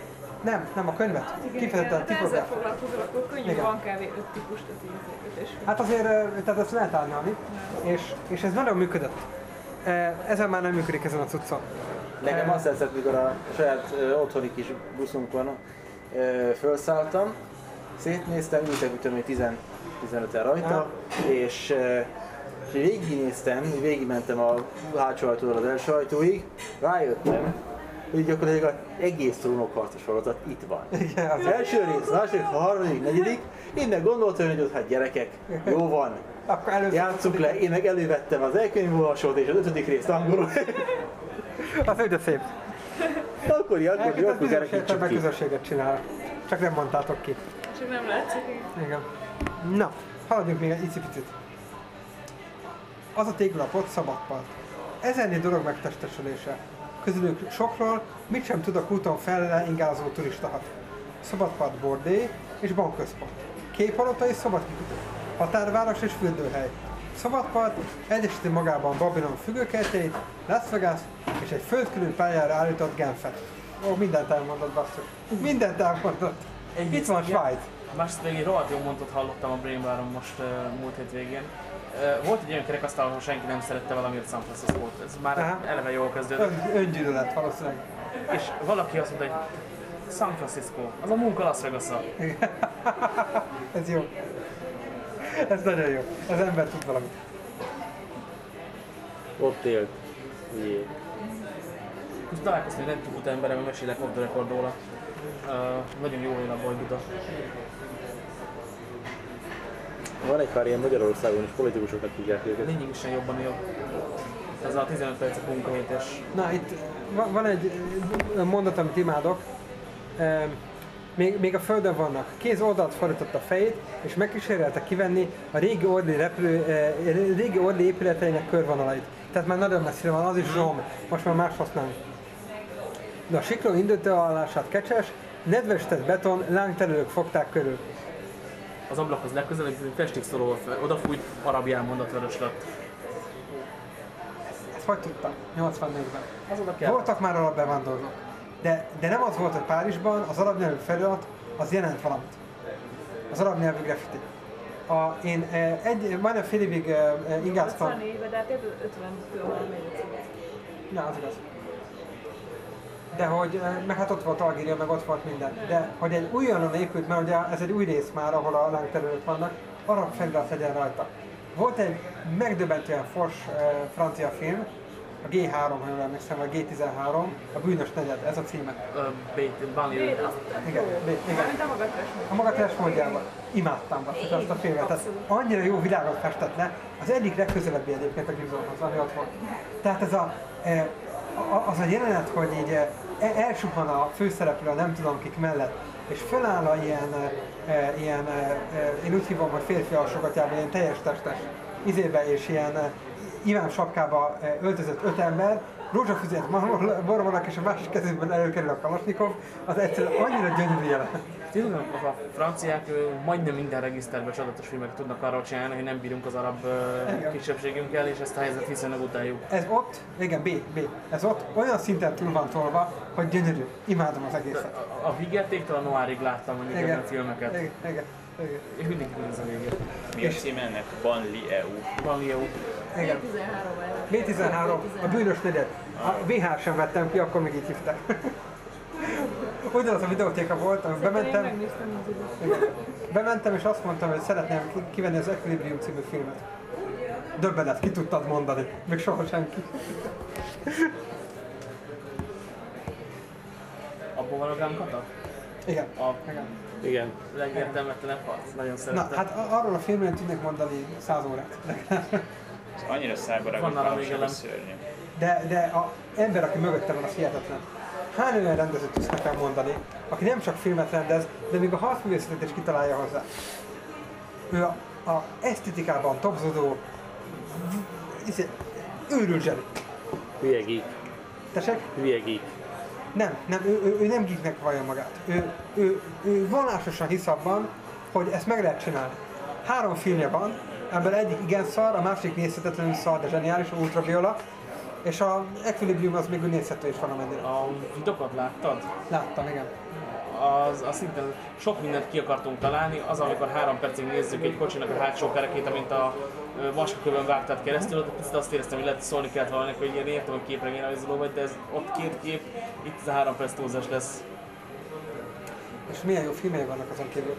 [SPEAKER 1] Nem, nem a könyvet. Kifejezetten
[SPEAKER 5] ha te ezzel
[SPEAKER 1] tipográfia.
[SPEAKER 5] foglalkozol, akkor könnyű
[SPEAKER 1] Igen.
[SPEAKER 5] van kávé öt típust, öt és
[SPEAKER 1] Hát azért, eh, tehát ezt lehet árnyalni, és, és ez nagyon működött. Ezen már nem működik ezen a cuccon.
[SPEAKER 4] Nekem azt tetszett, mikor a saját otthoni kis buszunkon felszálltam, szétnéztem, ültek mit tudom én 10 15 rajta, és, és végignéztem, végigmentem a hátsó ajtóról az első ajtóig, rájöttem, hogy gyakorlatilag az egész trónokharcos sorozat itt van.
[SPEAKER 1] Igen, az
[SPEAKER 4] első rész, második, harmadik, negyedik, innen gondoltam, hogy ott hát gyerekek, jó van,
[SPEAKER 1] Akkor
[SPEAKER 4] játsszuk le, én meg elővettem az elkönyvolvasót és az ötödik részt angolul.
[SPEAKER 1] Az de szép.
[SPEAKER 4] akkor jó, akkor jó, akkor
[SPEAKER 1] értelemben
[SPEAKER 4] ki.
[SPEAKER 1] közösséget csinál. Csak nem mondtátok ki.
[SPEAKER 5] Csak nem látszik.
[SPEAKER 1] Igen. Na, haladjunk még egy icipicit. Az a téglalapot szabadpart. Ezernyi dolog megtestesülése. Közülük sokról mit sem tud a kúton felele ingázó turistahat. Szabadpart bordé és bankközpont. Képpalota és szabadkikötő. Határváros és fürdőhely. Szabadpart egyesíti magában Babilon függőkertjeit, Las Vegas és egy földkörül pályára állított Genfet. Ó, mindent elmondott, basszus. Mindent elmondott. Itt van Svájc.
[SPEAKER 2] Másrészt még egy rohadt jó mondatot hallottam a Brain most uh, múlt hétvégén. Volt egy olyan kerekasztal, ahol senki nem szerette valamiért San Francisco-t. Ez már
[SPEAKER 1] Aha.
[SPEAKER 2] eleve jól kezdődött.
[SPEAKER 1] Ön, öngyűlölet valószínűleg.
[SPEAKER 2] És valaki azt mondta, hogy San Francisco, az a munka Las vegas
[SPEAKER 1] Ez jó. Ez nagyon jó. Az ember tud valamit.
[SPEAKER 4] Ott élt. Jé.
[SPEAKER 2] Most találkoztam egy rendkívül emberrel, hogy mesélek off the record róla. Uh, nagyon jó él a Bajbuda.
[SPEAKER 4] Van egy pár ilyen Magyarországon is politikusoknak hívják őket.
[SPEAKER 2] Lényegesen jobban él. Ez a 15 perces munkahét, és
[SPEAKER 1] Na, itt van, egy mondat, amit imádok. Még, még a földön vannak. Kéz oldalt fordított a fejét, és megkísérelte kivenni a régi ordi, repülő, régi ordi épületeinek körvonalait. Tehát már nagyon messzire van, az is zsom, most már más használni. De a sikló indítóállását kecses, nedvesített beton, lángterülők fogták körül.
[SPEAKER 2] Az ablakhoz legközelebb, hogy festékszólóval fel- odafújt, arabján mondat vörös lett.
[SPEAKER 1] Ezt hogy tudtam? 84-ben.
[SPEAKER 2] Az oda kell.
[SPEAKER 1] Voltak már arab bevándorlók. De, de nem az volt, hogy Párizsban az arab nyelvű felirat az jelent valamit. Az arab nyelvű graffiti. A, én eh, egy, majdnem fél évig ingáztam.
[SPEAKER 5] 80 éve, de hát érted, 50 től van még
[SPEAKER 1] Ja, az igaz. De hogy, eh, meg hát ott volt Algéria, meg ott volt minden. De hogy egy újonnan épült, mert ugye ez egy új rész már, ahol a lángterülők vannak, arab felirat legyen rajta. Volt egy megdöbbentően fos eh, francia film, a G3, ha jól emlékszem, vagy G13, a bűnös negyed, ez a címe.
[SPEAKER 5] Azt
[SPEAKER 1] Igen, igen.
[SPEAKER 5] A magatres
[SPEAKER 1] A maga testmódjában. Imádtam basszus azt a filmet. Tehát annyira jó világot festett le. Az egyik legközelebbi egyébként a Gibsonhoz, ami ott volt. Tehát ez a, e, a- az a jelenet, hogy így e, elsuhan a főszereplő, nem tudom kik mellett, és föláll a ilyen, e, e, ilyen e, e, én úgy hívom, hogy férfi alsógatjában, ilyen teljes testes izébe és ilyen e, imám sapkába e, öltözött öt ember, rózsafüzet borolnak, és a másik kezében előkerül a Kalasnikov, az egyszerűen annyira gyönyörű jelenet.
[SPEAKER 2] Tényleg a franciák majdnem minden regiszterben csodatos filmeket tudnak arról csinálni, hogy nem bírunk az arab
[SPEAKER 1] Igen.
[SPEAKER 2] kisebbségünkkel, és ezt a helyzet viszonylag utáljuk.
[SPEAKER 1] Ez ott, igen, B, B, ez ott olyan szinten túl van tolva, hogy gyönyörű. Imádom az egészet.
[SPEAKER 2] A, a Vigettéktől a Noárig láttam mondjuk
[SPEAKER 1] Igen,
[SPEAKER 2] a filmeket,
[SPEAKER 1] igen, igen, igen.
[SPEAKER 2] és a végét.
[SPEAKER 3] Mi a címe ennek? Banli EU.
[SPEAKER 2] Banlieue.
[SPEAKER 1] igen.
[SPEAKER 5] B13 el.
[SPEAKER 1] B13, a bűnös negyed. A VH sem vettem ki, akkor még így hívták. Ugyanaz a videótéka volt,
[SPEAKER 5] Én
[SPEAKER 1] bementem, bementem és azt mondtam, hogy szeretném ki- kivenni az Equilibrium című filmet. Döbbenet, ki tudtad mondani, még soha senki.
[SPEAKER 2] Abból van a Gánkata?
[SPEAKER 1] Igen.
[SPEAKER 2] A
[SPEAKER 1] igen.
[SPEAKER 4] Igen.
[SPEAKER 2] legértelmetlenebb harc. Nagyon
[SPEAKER 1] Na,
[SPEAKER 2] szeretem.
[SPEAKER 1] hát a- arról a filmről tudnék mondani száz órát.
[SPEAKER 3] Ez annyira
[SPEAKER 2] még
[SPEAKER 3] hogy szörnyű.
[SPEAKER 1] de, de a ember, aki mögötte van, az hihetetlen. Hány olyan rendezőt tudsz nekem mondani, aki nem csak filmet rendez, de még a harcművészetet is kitalálja hozzá. Ő a, a esztetikában topzódó, izé, őrült zseni.
[SPEAKER 4] Hülye geek.
[SPEAKER 1] Tessék?
[SPEAKER 4] Hülye geek.
[SPEAKER 1] Nem, nem, ő, ő, ő nem geeknek vallja magát. Ő, ő, ő vallásosan hisz abban, hogy ezt meg lehet csinálni. Három filmje van, ebből egyik igen szar, a másik nézhetetlenül szar, de zseniális, ultraviola, és a Equilibrium az még úgy nézhető is valamennyire.
[SPEAKER 2] A videokat láttad?
[SPEAKER 1] Láttam, igen.
[SPEAKER 2] az, az szinte sok mindent ki akartunk találni, az amikor három percig nézzük egy kocsinak a hátsó kerekét, amint a vaskakövön vágtad keresztül, ott picit azt éreztem, hogy lehet szólni kellett valaminek, hogy én értem, hogy képregény rajzoló vagy, de ez ott két kép, itt ez a három perc túlzás lesz.
[SPEAKER 1] És milyen jó filmei vannak azon kívül.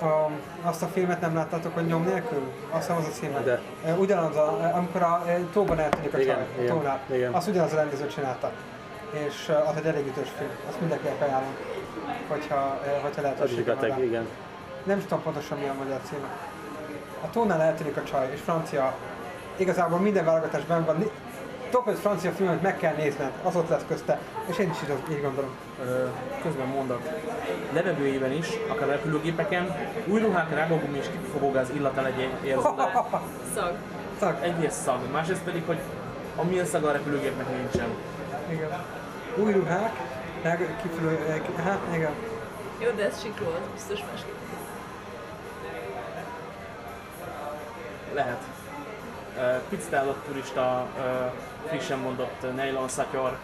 [SPEAKER 1] A, azt a filmet nem láttátok, hogy nyom nélkül? Azt hiszem az a címe.
[SPEAKER 4] De.
[SPEAKER 1] Ugyanaz, a, amikor a tóban eltűnik a csaj, a tónál.
[SPEAKER 4] igen.
[SPEAKER 1] Azt ugyanaz a rendező csinálta. És az egy elég ütős film. Azt mindenkinek ajánlom, hogyha, hogyha lehetősége van
[SPEAKER 4] igen.
[SPEAKER 1] Nem is tudom pontosan mi a magyar címe. A tónál eltűnik a csaj, és francia. Igazából minden válogatásban van. Ni- Top 5 francia filmet meg kell nézned, az ott lesz közte. És én is így, így gondolom.
[SPEAKER 2] Ö, közben mondat. Levegőjében is, akár repülőgépeken, új ruhák, rágógumi és kipufogógáz illata legyen érzőle.
[SPEAKER 5] Szag.
[SPEAKER 1] Szak.
[SPEAKER 2] Egyrészt szag, másrészt pedig, hogy a milyen szaga a repülőgépnek nincsen.
[SPEAKER 1] Igen. Új ruhák, meg kifülő, eh, hát igen.
[SPEAKER 5] Jó, de ez sikló, az biztos másképp.
[SPEAKER 2] Lehet. Ö, Picit állott turista, frissen mondott nylon szatyor,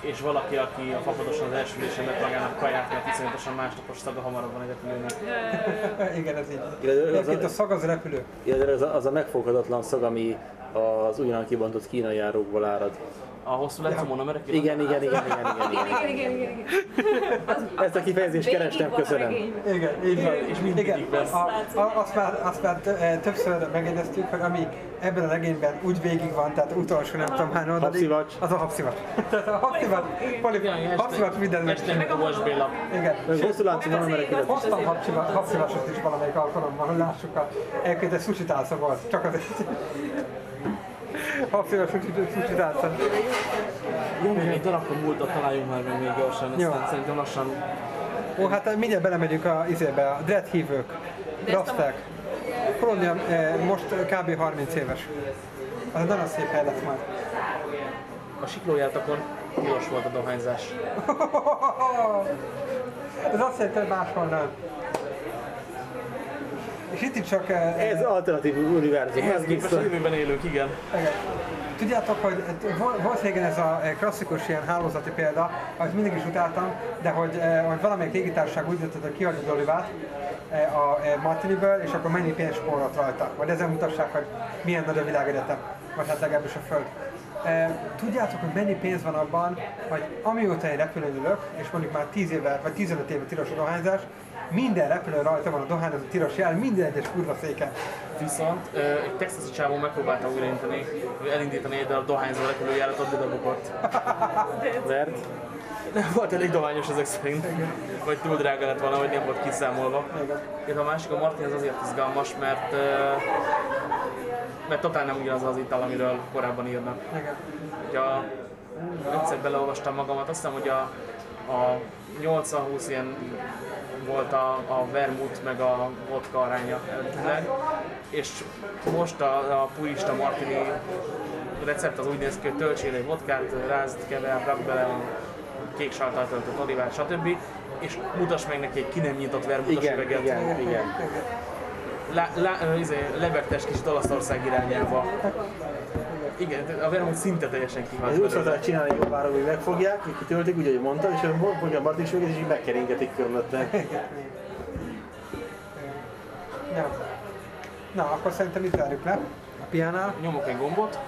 [SPEAKER 2] és valaki, aki a fapadoson az első ülésen vett magának kaját, mert iszonyatosan másnapos szaga hamarabb van egy repülőnek.
[SPEAKER 1] igen, ez így.
[SPEAKER 4] Az
[SPEAKER 1] Egyébként a
[SPEAKER 4] a,
[SPEAKER 1] szag az repülő.
[SPEAKER 4] illetve az a, az a megfoghatatlan szag, ami az ugyanan kibontott kínai járókból árad.
[SPEAKER 2] A hosszú letszó monomerek?
[SPEAKER 4] Igen, igen, igen, igen, igen, igen.
[SPEAKER 5] Igen, igen, igen, igen. igen.
[SPEAKER 4] Ezt a kifejezést kerestem, köszönöm.
[SPEAKER 1] Igen, így van.
[SPEAKER 2] És mindegyik
[SPEAKER 1] Igen, a, a, azt már, azt már eh, többször megjegyeztük, hogy ami ebben a regényben úgy végig van, tehát utolsó nem tudom hány oldalig, az a habszivacs. tehát a habszivacs, habszivacs minden meg.
[SPEAKER 2] Este meg a Wasbéla.
[SPEAKER 1] Igen.
[SPEAKER 4] Hosszú monomerek
[SPEAKER 5] ég, az
[SPEAKER 4] illetve.
[SPEAKER 1] Hoztam habsziva- habszivacsot is valamelyik alkalommal, hogy lássuk egy sushi tálca volt, csak azért. Sushi, sushi tálca.
[SPEAKER 2] Jó, még egy darabka múltat találjunk már meg még gyorsan,
[SPEAKER 1] Jó.
[SPEAKER 2] aztán szerintem lassan
[SPEAKER 1] Ó, hát mindjárt belemegyünk a izébe, a dread hívők,
[SPEAKER 5] De ezt a-
[SPEAKER 1] raftek. Kolonia eh, most kb. 30 éves. Az nagyon szép hely lesz majd.
[SPEAKER 2] a siklójátakon tilos volt a dohányzás.
[SPEAKER 1] Ez azt jelenti, hogy máshol nem. És itt is csak... eh,
[SPEAKER 4] Ez alternatív univerzum, ez biztos.
[SPEAKER 2] jövőben élők, igen.
[SPEAKER 1] Igen. Tudjátok, hogy vol- volt régen ez a eh, klasszikus ilyen hálózati példa, amit mindig is utáltam, de hogy, eh, hogy valamelyik légitársaság úgy döntött, hogy kiadja Dolivát eh, a eh, Martiniből, és akkor mennyi pénz spórolt rajta. Vagy ezen mutassák, hogy milyen nagy a világegyetem, vagy hát legalábbis a Föld. Eh, Tudjátok, hogy mennyi pénz van abban, hogy amióta én repülőn ülök, és mondjuk már 10 éve, vagy 15 éve tilos a dohányzás, minden repülőn rajta van a dohányozó tilos jel, minden egyes kurva széken.
[SPEAKER 2] Viszont egy texasi csávó megpróbálta újraindítani, elindítani egy darab dohányzó repülőjáratot, de bebukott.
[SPEAKER 4] Mert
[SPEAKER 2] Nem volt elég dohányos ezek szerint. Vagy túl drága lett volna, vagy nem volt kiszámolva. Illetve a másik, a Martin az azért izgalmas, mert, mert totál nem ugyanaz az ital, amiről korábban írnak.
[SPEAKER 1] Igen.
[SPEAKER 2] Ugye a, egyszer beleolvastam magamat, azt hiszem, hogy a, a 80-20 ilyen volt a, a vermut meg a vodka aránya eredetileg, és most a, a purista martini recept az úgy néz ki, hogy töltsél egy vodkát, rázd, kever, rak bele kék saltal töltött olivát, stb. És mutass meg neki egy ki nem nyitott vermutos
[SPEAKER 4] igen,
[SPEAKER 2] üveget.
[SPEAKER 4] igen, igen.
[SPEAKER 2] Lá, lá, izé, lebegtes kis Olaszország irányába. Igen, a vermut szinte teljesen
[SPEAKER 4] Ez
[SPEAKER 2] kihalt.
[SPEAKER 4] úgy szokták csinálni, hogy jobbára, hogy megfogják, így kitöltik, úgy, ahogy mondtad, és fogja a Martin és így megkeringetik körülötte.
[SPEAKER 1] Ja. Na, akkor szerintem itt zárjuk le a piánál.
[SPEAKER 2] Nyomok egy gombot,